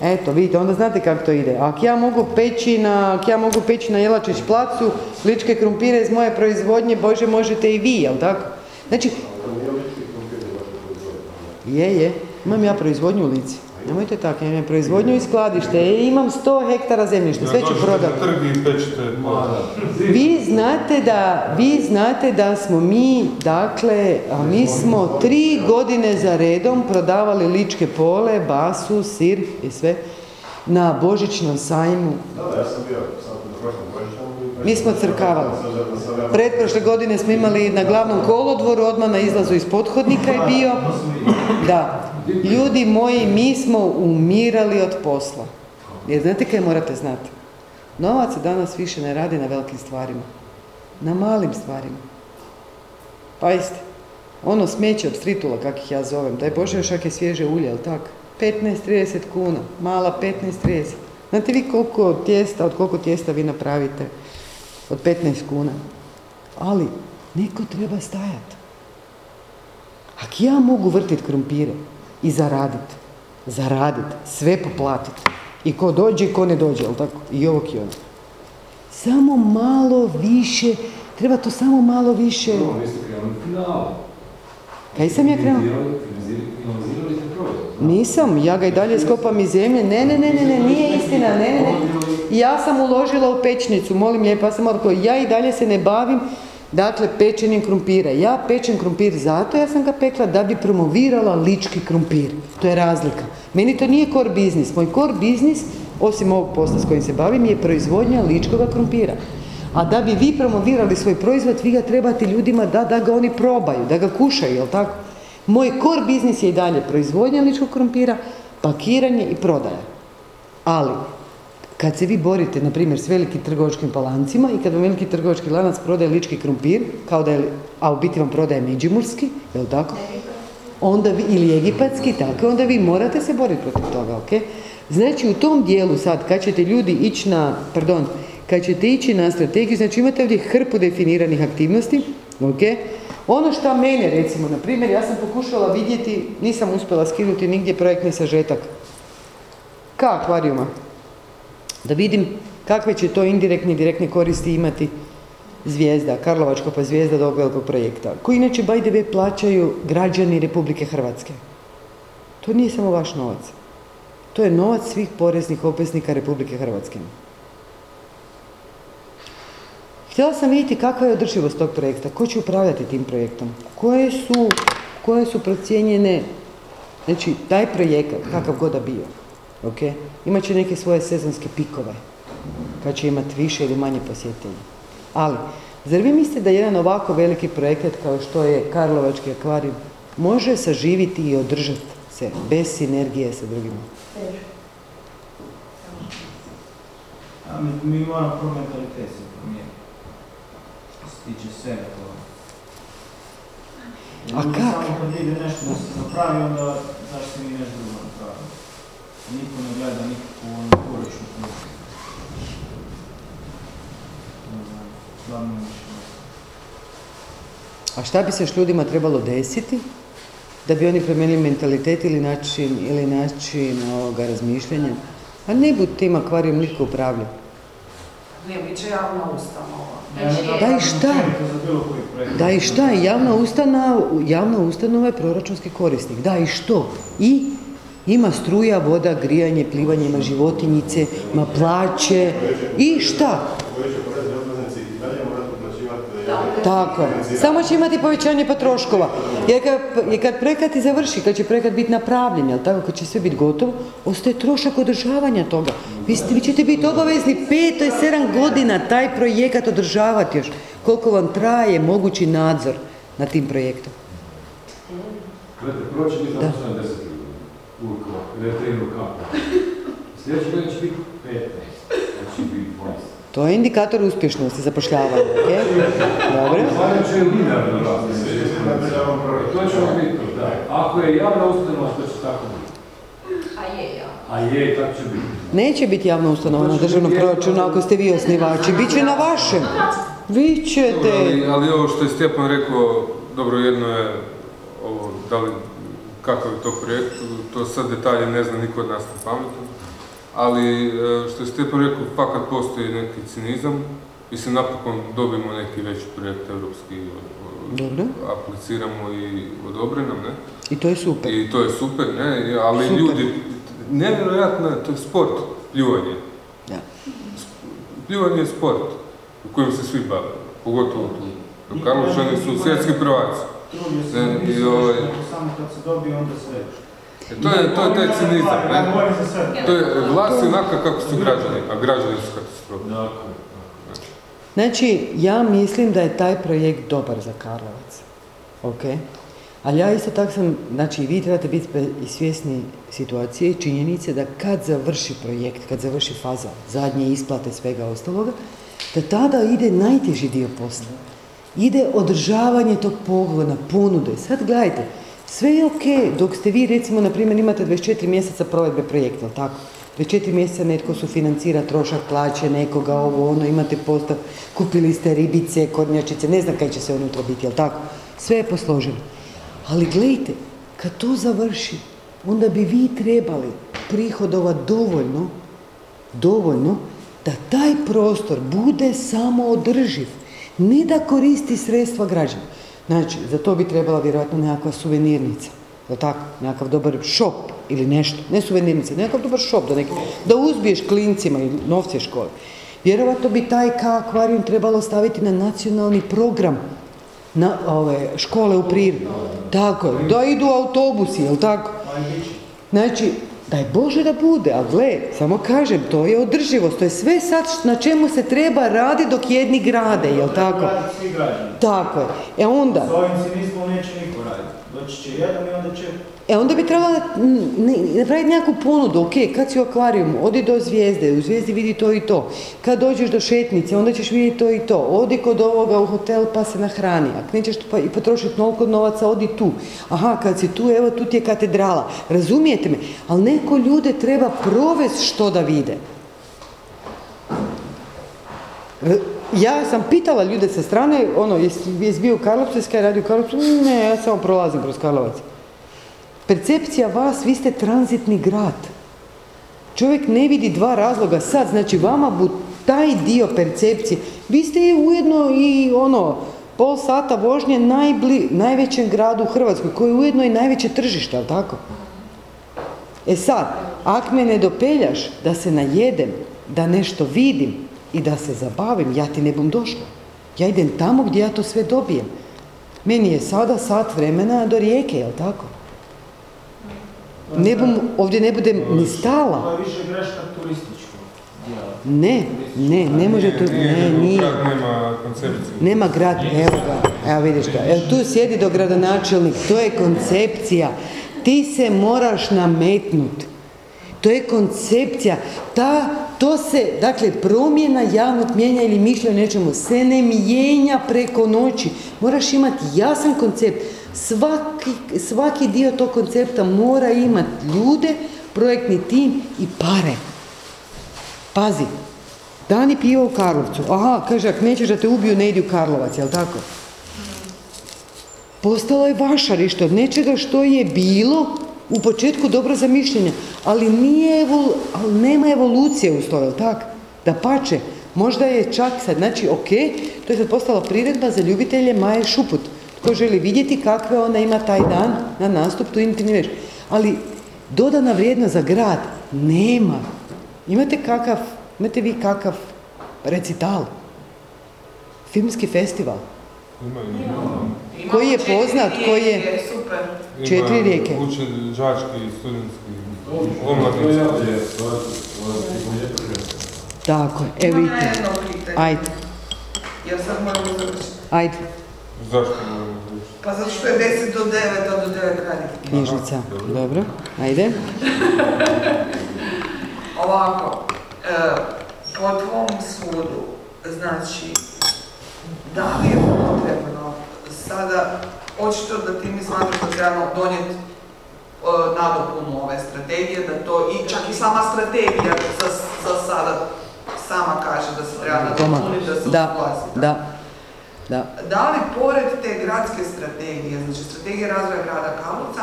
Eto, vidite, onda znate kako to ide. Ako ja mogu peći na, ako ja mogu peći na Jelačić placu, ličke krumpire iz moje proizvodnje, Bože, možete i vi, jel tako? Znači, je, je, imam ja proizvodnju u Lici. Nemojte tako, ja imam proizvodnju i skladište, e, imam 100 hektara zemljišta, sve ću prodati. Vi znate da, vi znate da smo mi, dakle, a mi smo tri godine za redom prodavali ličke pole, basu, sir i sve na Božićnom sajmu. Mi smo crkavali. Pretprošle godine smo imali na glavnom kolodvoru, odmah na izlazu iz pothodnika je bio. Da, Ljudi moji, mi smo umirali od posla. Jer znate kaj morate znati? Novac se danas više ne radi na velikim stvarima. Na malim stvarima. Pa jeste. Ono smeće od stritula, kak ih ja zovem. Daj Bože još je svježe ulje, jel tak? 15-30 kuna. Mala 15-30. Znate vi koliko tijesta, od koliko tijesta vi napravite? Od 15 kuna. Ali, neko treba stajati. Ako ja mogu vrtiti krumpire, i zaraditi. Zaraditi, sve poplatiti. I ko dođe i ko ne dođe, jel tako? I ovog i ono. Samo malo više Treba to samo malo više...
Prvo, vi ste krenuli finalu.
Kaj sam ja krenula? Nisam, ja ga i dalje skopam iz zemlje. Ne, ne, ne, ne, ne, nije istina, ne. Ja sam uložila u pečnicu, molim lijepo, ja sam rekao, ja i dalje se ne bavim, dakle, pečenjem krumpira. Ja pečem krumpir zato, ja sam ga pekla da bi promovirala lički krumpir. To je razlika. Meni to nije core biznis. Moj core biznis, osim ovog posla s kojim se bavim, je proizvodnja ličkoga krumpira. A da bi vi promovirali svoj proizvod, vi ga trebate ljudima da, da ga oni probaju, da ga kušaju, jel tako? Moj core biznis je i dalje proizvodnja ličkog krumpira, pakiranje i prodaja. Ali, kad se vi borite, na primjer, s velikim trgovačkim palancima i kad vam veliki trgovački lanac prodaje lički krumpir, kao da je, a u biti vam prodaje međimurski, jel tako? Onda vi, ili egipatski, tako, onda vi morate se boriti protiv toga, ok? Znači, u tom dijelu sad, kad ćete ljudi ići na, pardon, kad ćete ići na strategiju, znači imate ovdje hrpu definiranih aktivnosti, ok? Ono što mene, recimo, na primjer, ja sam pokušala vidjeti, nisam uspjela skinuti nigdje projektni sažetak. Ka akvarijuma. Da vidim kakve će to indirektne i direktne koristi imati zvijezda, Karlovačka pa zvijezda do velikog projekta, koji inače by the way plaćaju građani Republike Hrvatske. To nije samo vaš novac. To je novac svih poreznih obveznika Republike Hrvatske. Htjela sam vidjeti kakva je održivost tog projekta, ko će upravljati tim projektom, koje su, koje su procijenjene, znači taj projekat, kakav god da bio, imat će neke svoje sezonske pikove, kad će imati više ili manje posjetitelja. Ali, zar vi mislite da jedan ovako veliki projekat kao što je Karlovački akvarijum može saživiti i održati se bez sinergije sa drugima?
Mi, mi moramo promijeniti. Se tiče svega toga.
A
Ljudi
kak?
Samo kad vide nešto da se napravi, onda zašto mi nešto drugo napravimo. Niko ne gleda nikakvu. Ne znam, stvarno ništa.
A šta bi se još ljudima trebalo desiti da bi oni promijenili mentalitet ili način, ili način ovoga razmišljanja? A ne bud tim akvarijom nitko upravlja.
Ne, bit će javna ustanova.
Da i šta? Da i šta? Javna ustanova, javna ustanova je proračunski korisnik. Da i što? I ima struja, voda, grijanje, plivanje, ima životinjice, ima plaće. I šta?
Uplaćivati
Tako je. Samo će imati povećanje pa troškova. Jer kad, jer kad projekat i završi, kad će projekat biti napravljen, jel tako, kad će sve biti gotovo, ostaje trošak održavanja toga. Vi, ste, vi ćete biti obavezni pet, to je sedam godina taj projekat održavati još. Koliko vam traje mogući nadzor nad tim projektom.
Gledajte, prvo će biti zaposleno 10 ljudi. Uvijek veterinu kapu. Sljedeće godine će biti 15. Znači biti 20.
To je indikator uspješnosti zapošljavanja, ok? Dobro.
Sada će linearno rasti. To će vam biti to, da. Ako je javna ustanova, to će tako biti.
A je, ja.
A je, tako će biti.
Neće biti javna ustanova na državnom proračunu ako ste vi osnivači, bit će na vašem. Vi ćete...
ali, ali ovo što je Stjepan rekao, dobro, jedno je ovo, da li, kakav je to projekt, to sad detalje ne zna niko od nas na pametu, ali e, što je Stjepan rekao, fakat postoji neki cinizam, mislim napokon dobijemo neki veći projekt evropski,
Dobro.
apliciramo i odobre nam, ne?
I to je super.
I to je super, ne? Ali
Super.
ljudi, nevjerojatno je, to je sport, pljuvanje.
Da.
Pljuvanje je sport u kojem se svi bave, pogotovo tu. Karlovčani su svjetski prvaci.
Trudio se
i
nisu
ovaj-
samo kad se dobije, onda sve.
E, to je, to je taj cinizam, ne? To je vlast je onaka kako su građani, a građani su katastrofa.
Znači, ja mislim da je taj projekt dobar za Karlovac. Ok? Ali ja isto tako sam, znači vi trebate biti i svjesni situacije i činjenice da kad završi projekt, kad završi faza zadnje isplate svega ostaloga, da tada ide najteži dio posla. Ide održavanje tog pogona, ponude. Sad gledajte, sve je ok dok ste vi recimo, na primjer, imate 24 mjeseca provedbe projekta, tako? 24 mjeseca netko sufinancira trošak plaće nekoga, ovo, ono, imate postav, kupili ste ribice, kornjačice, ne znam kaj će se unutra biti, jel tako? Sve je posloženo. Ali gledajte, kad to završi, onda bi vi trebali prihodovat dovoljno, dovoljno da taj prostor bude samo održiv. Ne da koristi sredstva građana. Znači, za to bi trebala vjerojatno nekakva suvenirnica. Jel tako? Nekakav dobar šop ili nešto. Ne suvenirnica, nekakav dobar šop da, neki, da uzbiješ klincima i novce škole. Vjerojatno bi taj K akvarijum trebalo staviti na nacionalni program na ove škole u prirodi. Tako je, da idu autobusi, jel tako? Znači, daj Bože da bude, a gle, samo kažem, to je održivost, to je sve sad na čemu se treba raditi dok jedni grade, jel tako? Tako je. E onda,
S ovim neće niko raditi. Doći će jedan i onda će...
E onda bi trebala napraviti nekakvu ponudu, ok, kad si u akvarijumu, odi do zvijezde, u zvijezdi vidi to i to. Kad dođeš do šetnice, onda ćeš vidjeti to i to. Odi kod ovoga u hotel pa se nahrani. Ako nećeš pa i potrošiti toliko novaca, odi tu. Aha, kad si tu, evo tu ti je katedrala. Razumijete me? Ali neko ljude treba provesti što da vide. R- Ja sam pitala ljude sa strane, ono, jesi, jesi bio u Karlovcu, jesi kaj radio u Karlovcu? Ne, ja samo prolazim kroz Karlovac. Percepcija vas, vi ste tranzitni grad. Čovjek ne vidi dva razloga sad, znači vama bu taj dio percepcije, vi ste ujedno i ono, pol sata vožnje najbli, najvećem gradu u Hrvatskoj, koji je ujedno i najveće tržište, ali tako? E sad, ak me ne dopeljaš da se najedem, da nešto vidim i da se zabavim, ja ti ne bom došla. Ja idem tamo gdje ja to sve dobijem. Meni je sada sat vremena do rijeke, jel tako? Ne bom, ovdje ne budem ni
To
stala.
je više greška turističkog.
Ne, ne, ne može to, ne, nije.
Nema koncepcije.
Nema grad, evo ga, evo vidiš ga. Evo tu sjedi do gradonačelnik, to je koncepcija. Ti se moraš nametnuti. To je koncepcija. Ta, to se, dakle, promjena javnog mijenja ili mišljenja o nečemu se ne mijenja preko noći. Moraš imati jasan koncept. Svaki, svaki dio tog koncepta mora imati ljude, projektni tim i pare. Pazi, Dani piva u Karlovcu. Aha, kaže, ako nećeš da te ubiju, ne idi u Karlovac, jel tako? Postalo je vašarište od nečega što je bilo u početku dobro za mišljenje, ali, nije evol, ali nema evolucije uz to, jel tak? Da pače, možda je čak sad, znači, ok, to je sad postala priredba za ljubitelje Maje Šuput. Tko želi vidjeti kakve ona ima taj dan na nastup, tu intimni već. Ali dodana vrijednost za grad nema. Imate kakav, imate vi kakav recital? Filmski festival?
Ima,
Imamo
Koji je poznat, koji je-
Super.
ima
Četiri rijeke.
Studentski.
Tako je, evo vidite. Ajde,
Ja sad moram završiti.
ajde,
Zašto?
Pa zato što je 10 do 9, a do 9 radi.
knjižnica. Dobro, ajde.
Ovako, e, po tvom sudu, znači, da li je potrebno sada, očito da ti mi smatraš da trebamo donijeti e, nadopunu ove strategije, da to i čak i sama strategija za, za sada sama kaže da se treba nadopuniti, da se
da,
usuglasi.
da, da.
Da. Li pored te gradske strategije, znači strategije razvoja grada Karlovca,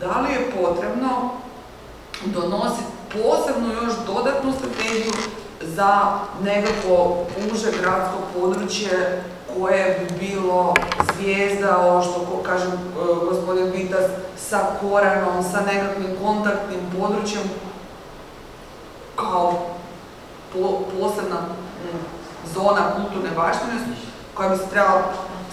da li je potrebno donositi posebnu još dodatnu strategiju za nekako uže gradsko područje koje bi bilo zvijezda, ovo što kaže e, gospodin Vitas, sa Koranom, sa nekakvim kontaktnim područjem kao po- posebna mm, zona kulturne baštine koja bi se trebala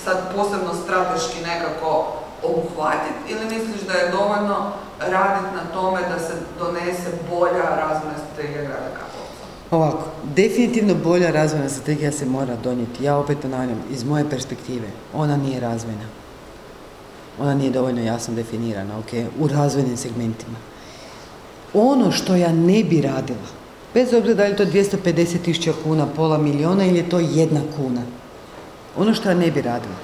sad posebno strateški nekako obuhvatiti ili misliš da je dovoljno raditi na tome da se donese bolja razvojna strategija grada Karlovca?
Ovako, definitivno bolja razvojna strategija se mora donijeti. Ja opet ponavljam, iz moje perspektive, ona nije razvojna. Ona nije dovoljno jasno definirana, ok, u razvojnim segmentima. Ono što ja ne bi radila, bez obzira da li je to 250 tisuća kuna, pola miliona ili je to jedna kuna, ono što ja ne bi radila,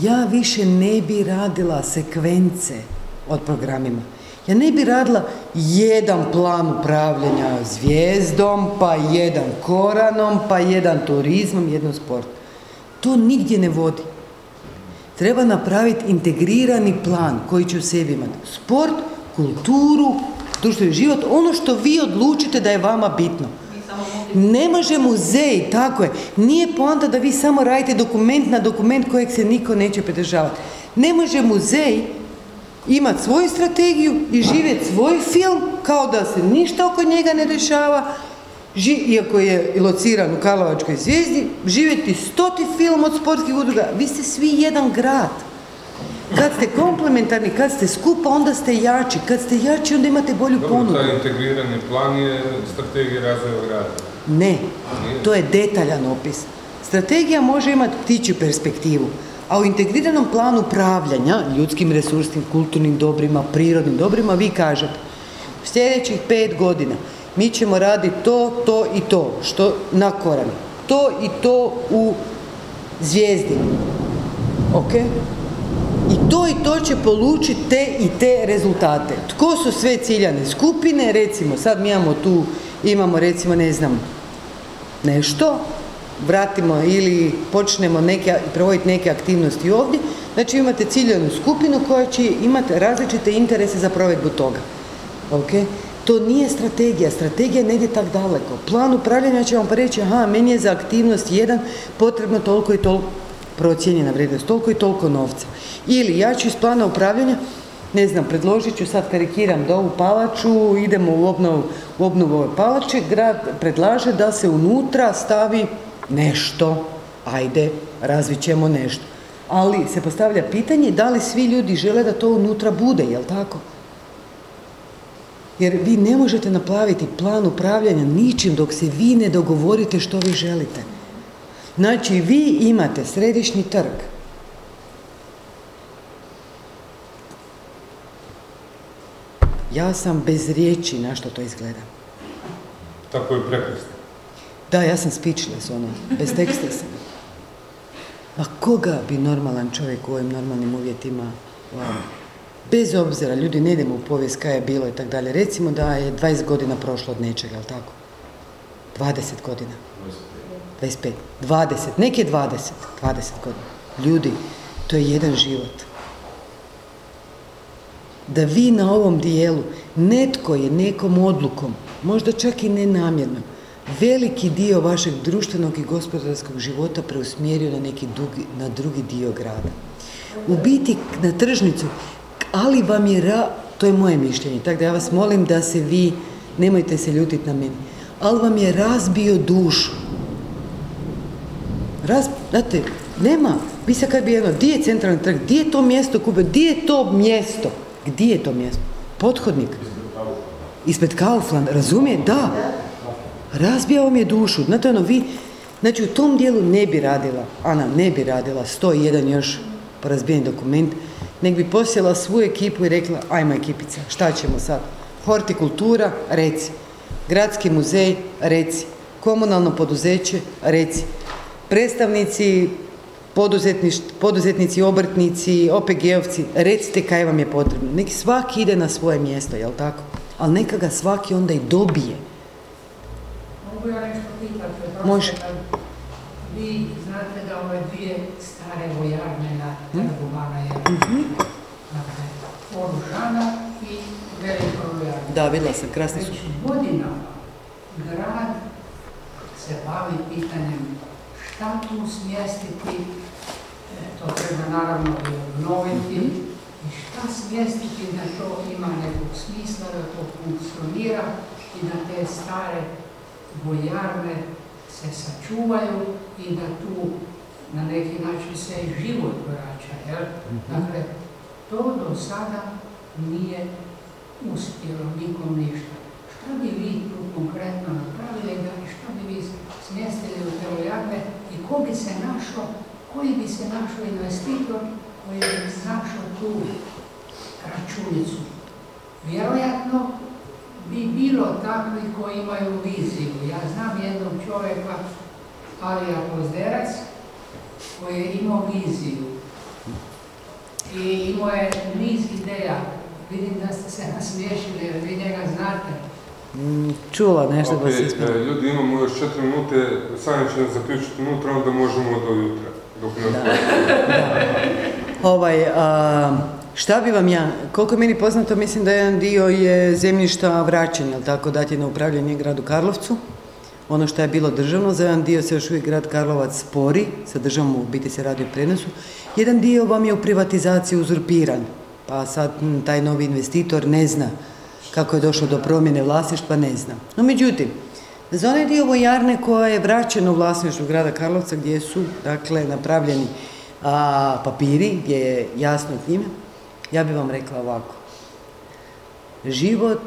ja više ne bi radila sekvence od programima. Ja ne bi radila jedan plan upravljanja zvijezdom, pa jedan koranom, pa jedan turizmom, jedan sport. To nigdje ne vodi. Treba napraviti integrirani plan koji će u sebi imati sport, kulturu, društveni život, ono što vi odlučite da je vama bitno. Ne može muzej, tako je. Nije poanta da vi samo radite dokument na dokument kojeg se niko neće pridržavati. Ne može muzej imati svoju strategiju i živjeti svoj film kao da se ništa oko njega ne dešava, ži- iako je lociran u Karlovačkoj zvijezdi, živjeti stoti film od sportskih udruga. Vi ste svi jedan grad. Kad ste komplementarni, kad ste skupa, onda ste jači. Kad ste jači, onda imate bolju
Dobro,
ponudu.
taj integrirani plan je strategija razvoja grada.
Ne, to je detaljan opis. Strategija može imati ptičju perspektivu, a u integriranom planu upravljanja ljudskim resursnim, kulturnim dobrima, prirodnim dobrima, vi kažete u sljedećih pet godina mi ćemo raditi to, to i to, što na koran. To i to u zvijezdi. Ok? To i to će polučiti te i te rezultate. Tko su sve ciljane skupine? Recimo, sad mi imamo tu, imamo recimo, ne znam, nešto, vratimo ili počnemo neke, provoditi neke aktivnosti ovdje, znači imate ciljanu skupinu koja će imati različite interese za provedbu toga. To nije strategija, strategija ne ide tak daleko. Plan upravljanja će vam pa reći, aha, meni je za aktivnost jedan potrebno toliko i toliko procijenjena vrijednost, toliko i toliko novca. Ili ja ću iz plana upravljanja, ne znam, predložit ću, sad karikiram da ovu palaču, idemo u obnovu, u obnovu ove palače, grad predlaže da se unutra stavi nešto, ajde, razvit ćemo nešto. Ali se postavlja pitanje da li svi ljudi žele da to unutra bude, jel tako? Jer vi ne možete naplaviti plan upravljanja ničim dok se vi ne dogovorite što vi želite. Znači, vi imate središnji trg. Ja sam bez riječi na što to izgleda.
Tako je prekrasno.
Da, ja sam speechless, ono, bez teksta sam. Ma koga bi normalan čovjek u ovim normalnim uvjetima, wow. bez obzira, ljudi ne idemo u povijest kaj je bilo i tako dalje, recimo da je 20 godina prošlo od nečega, jel tako? 20 godina. 25, 20, neke 20, 20 godina. Ljudi, to je jedan život. Da vi na ovom dijelu, netko je nekom odlukom, možda čak i nenamjerno, veliki dio vašeg društvenog i gospodarskog života preusmjerio na neki dugi, na drugi dio grada. U biti na tržnicu, ali vam je, ra, to je moje mišljenje, tako da ja vas molim da se vi, nemojte se ljutiti na meni, ali vam je razbio dušu. Raz, znate, nema, vi sad kad bi jedno, di je centralni trg, di je to mjesto kupe, di je to mjesto, gdje je to mjesto? Pothodnik. Ispred Kaufland, razumije? Da. Razbija vam je dušu. Znate ono, vi, znači u tom dijelu ne bi radila, Ana ne bi radila 101 još porazbijen dokument, nek bi posjela svu ekipu i rekla, ajmo ekipica, šta ćemo sad? Hortikultura, reci. Gradski muzej, reci. Komunalno poduzeće, reci. Predstavnici poduzetnici, obrtnici, OPG-ovci, recite kaj vam je potrebno. Neki svaki ide na svoje mjesto, jel tako? Ali neka ga svaki onda i dobije.
Mogu ja nešto pitati?
Može.
Vi znate da ove dvije stare vojarne na trgu Bana Jelačića, dakle, Oružana i Veliko vojarne.
Da, vidjela sam, krasni su.
Već godinama grad se bavi pitanjem šta tu smjestiti, e, to treba naravno i obnoviti, i šta smjestiti da to ima nekog smisla, da to funkcionira i da te stare vojarne se sačuvaju i da tu na neki način se i život vraća. Jel? Dakle, to do sada nije uspjelo nikom ništa. Šta bi vi tu konkretno napravili da šta bi vi smjestili u te vojarne i ko bi se našao, koji bi se našao investitor koji bi našao tu računicu. Vjerojatno bi bilo takvi koji imaju viziju. Ja znam jednog čovjeka, Alija Pozderac, koji je imao viziju i imao je niz ideja. Vidim da ste se nasmiješili jer vi njega znate.
Mm, Čula nešto
Ok,
da se
e,
ismijela.
ljudi imamo još četiri minute, sami ćemo zaključiti unutra, onda možemo do jutra. Dok nas
Ovaj, a, šta bi vam ja, koliko je meni poznato, mislim da jedan dio je zemljišta vraćen, jel tako, dati na upravljanje gradu Karlovcu. ono što je bilo državno, za jedan dio se još uvijek grad Karlovac spori, sa državom u biti se radi o prenosu, jedan dio vam je u privatizaciji uzurpiran, pa sad m, taj novi investitor ne zna kako je došlo do promjene vlasništva, ne zna. No međutim, za onaj dio vojarne koja je vraćena u vlasništvo grada Karlovca gdje su dakle napravljeni a, papiri gdje je jasno njime, ja bih vam rekla ovako. Život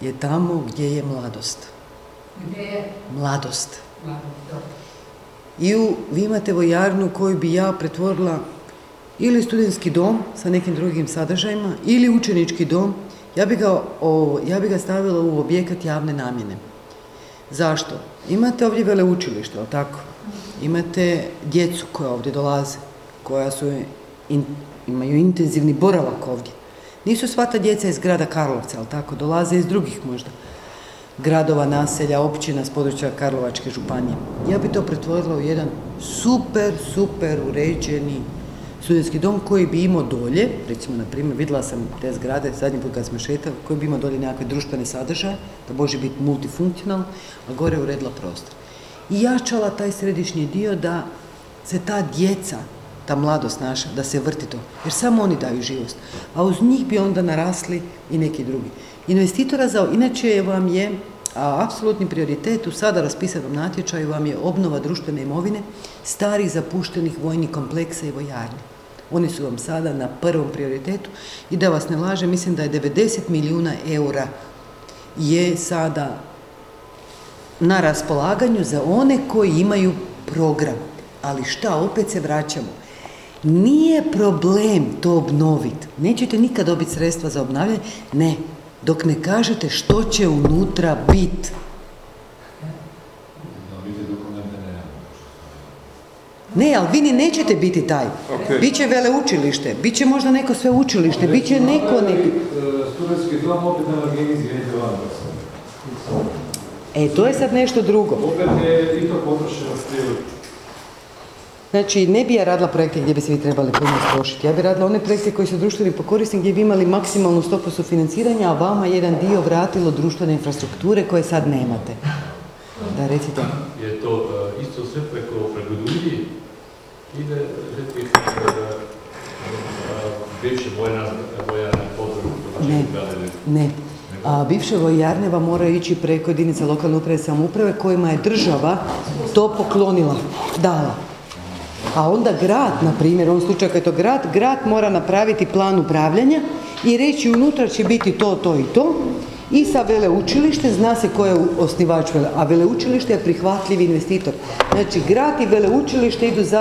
je tamo gdje je mladost.
Gdje je
Mladost.
mladost?
I u, vi imate vojarnu koju bi ja pretvorila ili studentski dom sa nekim drugim sadržajima ili učenički dom. Ja bi ga, ja bi ga stavila u objekat javne namjene. Zašto? Imate ovdje veleučilište, jel tako? Imate djecu koja ovdje dolaze, koja su in- imaju intenzivni boravak ovdje. Nisu sva ta djeca iz grada Karlovca, jel tako? Dolaze iz drugih možda gradova, naselja, općina s područja Karlovačke županije. Ja bi to pretvorila u jedan super, super uređeni studentski dom koji bi imao dolje, recimo na primjer, vidjela sam te zgrade zadnji put kad smo šetali, koji bi imao dolje nekakve društvene sadržaje, da može biti multifunkcionalan, a gore uredila prostor. I jačala taj središnji dio da se ta djeca, ta mladost naša, da se vrti to. Jer samo oni daju živost. A uz njih bi onda narasli i neki drugi. Investitora za, inače vam je a, apsolutni prioritet u sada raspisanom natječaju vam je obnova društvene imovine starih zapuštenih vojnih kompleksa i vojarni. Oni su vam sada na prvom prioritetu i da vas ne lažem, mislim da je 90 milijuna eura je sada na raspolaganju za one koji imaju program. Ali šta, opet se vraćamo. Nije problem to obnoviti. Nećete nikad dobiti sredstva za obnavljanje. Ne, dok ne kažete što će unutra biti.
Da vidite dokumente ne
Ne, ali vi ni nećete biti taj.
Ok.
Biće veleučilište, bit će možda neko sveučilište, bit će neko neki...
e, Studentski dom opet.
E, to je sad nešto drugo.
Opet je i to potrošeno.
Znači, ne bi ja radila projekte gdje bi se vi trebali puno trošiti. Ja bi radila one projekte koji su društveni po korisni, gdje bi imali maksimalnu stopu sufinanciranja, a vama jedan dio vratilo društvene infrastrukture koje sad nemate. Da, recite.
Je to e, isto sve preko, preko ljudi ide rekli ste da e, bivše vojna, vojna područje
Ne. Ne. A bivše vojarne vam moraju ići preko jedinice lokalne uprave i samouprave kojima je država to poklonila, dala. A onda grad, na primjer, u ovom slučaju je to grad, grad mora napraviti plan upravljanja i reći unutra će biti to, to i to. I sa veleučilište, zna se ko je osnivač a veleučilište je prihvatljiv investitor. Znači, grad i veleučilište idu zajedno